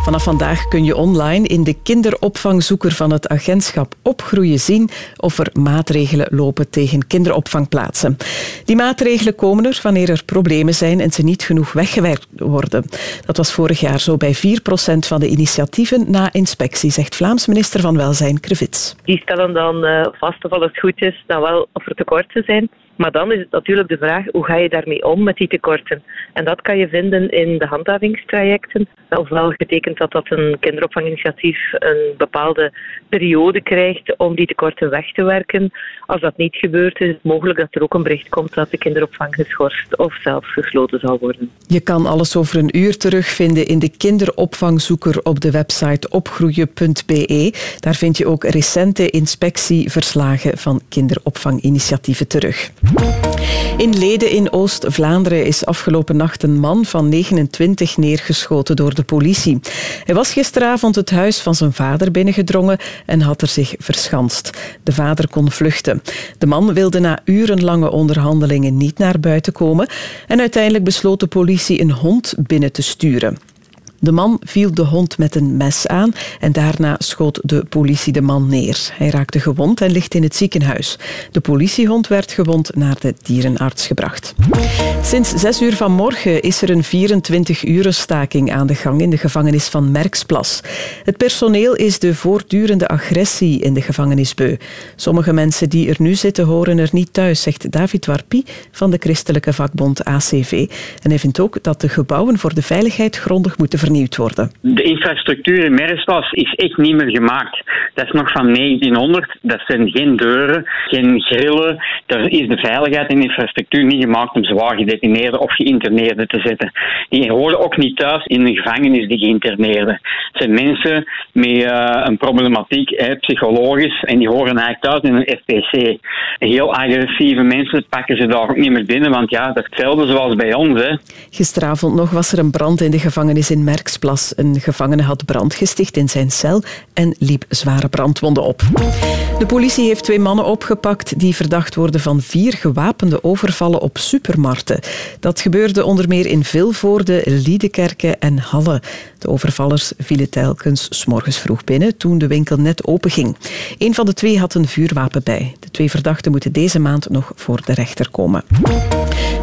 Vanaf vandaag kun je online in de kinderopvangzoeker van het agentschap Opgroeien zien of er maatregelen lopen tegen kinderopvangplaatsen. Die maatregelen komen er wanneer er problemen zijn en ze niet genoeg weggewerkt worden. Dat was vorig jaar zo bij 4% van de initiatieven na inspectie, zegt Vlaams minister van Welzijn Krevits. Die stellen dan eh, vast of alles goed is, dan wel of er tekorten zijn. Maar dan is het natuurlijk de vraag, hoe ga je daarmee om met die tekorten? En dat kan je vinden in de handhavingstrajecten. Ofwel getekend dat dat een kinderopvanginitiatief een bepaalde periode krijgt om die tekorten weg te werken. Als dat niet gebeurt, is het mogelijk dat er ook een bericht komt dat de kinderopvang geschorst of zelfs gesloten zal worden. Je kan alles over een uur terugvinden in de kinderopvangzoeker op de website opgroeien.be. Daar vind je ook recente inspectieverslagen van kinderopvanginitiatieven terug. In Leden in Oost-Vlaanderen is afgelopen nacht een man van 29 neergeschoten door de politie. Hij was gisteravond het huis van zijn vader binnengedrongen en had er zich verschanst. De vader kon vluchten. De man wilde na urenlange onderhandelingen niet naar buiten komen en uiteindelijk besloot de politie een hond binnen te sturen. De man viel de hond met een mes aan en daarna schoot de politie de man neer. Hij raakte gewond en ligt in het ziekenhuis. De politiehond werd gewond naar de dierenarts gebracht. Sinds 6 uur vanmorgen is er een 24-uren staking aan de gang in de gevangenis van Merksplas. Het personeel is de voortdurende agressie in de gevangenis beu. Sommige mensen die er nu zitten horen er niet thuis, zegt David Warpie van de christelijke vakbond ACV. En hij vindt ook dat de gebouwen voor de veiligheid grondig moeten vernieuwd worden. De infrastructuur in Merkslas is echt niet meer gemaakt. Dat is nog van 1900. Dat zijn geen deuren, geen grillen. Daar is de veiligheid en infrastructuur niet gemaakt om zwaar gedetineerden of geïnterneerden te zetten. Die horen ook niet thuis in een gevangenis, die geïnterneerden. Het zijn mensen met eh, een problematiek, hè, psychologisch, en die horen eigenlijk thuis in een FPC. Heel agressieve mensen pakken ze daar ook niet meer binnen, want ja, dat is hetzelfde zoals bij ons. Hè. Gisteravond nog was er een brand in de gevangenis in Een gevangene had brand gesticht in zijn cel en liep zware brandwonden op. De politie heeft twee mannen opgepakt die verdacht worden van vier gewapende overvallen op supermarkten. Dat gebeurde onder meer in Vilvoorde, Liedekerke en Halle. De overvallers vielen telkens morgens vroeg binnen toen de winkel net openging. Een van de twee had een vuurwapen bij. De twee verdachten moeten deze maand nog voor de rechter komen.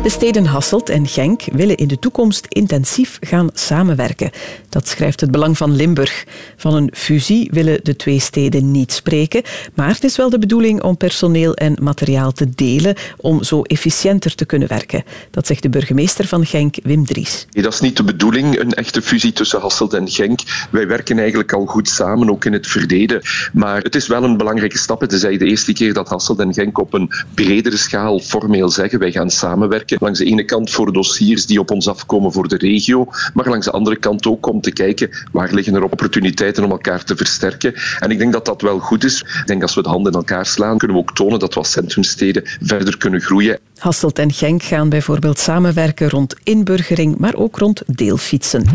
De steden Hasselt en Genk willen in de toekomst intensief gaan samenwerken. Dat schrijft het Belang van Limburg. Van een fusie willen de twee steden niet spreken, maar het is wel de bedoeling om personeel en materiaal te delen om zo efficiënter te kunnen werken. Dat zegt de burgemeester van Genk, Wim Dries. Dat is niet de bedoeling, een echte fusie tussen Hasselt en Genk. Wij werken eigenlijk al goed samen, ook in het verleden. Maar het is wel een belangrijke stap. Het is de eerste keer dat Hasselt en Genk op een bredere schaal formeel zeggen wij gaan samenwerken. Langs de ene kant voor dossiers die op ons afkomen voor de regio, maar langs de andere kant ook om te kijken waar liggen er opportuniteiten om elkaar te versterken. En ik denk dat dat wel goed is. Ik denk als we de handen in elkaar slaan, kunnen we ook tonen dat we als centrumsteden verder kunnen groeien. Hasselt en Genk gaan bijvoorbeeld samenwerken rond inburgering, maar ook rond deelfietsen.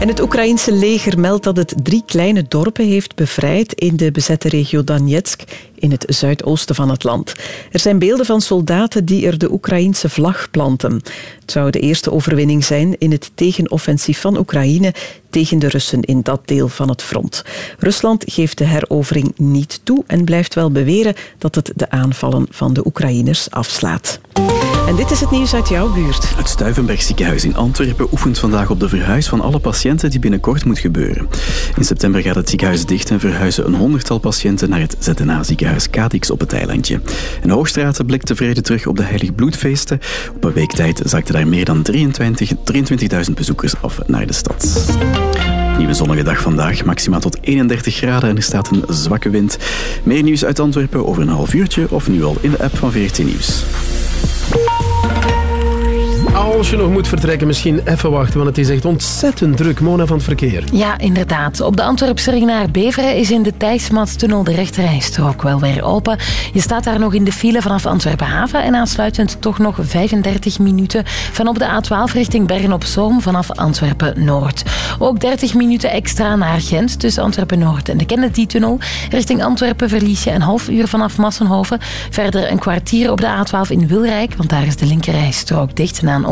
En het Oekraïense leger meldt dat het drie kleine dorpen heeft bevrijd in de bezette regio Donetsk in het zuidoosten van het land. Er zijn beelden van soldaten die er de Oekraïense vlag planten. Het zou de eerste overwinning zijn in het tegenoffensief van Oekraïne Oekraïne tegen de Russen in dat deel van het front. Rusland geeft de herovering niet toe en blijft wel beweren dat het de aanvallen van de Oekraïners afslaat. En dit is het nieuws uit jouw buurt. Het Stuivenberg ziekenhuis in Antwerpen oefent vandaag op de verhuis van alle patiënten die binnenkort moet gebeuren. In september gaat het ziekenhuis dicht en verhuizen een honderdtal patiënten naar het ZNA-ziekenhuis Cadix op het eilandje. En Hoogstraat blikt tevreden terug op de Heilig Bloedfeesten. Op een week tijd zakten daar meer dan 23 23.000 bezoekers af naar de stad. Nieuwe zonnige dag vandaag, maximaal tot 31 graden en er staat een zwakke wind. Meer nieuws uit Antwerpen over een half uurtje of nu al in de app van VRT Nieuws. Als je nog moet vertrekken, misschien even wachten, want het is echt ontzettend druk. Mona van het verkeer. Ja, inderdaad. Op de Antwerpse ring naar Beveren is in de Thijsmatstunnel de rechterrijstrook wel weer open. Je staat daar nog in de file vanaf Antwerpen Haven en aansluitend toch nog 35 minuten van op de A12 richting Bergen op Zoom vanaf Antwerpen Noord. Ook 30 minuten extra naar Gent tussen Antwerpen Noord en de Kennedy-tunnel. Richting Antwerpen verlies je een half uur vanaf Massenhoven. Verder een kwartier op de A12 in Wilrijk, want daar is de linkerrijstrook dicht na een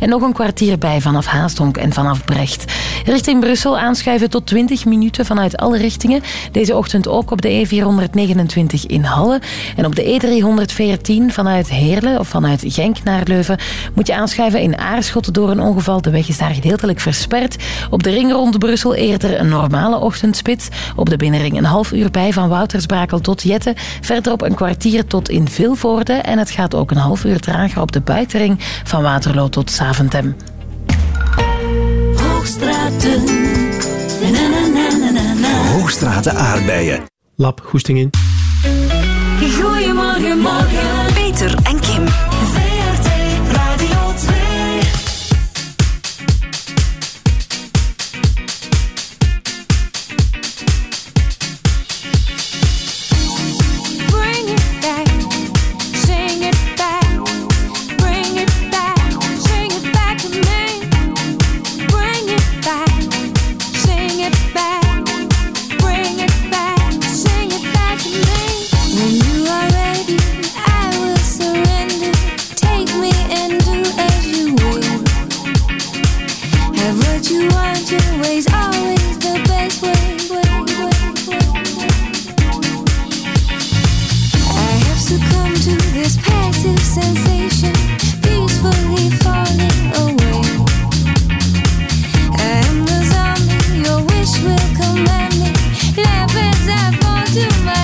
En nog een kwartier bij vanaf Haastonk en vanaf Brecht. Richting Brussel aanschuiven tot 20 minuten vanuit alle richtingen. Deze ochtend ook op de E429 in Halle. En op de E314 vanuit Heerlen of vanuit Genk naar Leuven moet je aanschuiven in Aarschot door een ongeval. De weg is daar gedeeltelijk versperd. Op de ring rond Brussel eerder een normale ochtendspits. Op de binnenring een half uur bij van Woutersbrakel tot Jette. Verderop een kwartier tot in Vilvoorde. En het gaat ook een half uur trager op de buitenring van Waterloo tot Saventem. Hoogstraten. Na, na, na. Hoogstraten aardbeien. Lap, goesting in. Goedemorgen, morgen. Peter en to my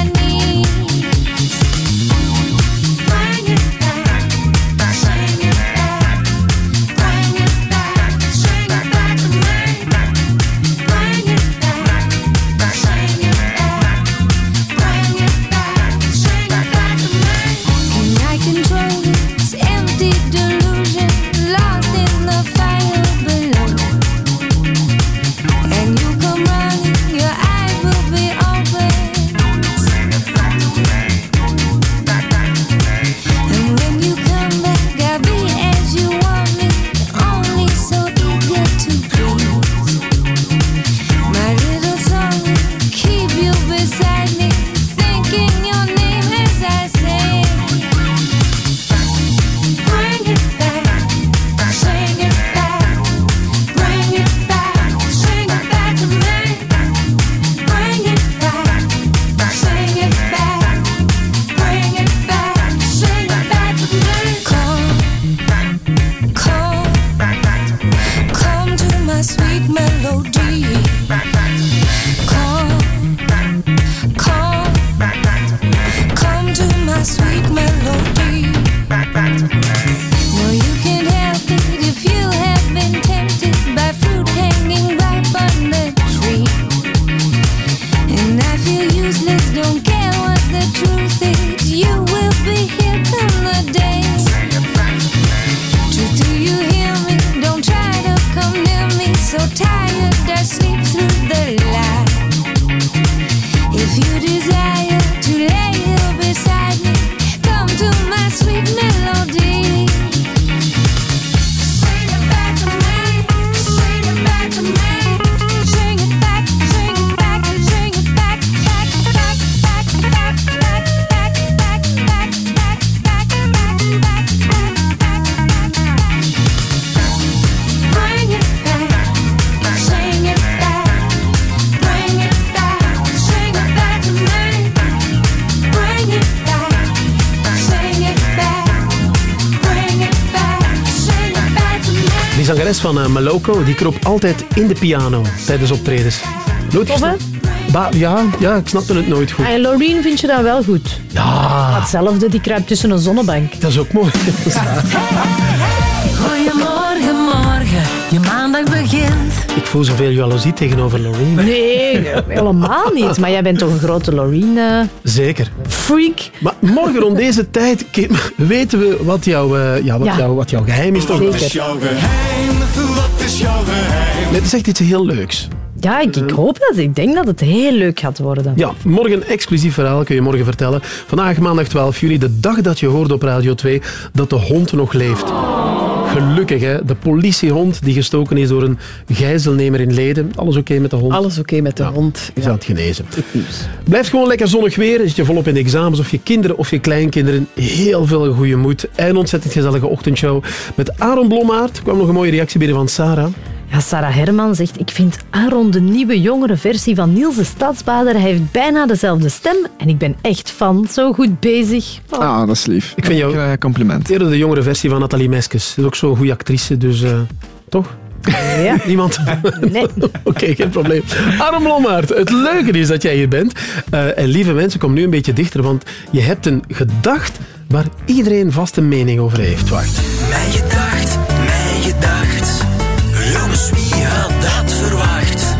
van eh, Maloko, die kroop altijd in de piano tijdens optredens. Nooit? Ba- ja, ja, ik snapte het nooit goed. En Loreen vind je dan wel goed? Ja. Hetzelfde, die kruipt tussen een zonnebank. Dat is ook mooi. Goedemorgen, morgen. Je maandag begint. Ik voel zoveel jaloezie tegenover Loreen. Nee, helemaal niet. Maar jij bent toch een grote Loreen... eh, Zeker. Freak. Maar morgen rond deze tijd Kim, weten we wat, jouw eh, ja, wat, Ja. Jouw, wat jouw geheim is. Toch? Zeker. Wat is jouw geheim? Is jouw geheim? Het is echt iets heel leuks. Ja, ik, ik hoop dat. Ik denk dat het heel leuk gaat worden. Ja, morgen een exclusief verhaal kun je morgen vertellen. Vandaag maandag 12 juli, de dag dat je hoorde op Radio 2 dat de hond nog leeft. Gelukkig, hè. De politiehond die gestoken is door een gijzelnemer in Leden. Alles oké met de hond? Alles oké met de hond. Is aan het genezen. Blijft gewoon lekker zonnig weer. Zit je volop in de examens of je kinderen of je kleinkinderen. Heel veel goede moed. En ontzettend gezellige ochtendshow. Met Aaron Blommaert kwam nog een mooie reactie binnen van Sarah. Ja, Sarah Herman zegt, ik vind Aaron de nieuwe jongere versie van Niels de Stadsbader. Hij heeft bijna dezelfde stem en ik ben echt fan. Zo goed bezig. Oh. Ah, dat is lief. Ik vind jou Eh, compliment. eerder de jongere versie van Nathalie Meskes. Dat is ook zo'n goede actrice, dus eh, toch? Ja. Niemand? Nee. Oké, geen probleem. Aaron Blommaert, het leuke is dat jij hier bent. Eh, en lieve mensen, kom nu een beetje dichter, want je hebt een gedacht waar iedereen vast een mening over heeft. Wacht. Mijn gedacht. Wie had dat verwacht?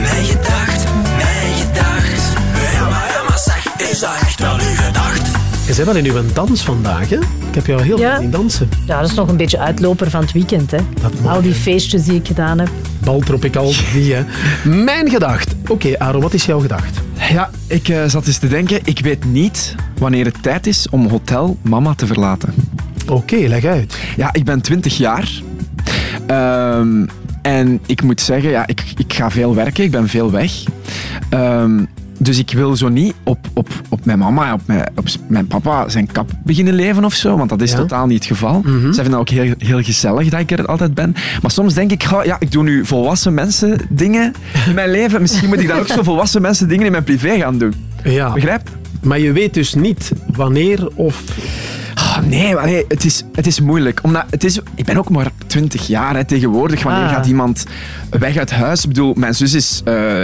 Mijn gedacht, mijn gedacht. Ja, maar, ja, maar zeg, is dat echt wel uw gedacht? Je bent wel in uw dans vandaag, hè? Ik heb jou heel Ja. veel zien dansen. Ja, dat is nog een beetje uitloper van het weekend. Hè. Al die feestjes die ik gedaan heb. Bal tropical, die hè. Mijn gedacht. Oké, Aaron, wat is jouw gedacht? Ja, ik eh, zat eens te denken. Ik weet niet wanneer het tijd is om Hotel Mama te verlaten. Oké, leg uit. Ja, ik ben 20 jaar. Ehm, en ik moet zeggen, ja, ik, ik ga veel werken. Ik ben veel weg. Ehm, dus ik wil zo niet op, op, op mijn mama, op mijn, op mijn papa zijn kap beginnen leven of zo. Want dat is Ja. totaal niet het geval. Ze vinden het ook heel, heel gezellig dat ik er altijd ben. Maar soms denk ik, ja, ik doe nu volwassen mensen dingen in mijn leven. Misschien moet ik dan ook zo volwassen mensen dingen in mijn privé gaan doen. Ja. Begrijp? Maar je weet dus niet wanneer of... Nee, maar nee het, is, het is moeilijk. Omdat het is, ik ben ook maar 20 jaar hè, tegenwoordig. Wanneer Ah. gaat iemand weg uit huis? Ik bedoel, mijn zus is eh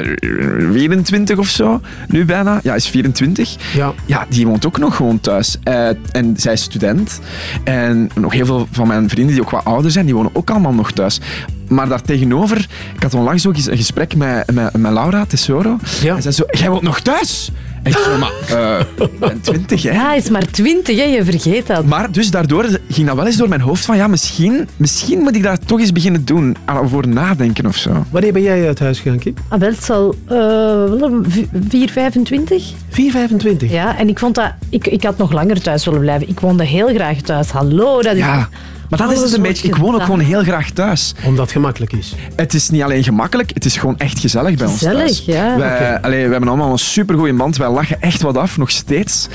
24 of zo, nu bijna. Ja, is 24. Ja. Ja, die woont ook nog gewoon thuis. Eh, en zij is student. En nog heel veel van mijn vrienden die ook wat ouder zijn, die wonen ook allemaal nog thuis. Maar daartegenover, ik had onlangs ook eens een gesprek met, met, met Laura Tesoro. En zij zo, jij woont nog thuis? En ik zo, maar, eh, ik ben 20 hè. Ja, hij is maar twintig, hè. je vergeet dat. Maar dus daardoor ging dat wel eens door mijn hoofd van ja, misschien, misschien moet ik daar toch eens beginnen doen. Over nadenken of zo. Wanneer ben jij uit huis gegaan, Kim? Ah, wel, het zal uh, 4,25. 4,25? Ja, en ik vond dat... Ik, ik had nog langer thuis willen blijven. Ik woonde heel graag thuis. Hallo, dat is... Ja, maar dat is dus een beetje... Ik woon ook gewoon heel graag thuis. Omdat het gemakkelijk is. Het is niet alleen gemakkelijk, het is gewoon echt gezellig bij ons Gezellig, ja. Wij, Oké. allee, we hebben allemaal een supergoeie band. Wij lachen echt wat af, nog steeds.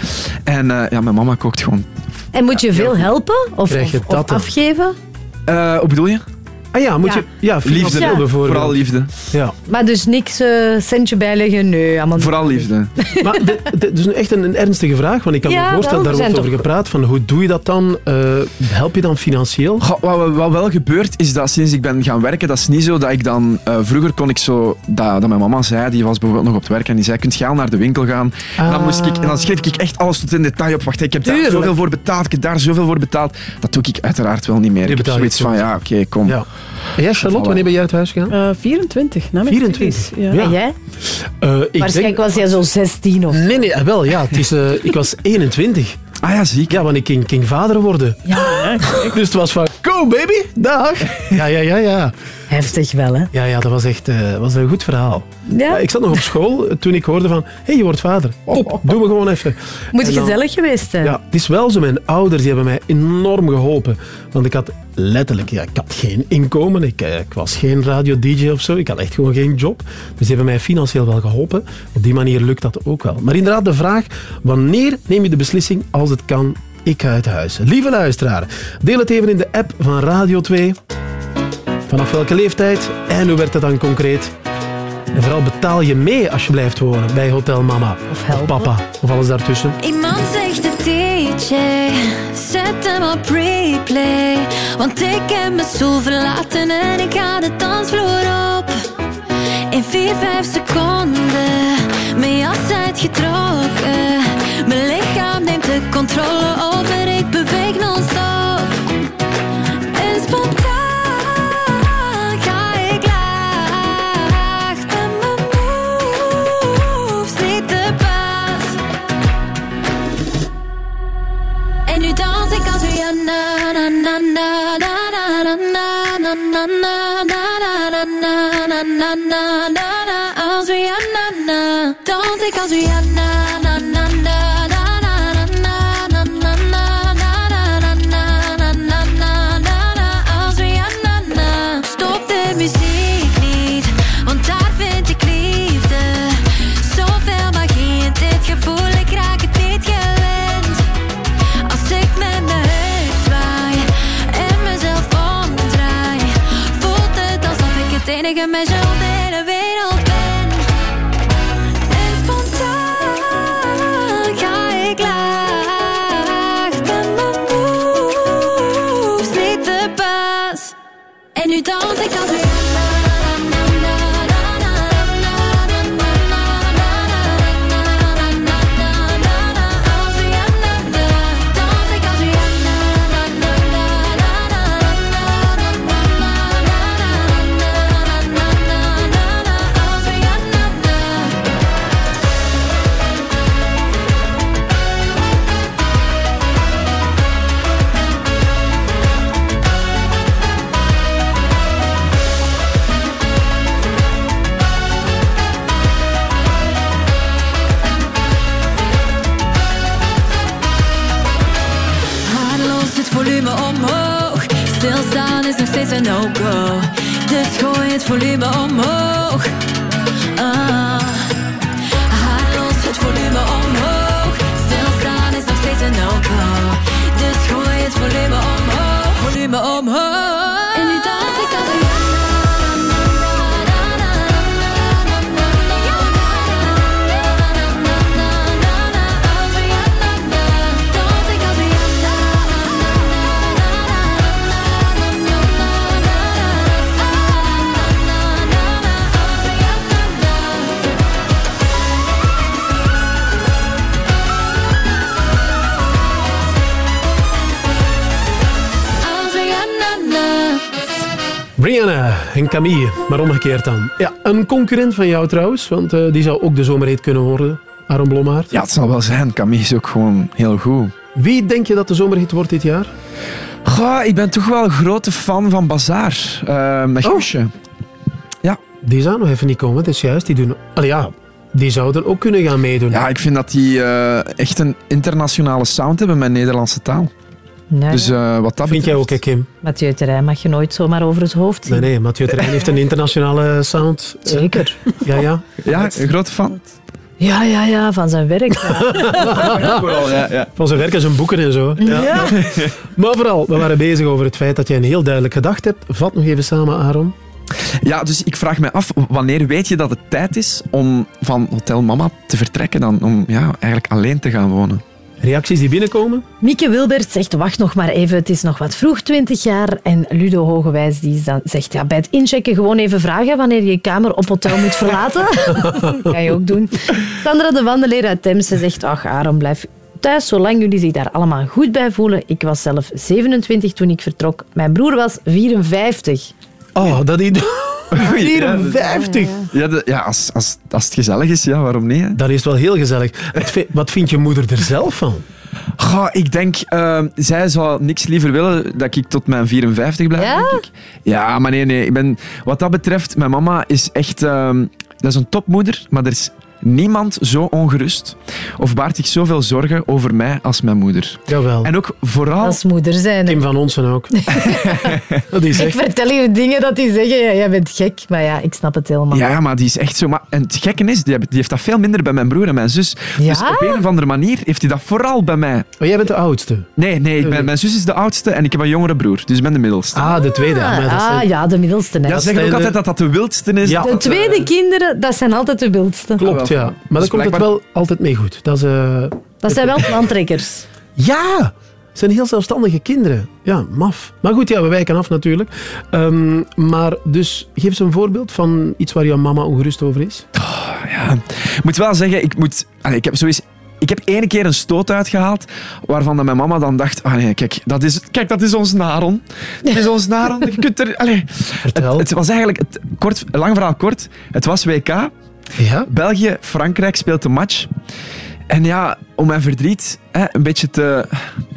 En eh, ja, mijn mama kookt gewoon... En moet je veel helpen? Of, Krijg je of, of dat dan? afgeven? Eh, hoe bedoel je? Ah ja, moet Ja. je... Ja, Liefde, bijvoorbeeld. vooral liefde. Ja. Maar dus niks eh, centje bijleggen? Nee, allemaal. Vooral liefde. Maar het is nu echt een, een ernstige vraag, want ik kan Ja, me voorstellen, wel, daar we wordt over gepraat, van hoe doe je dat dan? Eh, help je dan financieel? Goh, wat, wat wel gebeurt is dat sinds ik ben gaan werken, dat is niet zo dat ik dan... eh, vroeger kon ik zo... Dat, dat mijn mama zei, die was bijvoorbeeld nog op het werk en die zei, kunt je al naar de winkel gaan? En, dan moest ik, en dan schreef ik echt alles tot in detail op. Wacht, ik heb daar zoveel voor betaald, ik heb daar zoveel voor betaald. Dat doe ik uiteraard wel niet meer. Ik heb zoiets van, ja, oké, kom. Jij, Charlotte, wanneer ben jij uit huis gegaan? Eh, 24, na mijn 24? studies, Ja. Ja. En jij? Eh, ik Waarschijnlijk was jij zo 16 of... Nee, nee, eh, wel, ja. Het is, eh, ik was 21. Ah ja, zie ik. Ja, want ik ging, ging vader worden. Ja, Dus het was van, go baby, dag. Ja, ja, ja, ja. Heftig wel, hè? Ja, ja, dat was echt eh, was een goed verhaal. Ja. ik zat nog op school eh, toen ik hoorde van, hé, hey, je wordt vader. Doen we gewoon even. Moet dan- gezellig geweest zijn. Ja, het is wel zo. Mijn ouders die hebben mij enorm geholpen. Want ik had letterlijk, ja, ik had geen inkomen. Ik, eh, ik was geen radio-dj of zo. Ik had echt gewoon geen job. Dus die hebben mij financieel wel geholpen. Op die manier lukt dat ook wel. Maar inderdaad, de vraag, wanneer neem je de beslissing als het kan? Ik ga uit huis. Lieve luisteraar, deel het even in de app van Radio 2. Vanaf welke leeftijd en hoe werd het dan concreet? En vooral betaal je mee als je blijft wonen bij Hotel Mama of, papa of alles daartussen. Iemand zegt de DJ, zet zet hem op replay. Want ik heb mijn stoel verlaten en ik ga de dansvloer op. In 4, 5 seconden, mijn jas uitgetrokken. Mijn lichaam neemt de controle over, ik beweeg non-stop. Rihanna, na, na, I Rihanna, na. Don't take I was Rihanna. Brianna en Camille, maar omgekeerd dan. Ja, een concurrent van jou trouwens, want eh, die zou ook de zomerhit kunnen worden. Aaron Blommaert. Ja, het zal wel zijn. Camille is ook gewoon heel goed. Wie denk je dat de zomerhit wordt dit jaar? Goh, ik ben toch wel een grote fan van Bazaar. eh met Guusje. Ja. Die zou nog even niet komen, dat is juist. Die, doen... Allee, ja, die zouden ook kunnen gaan meedoen. Ja, ik vind dat die eh, echt een internationale sound hebben met Nederlandse taal. Nee. Dus eh, wat dat Vind jij ook, hè, Kim? Mathieu Terrein mag je nooit zomaar over het hoofd zien. Nee, nee, Mathieu Terrein heeft een internationale sound. Eh, Zeker. Ja, ja. Ja, een grote fan. Ja, ja, ja, van zijn werk. ja. Van zijn werk en zijn boeken en zo. Ja. Maar vooral, we waren bezig over het feit dat jij een heel duidelijk gedacht hebt. Vat nog even samen, Aaron. Ja, dus ik vraag me af, wanneer weet je dat het tijd is om van Hotel Mama te vertrekken dan? Om ja, eigenlijk alleen te gaan wonen. Reacties die binnenkomen? Mieke Wilbert zegt, wacht nog maar even, het is nog wat vroeg, 20 jaar. En Ludo Hogewijs die zegt, ja, bij het inchecken gewoon even vragen wanneer je je kamer op hotel moet verlaten. kan je ook doen. Sandra de Wandeleer uit Temse zegt, ach Aaron, blijf thuis zolang jullie zich daar allemaal goed bij voelen. Ik was zelf 27 toen ik vertrok. Mijn broer was 54. Oh, dat die... 54! Ja, de- ja als, als, als het gezellig is, ja, waarom niet? hè? Dat is wel heel gezellig. Wat vindt je moeder er zelf van? Goh, ik denk, ehm, zij zou niks liever willen dat ik tot mijn 54 blijf, Ja? denk ik. Ja, maar nee, nee. Ik ben, wat dat betreft, mijn mama is echt... ehm, dat is een topmoeder, maar er is niemand zo ongerust of baart zich zoveel zorgen over mij als mijn moeder. Jawel. En ook vooral... Als moeder zijn. Kim van Onsen ook. dat is Ik echt... vertel je dingen dat die zeggen, ja, jij bent gek. Maar ja, ik snap het helemaal. Ja, maar die is echt zo... Maar, en het gekke is, die, heeft dat veel minder bij mijn broer en mijn zus. Ja? Dus op een of andere manier heeft hij dat vooral bij mij. Oh, jij bent de oudste. Nee, nee, ik ben, mijn zus is de oudste en ik heb een jongere broer. Dus ik ben de middelste. Ah, de tweede. Ah, ah, ja, de middelste. hè. Ja, ze zeggen ook altijd dat dat de wildste is. Ja. De tweede kinderen, dat zijn altijd de wildste. Klopt, ja. Maar dan Dus komt het wel altijd mee goed. Dat is... eh, Dat zijn wel plantrekkers. Ja! Het zijn heel zelfstandige kinderen. Ja, maf. Maar goed, ja, we wijken af natuurlijk. Ehm, maar dus, geef eens een voorbeeld van iets waar jouw mama ongerust over is. Ja, ik moet wel zeggen, ik, moet, allee, ik heb sowieso... Ik heb ene keer een stoot uitgehaald waarvan dat mijn mama dan dacht, ah nee, kijk, dat is, kijk, dat is ons Naron. Dat is ons Naron. Je kunt er, allee, het, het was eigenlijk, het, kort, lang verhaal kort, het was WK. Ja? België-Frankrijk speelt de match. En ja, om mijn verdriet hè, een beetje te,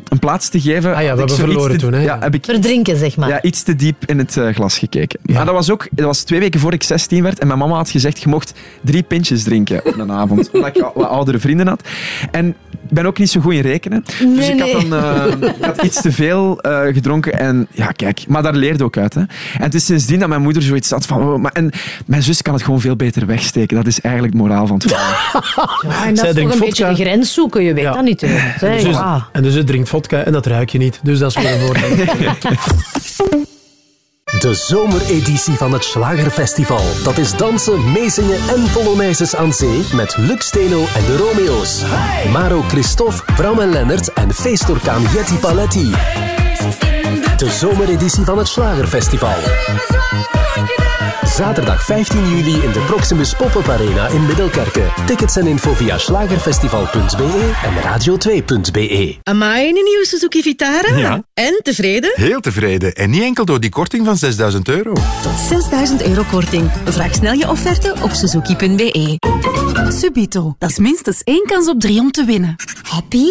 een plaats te geven... Ah ja, we hebben verloren te- toen. Hè? Ja, heb ik Verdrinken, zeg maar. ja, iets te diep in het eh, glas gekeken. Maar dat was ook dat was twee weken voor ik 16 werd. En mijn mama had gezegd, je mocht drie pintjes drinken op een avond. Omdat ik wat oudere vrienden had. En ik ben ook niet zo goed in rekenen. dus Nee, ik had, dan, eh, ik had iets te veel eh, gedronken. En ja, kijk. Maar daar leerde ook uit. Hè. En het is sindsdien dat mijn moeder zoiets had van... oh, maar, en mijn zus kan het gewoon veel beter wegsteken. Dat is eigenlijk het moraal van het verhaal. Ja, en dat is toch een beetje de grens zoeken, je weet dat niet. hè. En dus, ja. en dus het drinkt vodka en dat ruik je niet. Dus dat is weer een voordeel. De zomereditie van het Slagerfestival. Dat is dansen, meezingen en polonaises aan zee met Lux Steno en de Romeo's. Maro Christophe, Bram en Lennart en feestorkaan Jetty Paletti. De zomereditie van het Slagerfestival. Zaterdag 15 juli in de Proximus Pop-up Arena in Middelkerken. Tickets en info via slagerfestival.be en radio2.be. Amai, een nieuwe Suzuki Vitara? Ja. En, tevreden? Heel tevreden. En niet enkel door die korting van 6000 euro. Tot 6000 euro korting. Vraag snel je offerte op suzuki.be. Subito. Dat is minstens één kans op drie om te winnen. Happy?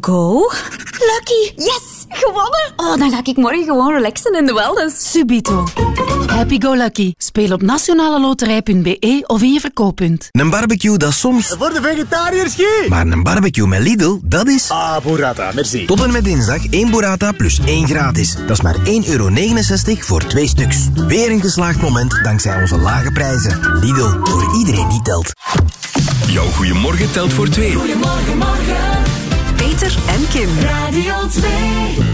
Go? Lucky? Yes! Gewonnen! Oh, dan ga ik morgen gewoon relaxen in de wellness. Subito. Happy go lucky. Speel op nationaleloterij.be of in je verkooppunt. Een barbecue, dat is soms... Voor de vegetariërs, Guy. Maar een barbecue met Lidl, dat is... Ah, burrata, merci. Tot en met dinsdag één burrata plus één gratis. Dat is maar 1,69 euro voor twee stuks. Weer een geslaagd moment dankzij onze lage prijzen. Lidl, voor iedereen die telt. Jouw goeiemorgen telt voor twee. Goedemorgen, morgen. Peter en Kim. Radio 2.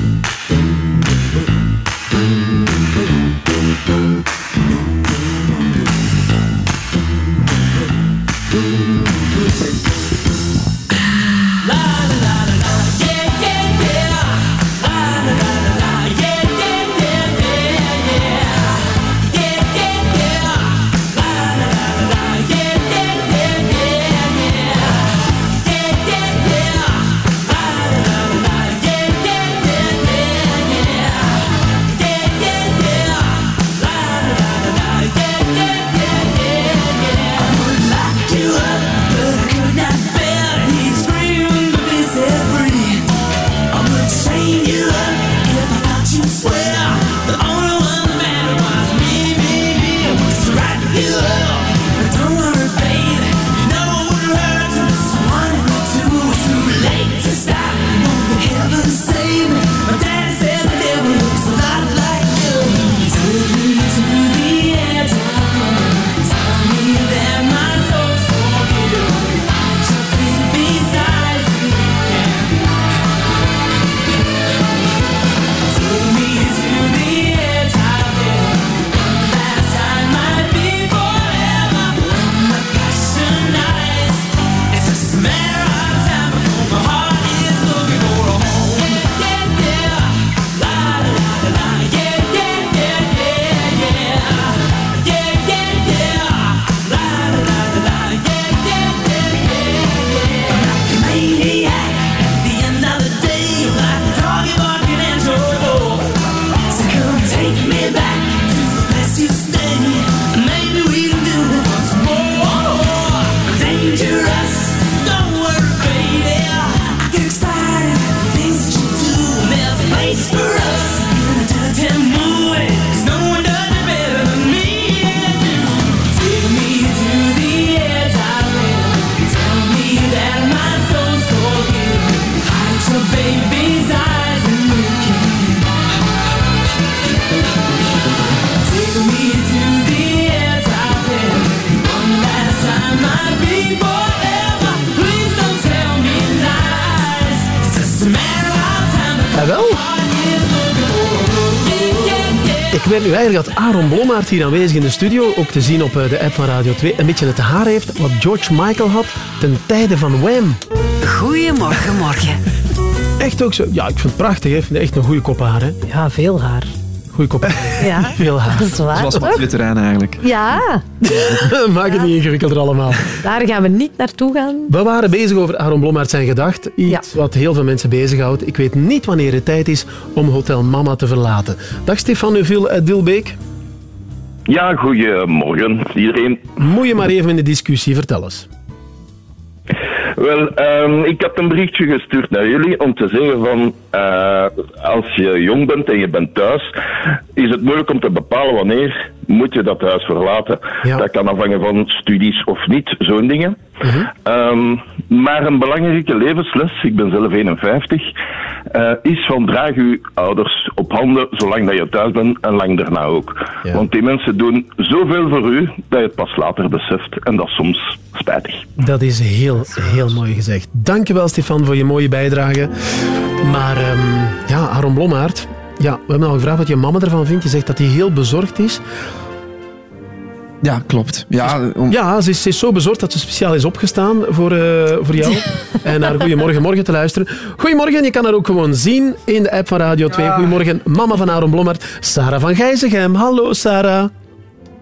Ik weet nu eigenlijk dat Aaron Blommaert hier aanwezig in de studio, ook te zien op eh, de app van Radio 2, een beetje het haar heeft wat George Michael had ten tijde van Wham. Goedemorgen, morgen. echt ook zo... Ja, ik vind het prachtig. Hij heeft echt een goede kop haar. Hè. Ja, veel haar. Goeie kop. Ja, Veel haar. dat is waar. Zoals toch? wat veteraan eigenlijk. Ja, Maak het niet ingewikkelder allemaal. daar gaan we niet naartoe gaan. We waren bezig over Aaron Blommaert zijn gedacht. Iets wat heel veel mensen bezighoudt. Ik weet niet wanneer het tijd is om Hotel Mama te verlaten. Dag Stefan Neuville uit Dilbeek. Ja, goedemorgen iedereen. Moet je maar even in de discussie, vertel eens. Wel, ehm, ik had een berichtje gestuurd naar jullie om te zeggen van eh, als je jong bent en je bent thuis, is het moeilijk om te bepalen wanneer moet je dat huis verlaten. Dat kan afhangen van studies of niet, zo'n dingen. Ehm, maar een belangrijke levensles, ik ben zelf 51, eh, is van draag uw ouders op handen zolang dat je thuis bent en lang daarna ook. Want die mensen doen zoveel voor u dat je het pas later beseft en dat is soms spijtig. Dat is heel, heel mooi gezegd. Dankjewel Stefan voor je mooie bijdrage. Maar ehm, ja, Aaron Blommaert. Ja, we hebben al gevraagd wat je mama ervan vindt. Je zegt dat hij heel bezorgd is. Ja, klopt. Ja, Ja, ze is, ze is zo bezorgd dat ze speciaal is opgestaan voor, eh, voor jou. en naar Goedemorgen Morgen te luisteren. Goedemorgen, je kan haar ook gewoon zien in de app van Radio 2. Goedemorgen, mama van Aaron Blommaert, Sarah van Gijzegem. Hallo Sarah.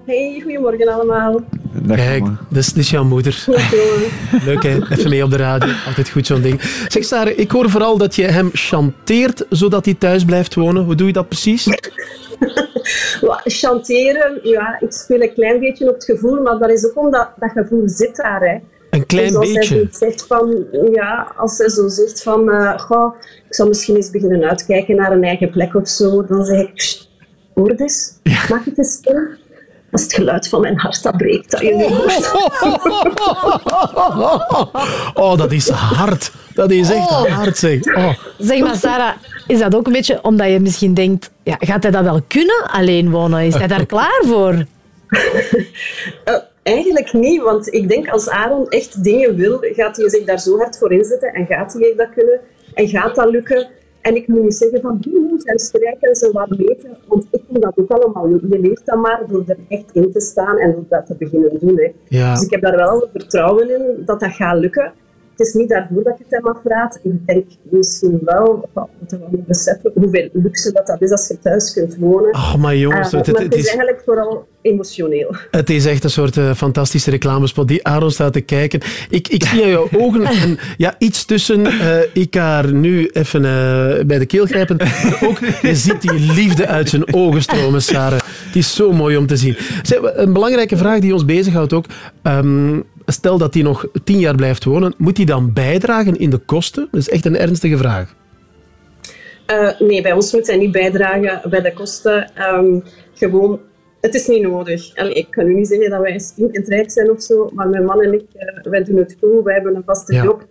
Hey, goedemorgen allemaal. Kijk, dit is, dit is jouw moeder. Leuk hè, even mee op de radio. Altijd goed zo'n ding. Zeg Sarah, ik hoor vooral dat je hem chanteert zodat hij thuis blijft wonen. Hoe doe je dat precies? Chanteren, ja, ik speel een klein beetje op het gevoel, maar dat is ook omdat dat gevoel zit daar. Hè. Een klein dus als beetje? Hij zo zegt van, ja, als hij zo zegt van, eh, goh, ik zou misschien eens beginnen uitkijken naar een eigen plek of zo, dan zeg ik, "Sst, hoor het eens, mag het eens stil? Dat is het geluid van mijn hart dat breekt, dat je nu hoort. Oh, dat is hard. Dat is echt Oh. hard, zeg. Oh. Zeg maar, Sarah, is dat ook een beetje omdat je misschien denkt, ja, gaat hij dat wel kunnen, alleen wonen? Is hij daar klaar voor? Eh, eigenlijk niet, want ik denk als Aaron echt dingen wil, gaat hij zich daar zo hard voor inzetten en gaat hij dat kunnen en gaat dat lukken. En ik moet niet zeggen van die moet zijn strijken en ze wat weten, want ik moet dat ook allemaal. Je leert dat maar door er echt in te staan en door dat te beginnen doen. Hè. Ja. Dus ik heb daar wel vertrouwen in dat dat gaat lukken. Het is niet daarvoor dat ik het hem afraad. Ik denk misschien wel dat we wel moeten beseffen hoeveel luxe dat, dat is als je thuis kunt wonen. Ach, maar jongens, Eh, het- maar het het is is- eigenlijk vooral emotioneel. Het is echt een soort eh, fantastische reclamespot die Aaron staat te kijken. Ik, ik zie aan jouw ogen en, ja, iets tussen. eh, ik ga haar nu even eh, bij de keel grijpen. Maar ook, je ziet die liefde uit zijn ogen stromen, Sarah. Het is zo mooi om te zien. Een belangrijke vraag die ons bezighoudt ook. Ehm, stel dat hij nog tien jaar blijft wonen, moet hij dan bijdragen in de kosten? Dat is echt een ernstige vraag. Eh, nee, bij ons moet hij niet bijdragen bij de kosten. Ehm, gewoon, het is niet nodig. Ik kan u niet zeggen dat wij stinkend rijk zijn of zo, maar mijn man en ik, eh, wij doen het goed. Wij hebben een vaste Ja. job.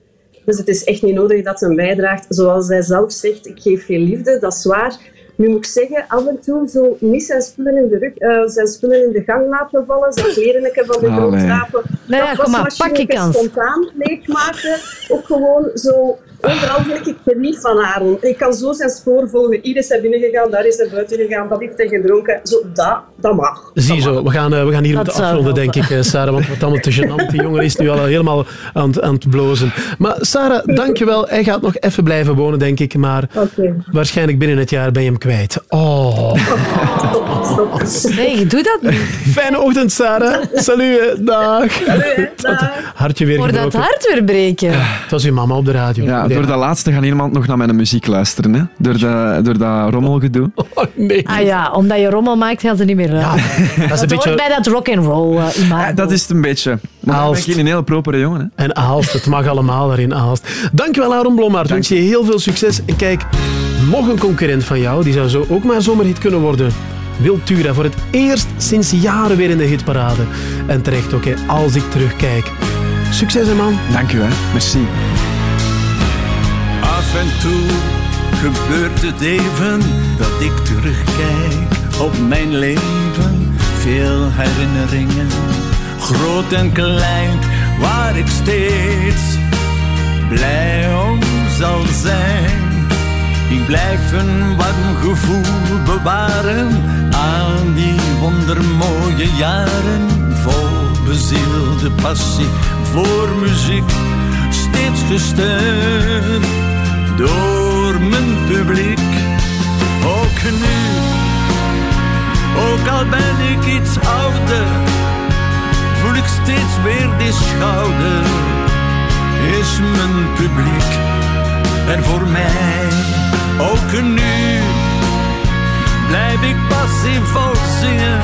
Dus het is echt niet nodig dat hij bijdraagt. Zoals hij zelf zegt, ik geef veel liefde, dat is waar. Nu moet ik zeggen, af en toe zo niet zijn spullen in de, rug, eh, zijn spullen in de gang laten vallen, zijn kleren van de grond. Nou ja, Dat kom maar, pak je kans. spontaan leegmaken. Ook gewoon zo... Overal vind ik geniet van Aaron. Ik kan zo zijn spoor volgen. Hier is hij binnen gegaan, daar is hij buiten gegaan, dat heeft hij gedronken. Zo, dat, dat mag. Ziezo, we gaan, eh, we gaan hier Dat moeten afronden, denk ik, eh, Sarah. Want wat allemaal te gênant. Die jongen is nu al helemaal aan, het- aan het blozen. Maar Sarah, dankjewel. Hij gaat nog even blijven wonen, denk ik. Maar waarschijnlijk binnen het jaar ben je hem kwijt. Oh. Nee, doe dat niet. Fijne ochtend, Sarah. Salut. Dag. Hartje weer Voor dat hart weer breken. Het was uw mama op de radio. Ja, door dat laatste gaat iemand nog naar mijn muziek luisteren. Hè? Door, dat, door dat rommelgedoe. nee. Ah ja, omdat je rommel maakt, gaan ze niet meer luisteren. dat een beetje- hoort bij dat rock'n'roll uh, imago. Dat is het een beetje. Maar ben ik een hele propere jongen. Hè? En Aalst, het mag allemaal daarin Aalst. Dankjewel Aaron Blommaert. Wens je heel veel succes. En kijk, nog een concurrent van jou, die zou zo ook maar zomerhit kunnen worden. Wiltura, voor het eerst sinds jaren weer in de hitparade. En terecht ook, hè, als ik terugkijk. Succes, hè, man. Dank u, hè. Merci. Af en toe gebeurt het even dat ik terugkijk op mijn leven. Veel herinneringen, groot en klein, waar ik steeds blij om zal zijn. Ik blijf een warm gevoel bewaren aan die wondermooie jaren. Vol bezielde passie voor muziek, steeds gesteund door mijn publiek. Ook nu, ook al ben ik iets ouder, voel ik steeds weer die schouder. Is mijn publiek er voor mij? Ook nu blijf ik passief zingen,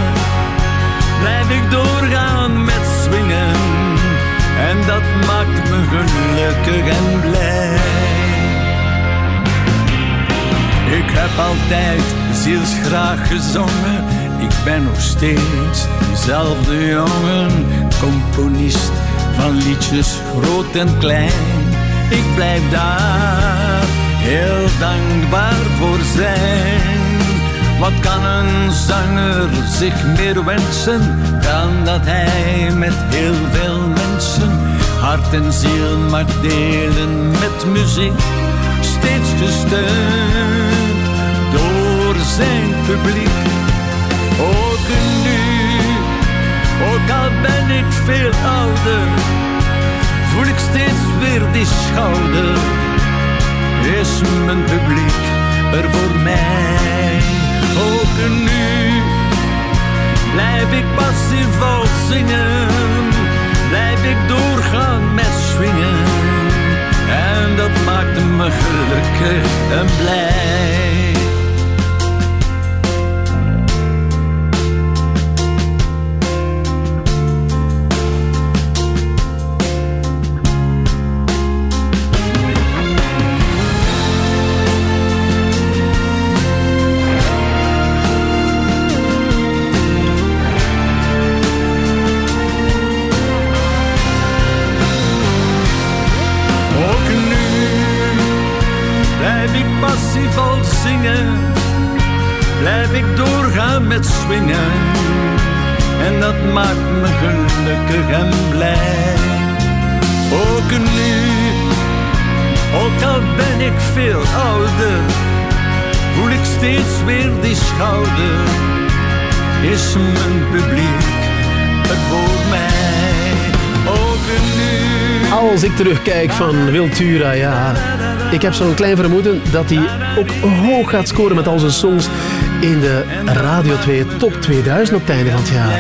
blijf ik doorgaan met swingen. En dat maakt me gelukkig en blij. Ik heb altijd zielsgraag gezongen. Ik ben nog steeds diezelfde jongen. Componist van liedjes groot en klein. Ik blijf daar heel dankbaar voor zijn. Wat kan een zanger zich meer wensen dan dat hij met heel veel mensen hart en ziel mag delen met muziek, steeds gesteund door zijn publiek. Ook nu, ook al ben ik veel ouder, voel ik steeds weer die schouder. Is mijn publiek er voor mij? Ook nu blijf ik passief vol zingen, blijf ik doorgaan met swingen. En dat maakt me gelukkig en blij. En dat maakt me gelukkig en blij. Ook nu, ook al ben ik veel ouder, voel ik steeds weer die schouder. Is mijn publiek er voor mij? Ook nu. Als ik terugkijk van Wiltura, ja. Ik heb zo'n klein vermoeden dat hij ook hoog gaat scoren met al zijn songs in de Radio 2 Top 2000 op het einde van het jaar.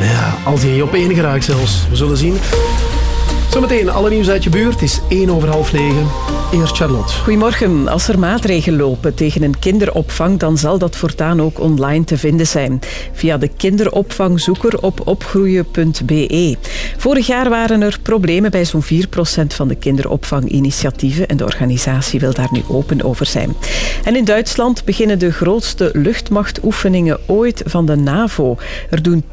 Ja, als hij op één geraakt zelfs. We zullen zien. Zometeen alle nieuws uit je buurt. Het is 1 over half 9. Eerst Charlotte. Goedemorgen. Als er maatregelen lopen tegen een kinderopvang, dan zal dat voortaan ook online te vinden zijn. Via de kinderopvangzoeker op opgroeien.be. Vorig jaar waren er problemen bij zo'n 4% van de kinderopvanginitiatieven en de organisatie wil daar nu open over zijn. En in Duitsland beginnen de grootste luchtmachtoefeningen ooit van de NAVO. Er doen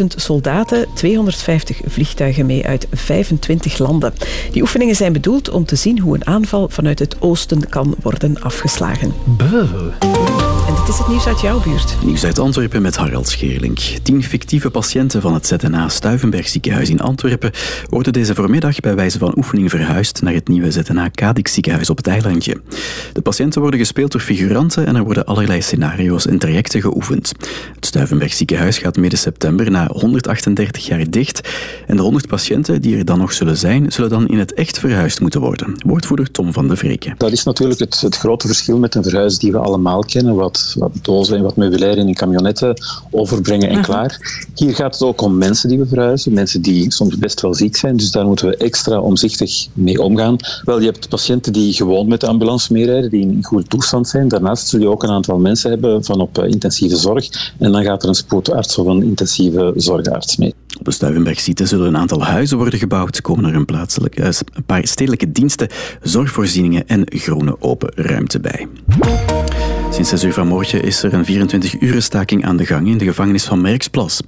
10.000 soldaten, 250 vliegtuigen mee uit 25 landen. Die oefeningen zijn bedoeld om te zien hoe een aanval vanuit het oosten kan worden afgeslagen. En dit is het nieuws uit jouw buurt. Nieuws uit Antwerpen met Harald Scheerlink. Tien fictieve patiënten van het ZNA Stuivenberg ziekenhuis in Antwerpen worden deze voormiddag bij wijze van oefening verhuisd naar het nieuwe ZNA Cadix ziekenhuis op het eilandje. De patiënten worden gespeeld door figuranten en er worden allerlei scenario's en trajecten geoefend. Het Stuivenberg ziekenhuis gaat midden september na 138 jaar dicht en de 100 patiënten die er dan nog zullen zijn, zullen dan in het echt verhuisd moeten worden. Woordvoerder Tom van de Vreken. Dat is natuurlijk het, het grote verschil met een verhuis die we allemaal kennen, wat, wat dozen en wat meubilair in camionetten overbrengen en klaar. Hier gaat het ook om mensen die we verhuizen, mensen die soms best wel ziek zijn, dus daar moeten we extra omzichtig mee omgaan. Wel, je hebt patiënten die gewoon met de ambulance meerijden, die in goede toestand zijn. Daarnaast zul je ook een aantal mensen hebben van op eh, intensieve zorg en dan gaat er een spoedarts of een intensieve zorgarts mee. Op de Stuivenberg-site zullen een aantal huizen worden gebouwd, komen er een, plaatselijke, eh, een paar stedelijke diensten, zorgvoorzieningen en groene open ruimte bij. Sinds 6 uur vanmorgen is er een 24-uren staking aan de gang in de gevangenis van Merksplas.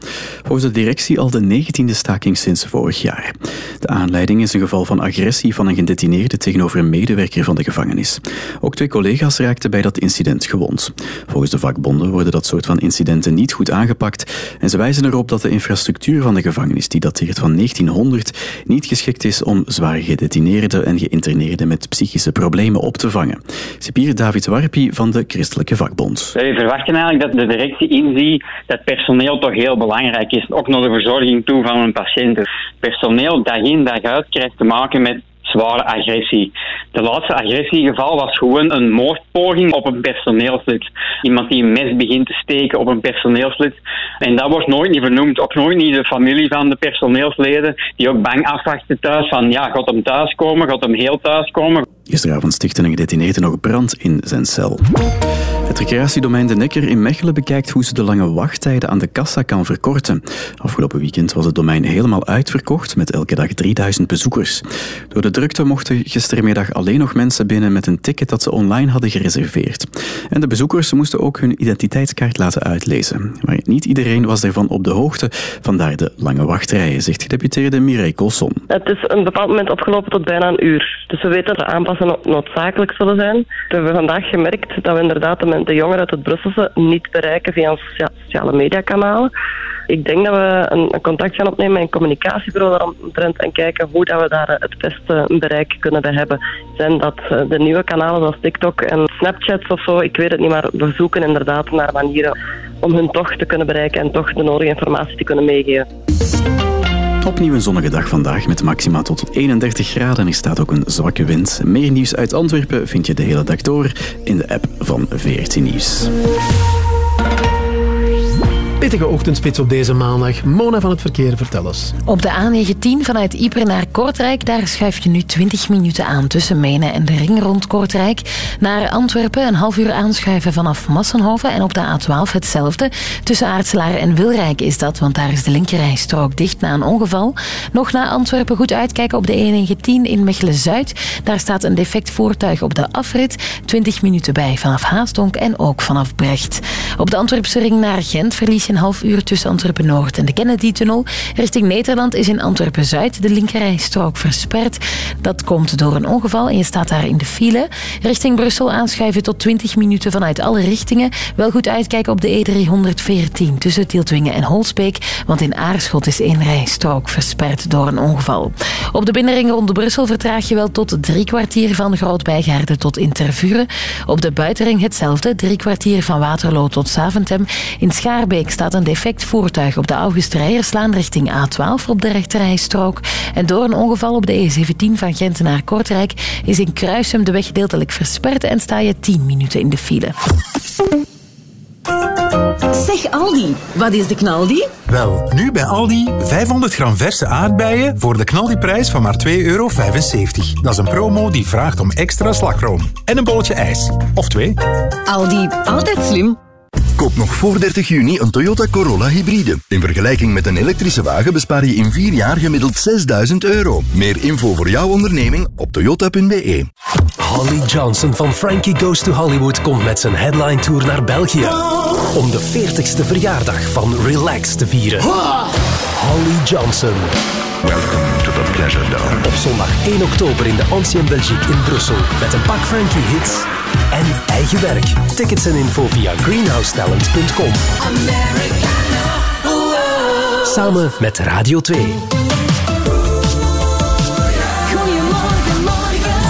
Volgens de directie al de 19e staking sinds vorig jaar. De aanleiding is een geval van agressie van een gedetineerde tegenover een medewerker van de gevangenis. Ook twee collega's raakten bij dat incident gewond. Volgens de vakbonden worden dat soort van incidenten niet goed aangepakt en ze wijzen erop dat de infrastructuur van de gevangenis, die dateert van 1900, niet geschikt is om zwaar gedetineerden en geïnterneerden met psychische problemen op te vangen. Cipier David Warpi van de Christelijke. Wij verwachten eigenlijk dat de directie inziet dat personeel toch heel belangrijk is. Ook naar de verzorging toe van een patiënt. Personeel dag in dag uit krijgt te maken met zware agressie. De laatste agressiegeval was gewoon een moordpoging op een personeelslid. Iemand die een mes begint te steken op een personeelslid. En dat wordt nooit niet vernoemd. Ook nooit niet de familie van de personeelsleden, die ook bang afwachten thuis van ja, gaat hem thuiskomen, gaat hem heel thuiskomen. Gisteravond stichtte een gedetineerde nog brand in zijn cel. Het recreatiedomein De Nekker in Mechelen bekijkt hoe ze de lange wachttijden aan de kassa kan verkorten. Afgelopen weekend was het domein helemaal uitverkocht met elke dag 3000 bezoekers. Door de drukte mochten gistermiddag alleen nog mensen binnen met een ticket dat ze online hadden gereserveerd. En de bezoekers moesten ook hun identiteitskaart laten uitlezen. Maar niet iedereen was ervan op de hoogte, vandaar de lange wachtrijen, zegt gedeputeerde Mireille Colson. Het is een bepaald moment opgelopen tot bijna een uur. Dus we weten dat de aanpassingen noodzakelijk zullen zijn. We hebben vandaag gemerkt dat we inderdaad de de jongeren uit het Brusselse niet bereiken via socia- sociale mediakanalen. Ik denk dat we een, contact gaan opnemen met een communicatiebureau daaromtrent en kijken hoe dat we daar eh, het beste bereik kunnen bij hebben. Zijn dat eh, de nieuwe kanalen zoals TikTok en Snapchat of zo? Ik weet het niet, maar we zoeken inderdaad naar manieren om hun toch te kunnen bereiken en toch de nodige informatie te kunnen meegeven. Opnieuw een zonnige dag vandaag met maxima tot 31 graden. Er staat ook een zwakke wind. Meer nieuws uit Antwerpen vind je de hele dag door in de app van VRT Nieuws. Pittige ochtendspits op deze maandag. Mona van het verkeer, vertel eens. Op de A19 vanuit Ypres naar Kortrijk, daar schuif je nu 20 minuten aan tussen Menen en de ring rond Kortrijk. Naar Antwerpen een half uur aanschuiven vanaf Massenhoven en op de A12 hetzelfde. Tussen Aartselaar en Wilrijk is dat, want daar is de linkerrijstrook dicht na een ongeval. Nog naar Antwerpen goed uitkijken op de E119 in Mechelen-Zuid. Daar staat een defect voertuig op de afrit. 20 minuten bij vanaf Haastonk en ook vanaf Brecht. Op de Antwerpse ring naar Gent verlies je een half uur tussen Antwerpen-Noord en de Kennedy-tunnel. Richting Nederland is in Antwerpen-Zuid de linkerrijstrook versperd. Dat komt door een ongeval en je staat daar in de file. Richting Brussel aanschuiven tot 20 minuten vanuit alle richtingen. Wel goed uitkijken op de E314 tussen Tieltwingen en Holsbeek, want in Aarschot is één rijstrook versperd door een ongeval. Op de binnenring rond Brussel vertraag je wel tot drie kwartier van Groot-Bijgaarde tot Intervuren. Op de buitenring hetzelfde, drie kwartier van Waterloo tot Saventem. In Schaarbeek staat een defect voertuig op de August Rijerslaan richting A12 op de rechterrijstrook. En door een ongeval op de E17 van Gent naar Kortrijk is in Kruisum de weg gedeeltelijk versperd en sta je 10 minuten in de file. Zeg Aldi, wat is de knaldi? Wel, nu bij Aldi 500 gram verse aardbeien voor de knaldiprijs van maar 2,75 euro. Dat is een promo die vraagt om extra slagroom. En een bolletje ijs. Of twee. Aldi, altijd slim. Koop nog voor 30 juni een Toyota Corolla hybride. In vergelijking met een elektrische wagen bespaar je in 4 jaar gemiddeld 6000 euro. Meer info voor jouw onderneming op toyota.be. Holly Johnson van Frankie Goes to Hollywood komt met zijn headline tour naar België. Om de 40ste verjaardag van Relax te vieren. Holly Johnson. Welcome to the Pleasure Dome. Op zondag 1 oktober in de Ancien Belgique in Brussel. Met een pak Frankie hits en eigen werk. Tickets en info via greenhousetalent.com. Samen met Radio 2.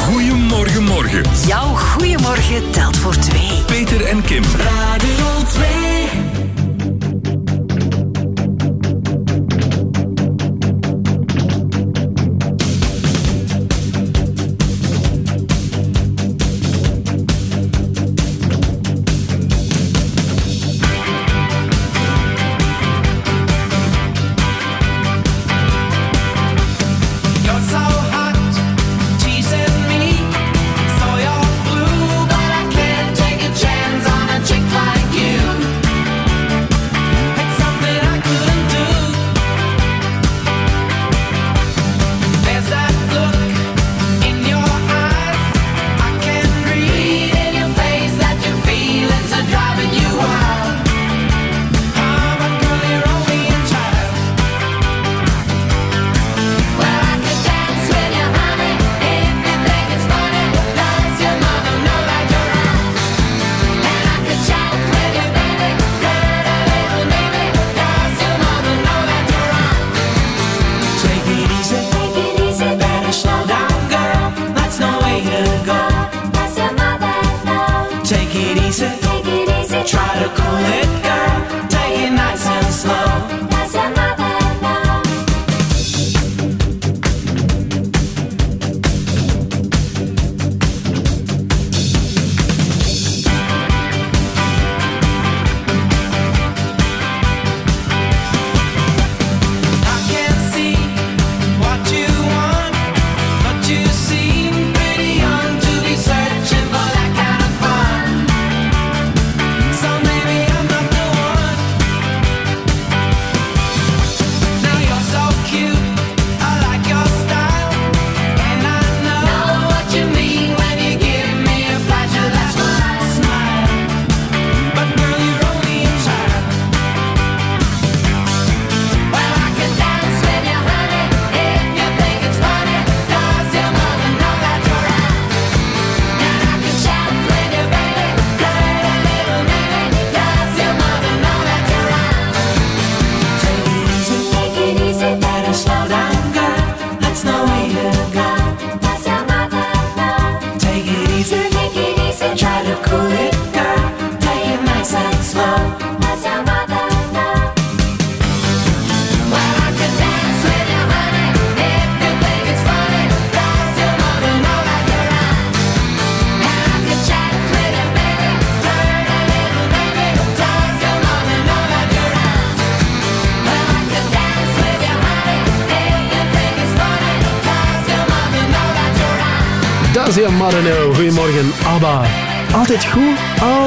Goedemorgen, morgen. Jouw goeiemorgen telt voor twee. Peter en Kim. Radio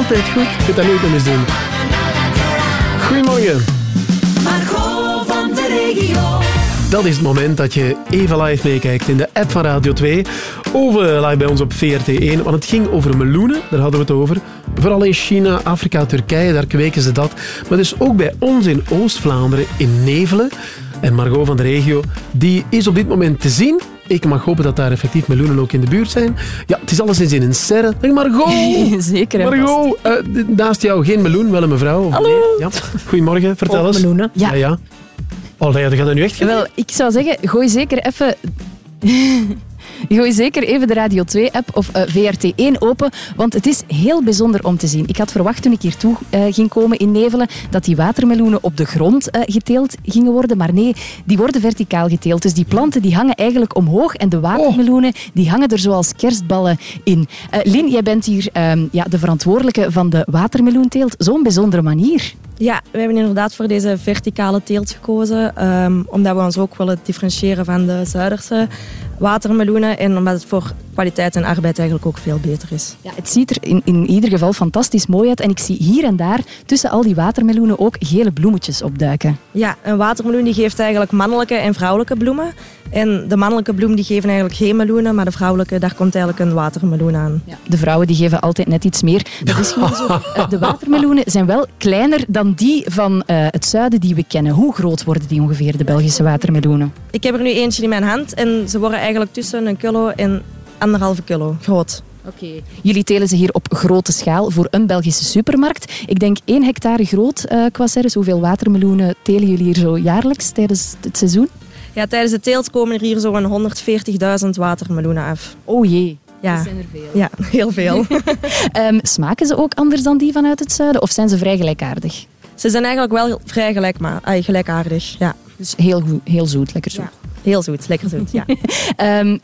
altijd goed. Je kunt dat nooit meer misdoen. Goedemorgen. Margot van de regio. Dat is het moment dat je even live meekijkt in de app van Radio 2. Of eh, live bij ons op VRT1. Want het ging over meloenen, daar hadden we het over. Vooral in China, Afrika, Turkije, daar kweken ze dat. Maar dus ook bij ons in Oost-Vlaanderen, in Nevelen. En Margot van de regio, die is op dit moment te zien. Ik mag hopen dat daar effectief meloenen ook in de buurt zijn. Ja, het is alleszins in een serre. Dag Margot! Zeker. Margot, d- naast jou geen meloen, wel een mevrouw. Hallo. nee? Ja. Goedemorgen, vertel Ook eens. meloenen. Ja, Ja. ja. Allee, dat gaat dat nu echt Wel, ik zou zeggen, gooi zeker even... Gooi zeker even de Radio 2-app of eh, VRT1 open, want het is heel bijzonder om te zien. Ik had verwacht toen ik hier toe eh, ging komen in Nevelen dat die watermeloenen op de grond eh, geteeld gingen worden, maar nee, die worden verticaal geteeld. Dus die planten die hangen eigenlijk omhoog en de watermeloenen die hangen er zoals kerstballen in. Lin, jij bent hier ehm, ja, de verantwoordelijke van de watermeloenteelt. Zo'n bijzondere manier. Ja, we hebben inderdaad voor deze verticale teelt gekozen. ehm, omdat we ons ook willen differentiëren van de Zuiderse watermeloenen. En omdat het voor kwaliteit en arbeid eigenlijk ook veel beter is. Ja, het ziet er in, in ieder geval fantastisch mooi uit. En ik zie hier en daar tussen al die watermeloenen ook gele bloemetjes opduiken. Ja, een watermeloen die geeft eigenlijk mannelijke en vrouwelijke bloemen. En de mannelijke bloemen die geven eigenlijk geen meloenen, maar de vrouwelijke, daar komt eigenlijk een watermeloen aan. De vrouwen die geven altijd net iets meer. Dat is gewoon zo. Eh, De watermeloenen zijn wel kleiner dan die van eh, het zuiden die we kennen. Hoe groot worden die ongeveer, de Belgische watermeloenen? Ik heb er nu eentje in mijn hand en ze worden eigenlijk tussen een kilo en anderhalve kilo groot. Oké. Jullie telen ze hier op grote schaal voor een Belgische supermarkt. Ik denk één hectare groot eh qua serres. Hoeveel watermeloenen telen jullie hier zo jaarlijks tijdens het seizoen? Ja, tijdens de teelt komen er hier zo'n 140.000 watermeloenen af. Oh jee. Ja. Dat zijn er veel. Ja, heel veel. Ehm, smaken ze ook anders dan die vanuit het zuiden of zijn ze vrij gelijkaardig? Ze zijn eigenlijk wel vrij gelijk, maar, gelijkaardig. Ja. Dus heel, goed, heel zoet, lekker zoet. Heel zoet, lekker zoet. Ja. Ehm,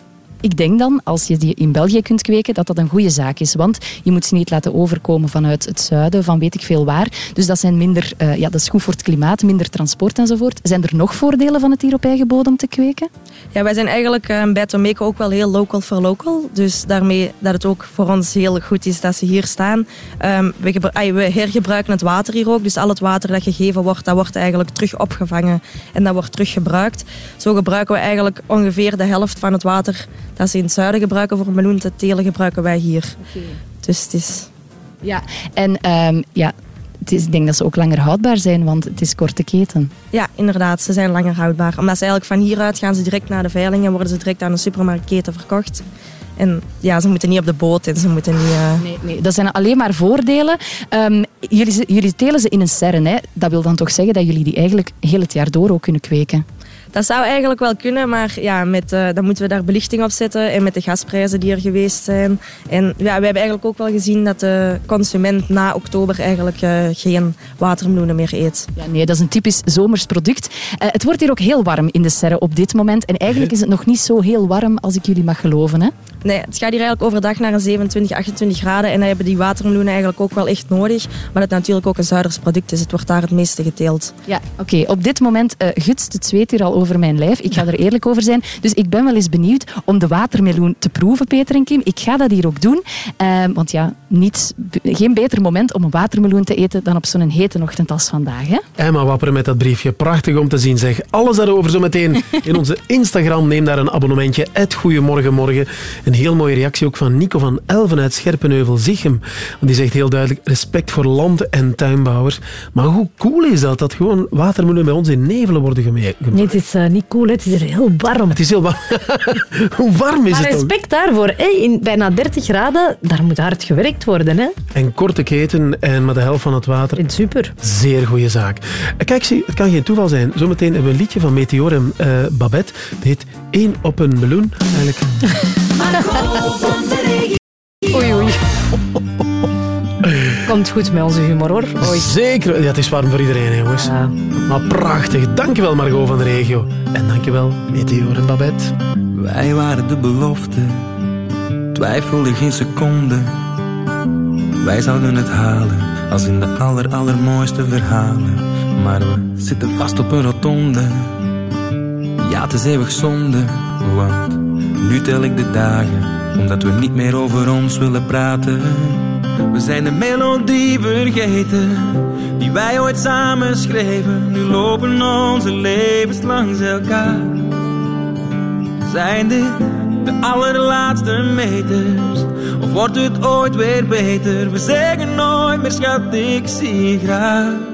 ik denk dan, als je die in België kunt kweken, dat dat een goede zaak is. Want je moet ze niet laten overkomen vanuit het zuiden, van weet ik veel waar. Dus dat, zijn minder, eh, ja, dat is goed voor het klimaat, minder transport enzovoort. Zijn er nog voordelen van het hier op eigen bodem te kweken? Ja, wij zijn eigenlijk eh, bij Tomeco ook wel heel local for local. Dus daarmee dat het ook voor ons heel goed is dat ze hier staan. Ehm, we, we hergebruiken het water hier ook. Dus al het water dat gegeven wordt, dat wordt eigenlijk terug opgevangen en dat wordt teruggebruikt. Zo gebruiken we eigenlijk ongeveer de helft van het water dat ze in het zuiden gebruiken voor meloen te telen, gebruiken wij hier. Dus het is... Ja, en ehm, ja, het is, ik denk dat ze ook langer houdbaar zijn, want het is korte keten. Ja, inderdaad. Ze zijn langer houdbaar. Omdat ze eigenlijk van hieruit gaan ze direct naar de veiling en worden ze direct aan de supermarktketen verkocht. En ja, ze moeten niet op de boot en ze moeten niet... eh, Nee, nee, dat zijn alleen maar voordelen. Ehm, jullie, jullie telen ze in een serre. Hè? Dat wil dan toch zeggen dat jullie die eigenlijk heel het jaar door ook kunnen kweken? Dat zou eigenlijk wel kunnen, maar ja, met, eh, dan moeten we daar belichting op zetten en met de gasprijzen die er geweest zijn. En ja, we hebben eigenlijk ook wel gezien dat de consument na oktober eigenlijk eh, geen watermeloenen meer eet. Ja, nee, dat is een typisch zomers product. Eh, het wordt hier ook heel warm in de serre op dit moment. En eigenlijk is het nog niet zo heel warm als ik jullie mag geloven. Hè? Nee, het gaat hier eigenlijk overdag naar een 27, 28 graden en dan hebben die watermeloenen eigenlijk ook wel echt nodig. Maar het natuurlijk ook een Zuiders product is, het wordt daar het meeste geteeld. Ja, oké. Op dit moment eh, gutst het zweet hier al over mijn lijf. Ik ga er eerlijk over zijn. Dus ik ben wel eens benieuwd om de watermeloen te proeven, Peter en Kim. Ik ga dat hier ook doen. Eh, want ja, niet, geen beter moment om een watermeloen te eten dan op zo'n hete ochtend als vandaag. Hè? Emma wapperen met dat briefje. Prachtig om te zien, zeg. Alles daarover zometeen in onze Instagram. Neem daar een abonnementje. Goedemorgenmorgen. Een heel mooie reactie ook van Nico van Elven uit Scherpenheuvel-Zichem. Die zegt heel duidelijk respect voor land- en tuinbouwers. Maar hoe cool is dat, dat gewoon watermeloen bij ons in nevelen worden gemaakt? Nee, het is eh, niet cool, het is er heel warm. Het is heel warm. hoe warm is Maar het dan? respect daarvoor. Hè. In bijna 30 graden, daar moet hard gewerkt worden. Hè. En korte keten en met de helft van het water. Super. Zeer goede zaak. Eh, Kijk, zie, het kan geen toeval zijn. Zometeen hebben we een liedje van Meteor en eh, Babette. Het heet Eén op een meloen. Eigenlijk. Margot van de regio. Oei, oei. Komt goed met onze humor, hoor. Ooit. Zeker. Ja, het is warm voor iedereen, hè, jongens. Maar prachtig. Dankjewel, Margot van de regio. En dankjewel, Meteor en Babette. Wij waren de belofte, twijfelde geen seconde. Wij zouden het halen, als in de aller allermooiste verhalen. Maar we zitten vast op een rotonde. Ja, het is eeuwig zonde, want nu tel ik de dagen, omdat we niet meer over ons willen praten. We zijn de melodie vergeten, die wij ooit samen schreven. Nu lopen onze levens langs elkaar. Zijn dit de allerlaatste meters? Of wordt het ooit weer beter? We zeggen nooit meer schat, ik zie graag.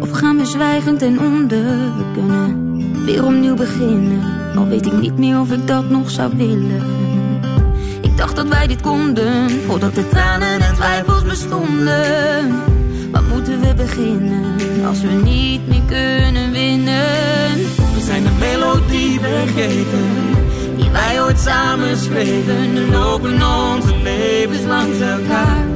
Of gaan we zwijgend ten onder? We kunnen weer opnieuw beginnen. Al weet ik niet meer of ik dat nog zou willen. Ik dacht dat wij dit konden, voordat de tranen en twijfels bestonden. Waar moeten we beginnen, als we niet meer kunnen winnen? We zijn de melodie vergeten Die wij ooit samen schreven, nu lopen onze levens langs elkaar.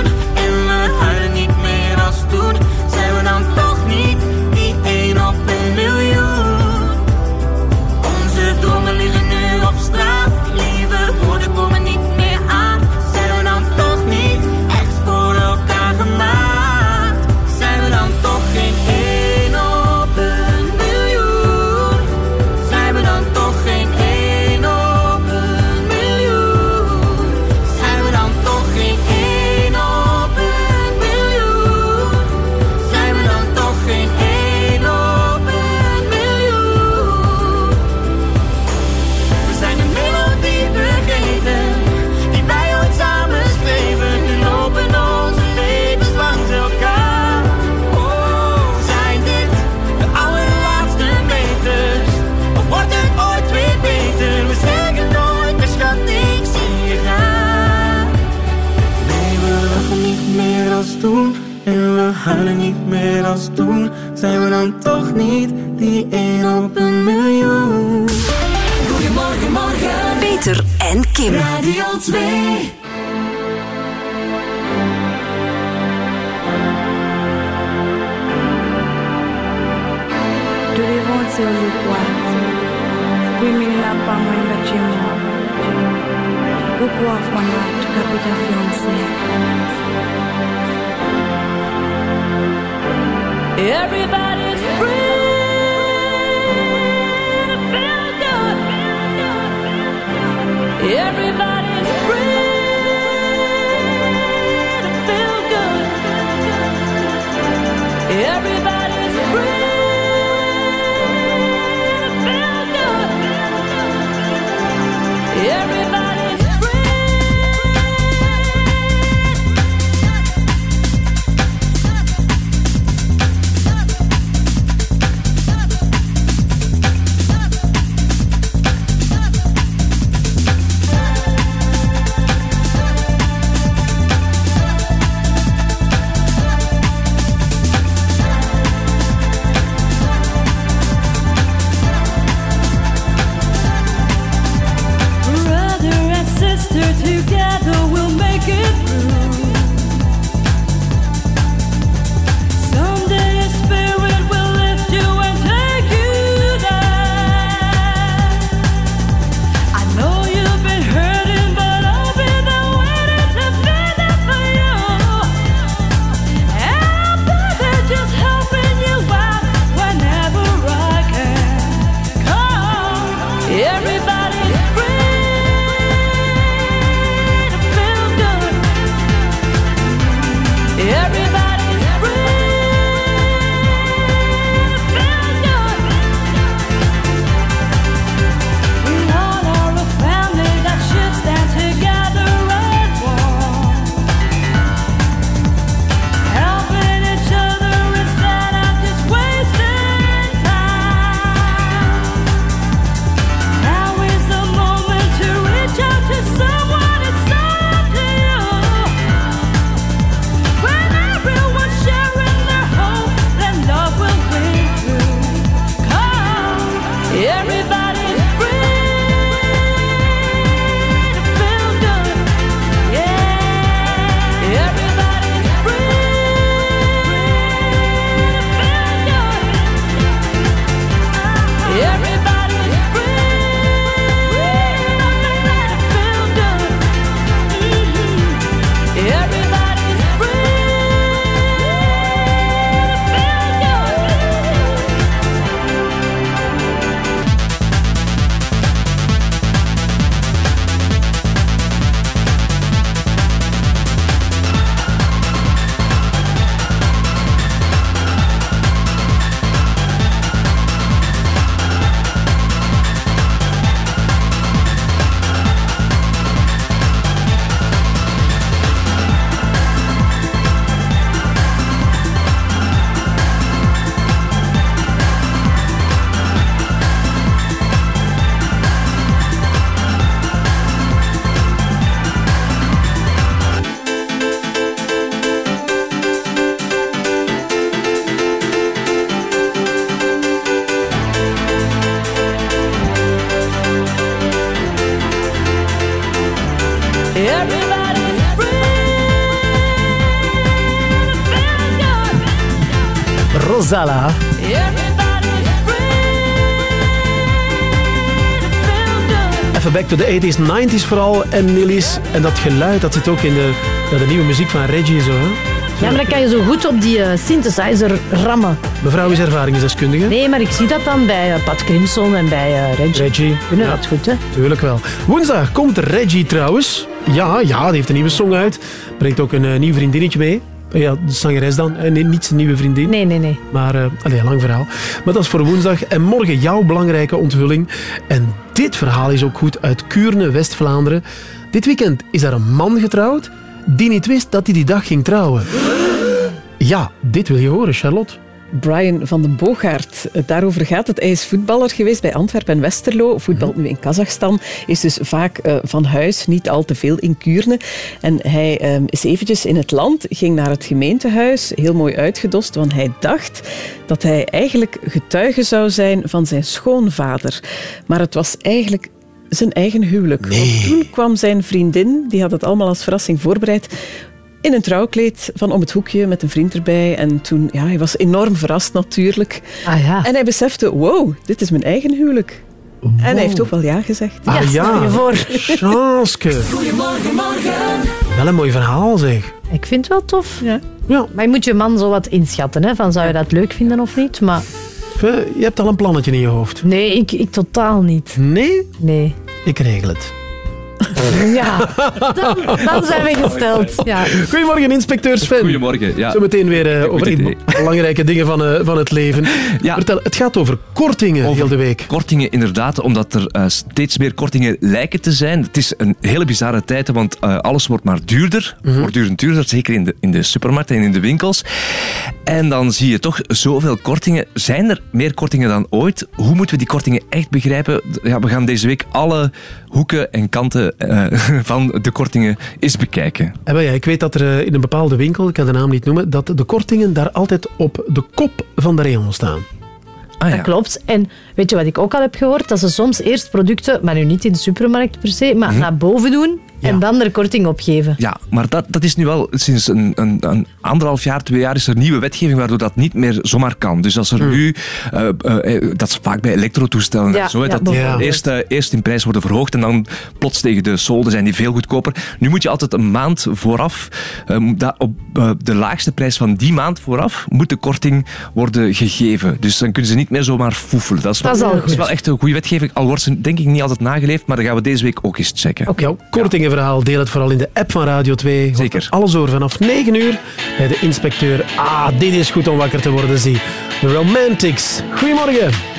Zijn we dan toch niet die één op een miljoen? Goedemorgen, morgen. Peter en Kim. Radio 2 Tulivote ulikuwa kuiminina pamwenga chimo ukuwafana tukapita fyonse Everybody's Everybody everybody. Zala. Even back to the 80s, 90s vooral. En Nilly's. En dat geluid, dat zit ook in de, ja, de nieuwe muziek van Reggie. Zo, hè? Ja, maar dan kan je zo goed op die eh, synthesizer rammen. Mevrouw is ervaringsdeskundige. Nee, maar ik zie dat dan bij eh, Pat Crimson en bij eh, Reggie. Reggie. Kunnen Ja. dat goed, hè? Tuurlijk wel. Woensdag komt Reggie trouwens. Ja, ja, die heeft een nieuwe song uit. Brengt ook een nieuw vriendinnetje mee. Ja, de zangeres dan. Nee, niet zijn nieuwe vriendin. Nee, nee, nee. Maar, allee, lang verhaal. Maar dat is voor woensdag. En morgen jouw belangrijke onthulling. En dit verhaal is ook goed uit Kuurne, West-Vlaanderen. Dit weekend is daar een man getrouwd die niet wist dat hij die dag ging trouwen. Ja, dit wil je horen, Charlotte. Brian van den Boogaard. Daarover gaat het. Hij is voetballer geweest bij Antwerpen en Westerlo. Voetbalt nu in Kazachstan. Is dus vaak eh, van huis, niet al te veel in Kuurne. En hij eh, is eventjes in het land, ging naar het gemeentehuis. Heel mooi uitgedost, want hij dacht dat hij eigenlijk getuige zou zijn van zijn schoonvader. Maar het was eigenlijk zijn eigen huwelijk. Want toen kwam zijn vriendin, die had het allemaal als verrassing voorbereid, in een trouwkleed van om het hoekje met een vriend erbij. En toen, ja, hij was enorm verrast natuurlijk. Ah, ja. En hij besefte, wow, dit is mijn eigen huwelijk. En hij heeft ook wel ja gezegd. Ah, ja. Chanske. Goedemorgen, morgen. Wel een mooi verhaal, zeg. Ik vind het wel tof. Ja. Ja. Maar je moet je man zo wat inschatten, hè? Van zou je dat leuk vinden of niet? Maar Je hebt al een plannetje in je hoofd. nee, ik, ik totaal niet. Nee? Nee. Ik regel het. Ja, dan, dan zijn we gesteld. Ja. Goedemorgen, inspecteur Sven. Goedemorgen. Ja. Zometeen weer eh, over belangrijke dingen van, eh, van het leven. Vertel, het gaat over kortingen heel de week. Kortingen, inderdaad, omdat er eh, steeds meer kortingen lijken te zijn. Het is een hele bizarre tijd, want eh, alles wordt maar duurder. Mhm. Voortdurend duurder, zeker in de, in de supermarkten en in de winkels. En dan zie je toch zoveel kortingen. Zijn er meer kortingen dan ooit? Hoe moeten we die kortingen echt begrijpen? Ja, we gaan deze week alle hoeken en kanten eh, van de kortingen eens bekijken. En wel ja, ik weet dat er eh, in een bepaalde winkel, ik kan de naam niet noemen, dat de kortingen daar altijd op de kop van de rayon staan. Ah, Dat klopt. En weet je wat ik ook al heb gehoord? Dat ze soms eerst producten, maar nu niet in de supermarkt per se, maar Mhm. naar boven doen en dan er korting op geven. Ja, maar dat, dat is nu wel sinds een, een, een anderhalf jaar, twee jaar is er nieuwe wetgeving waardoor dat niet meer zomaar kan. Dus als er nu, eh, eh, eh, dat is vaak bij elektrotoestellen Ja, en zo, dat eerst, eh, eerst in prijs worden verhoogd en dan plots tegen de solden zijn die veel goedkoper. Nu moet je altijd een maand vooraf, eh, da- op de laagste prijs van die maand vooraf, moet de korting worden gegeven. Dus dan kunnen ze niet meer zomaar foefelen. Dat is, Dat is wel, al dat is goed. wel echt een goede wetgeving, al wordt ze denk ik niet altijd nageleefd, maar dat gaan we deze week ook eens checken. Jouw kortingenverhaal, deel het vooral in de app van Radio 2. Zeker. Alles over vanaf 9 uur bij de inspecteur. Ah, dit is goed om wakker te worden, zie. The Romantics. Goedemorgen.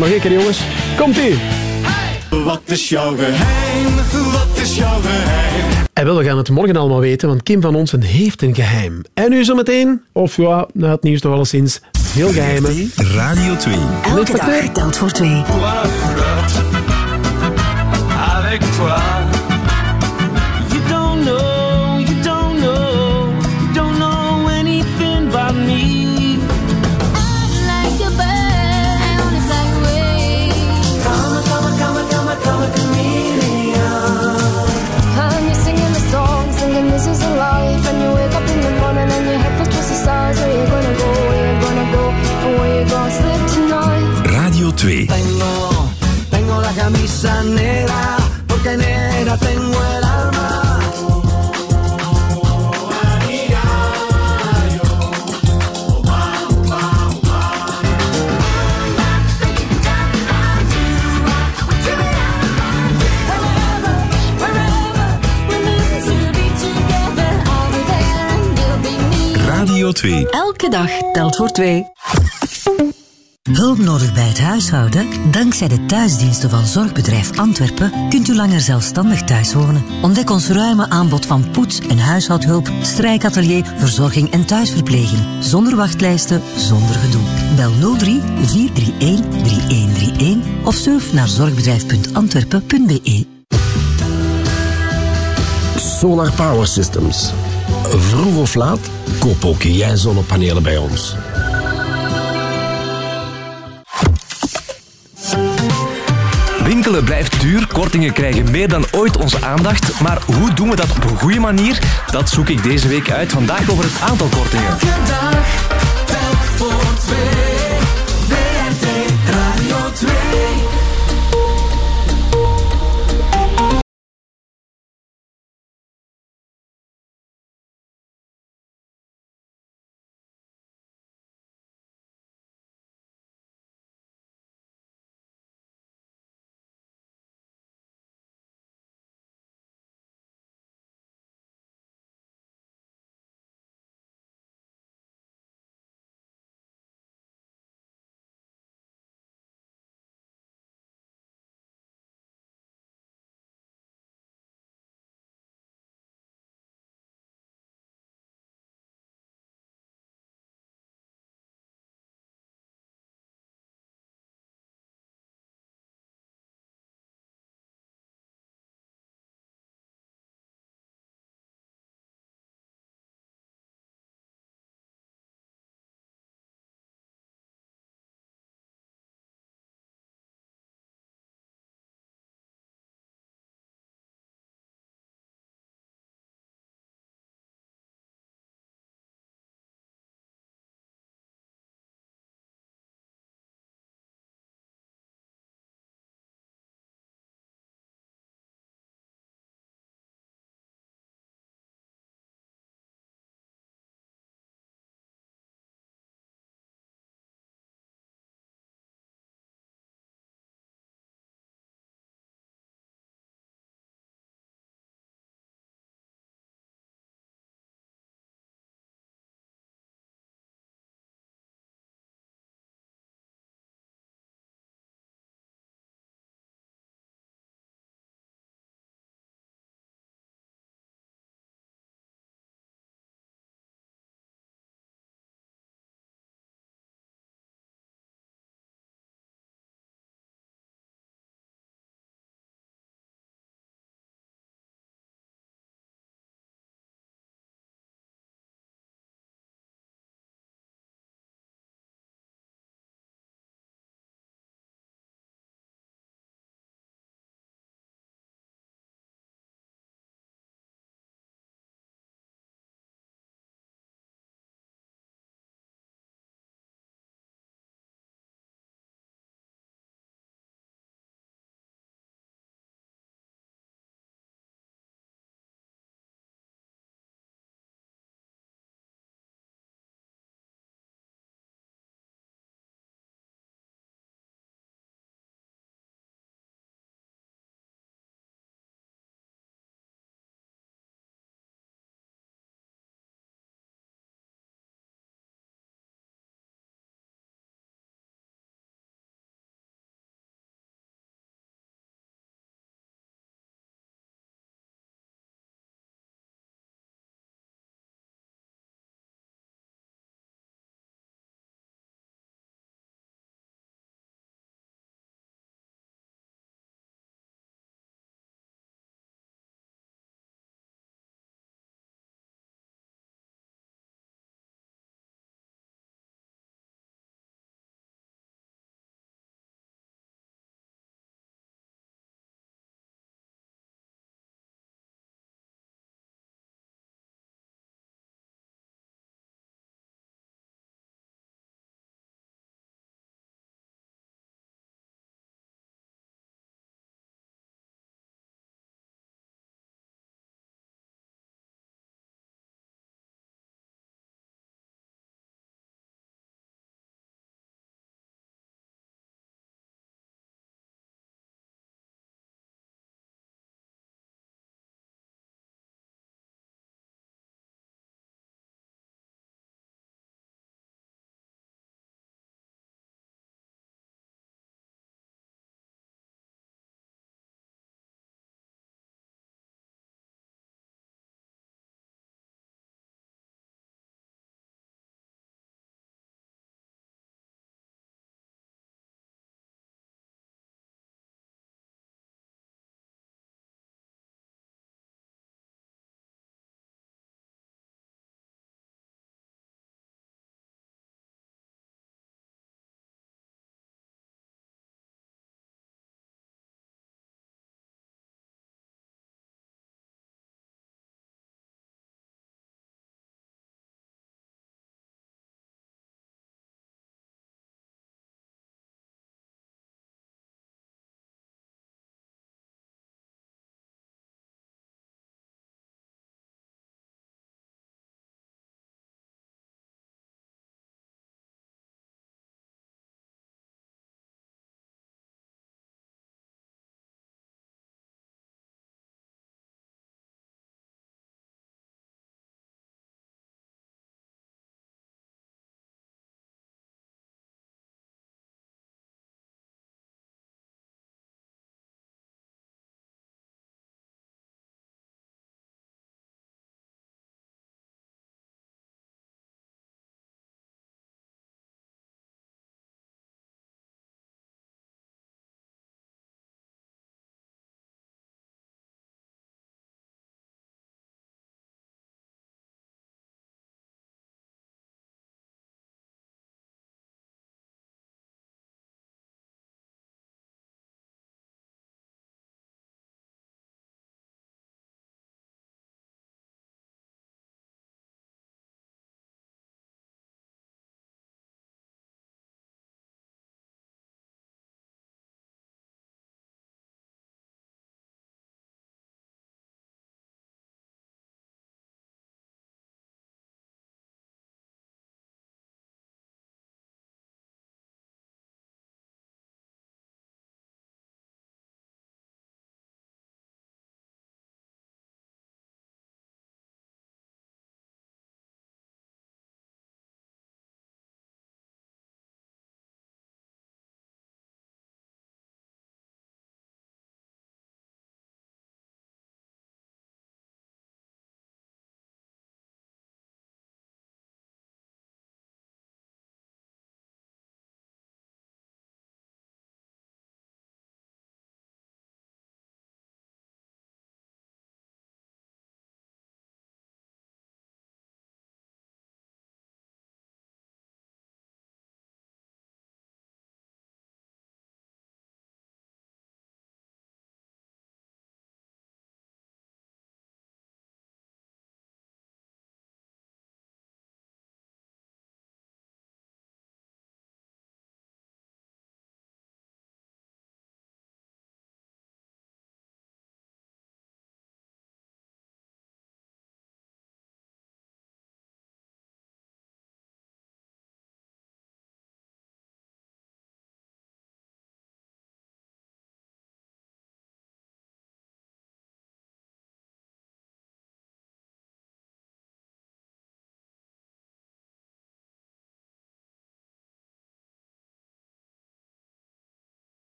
Maar nog een keer jongens. Komt-ie. Wat is jouw geheim? Wat is jouw geheim? En wel, we gaan het morgen allemaal weten, want Kim van Onsen heeft een geheim. En nu zometeen, of ja, na het nieuws nog alleszins, heel geheimen. Radio 2. Elke dag telt voor twee. Avec toi. Radio 2. Elke dag telt voor twee. Hulp nodig bij het huishouden? Dankzij de thuisdiensten van Zorgbedrijf Antwerpen kunt u langer zelfstandig thuis wonen. Ontdek ons ruime aanbod van poets- en huishoudhulp, strijkatelier, verzorging en thuisverpleging. Zonder wachtlijsten, zonder gedoe. Bel 03 431 3131 of surf naar zorgbedrijf.antwerpen.be. Solar Power Systems. Vroeg of laat, koop ook jij zonnepanelen bij ons. Winkelen blijft duur, kortingen krijgen meer dan ooit onze aandacht. Maar hoe doen we dat op een goede manier? Dat zoek ik deze week uit. Vandaag over het aantal kortingen. Elke dag voor twee. Radio 2.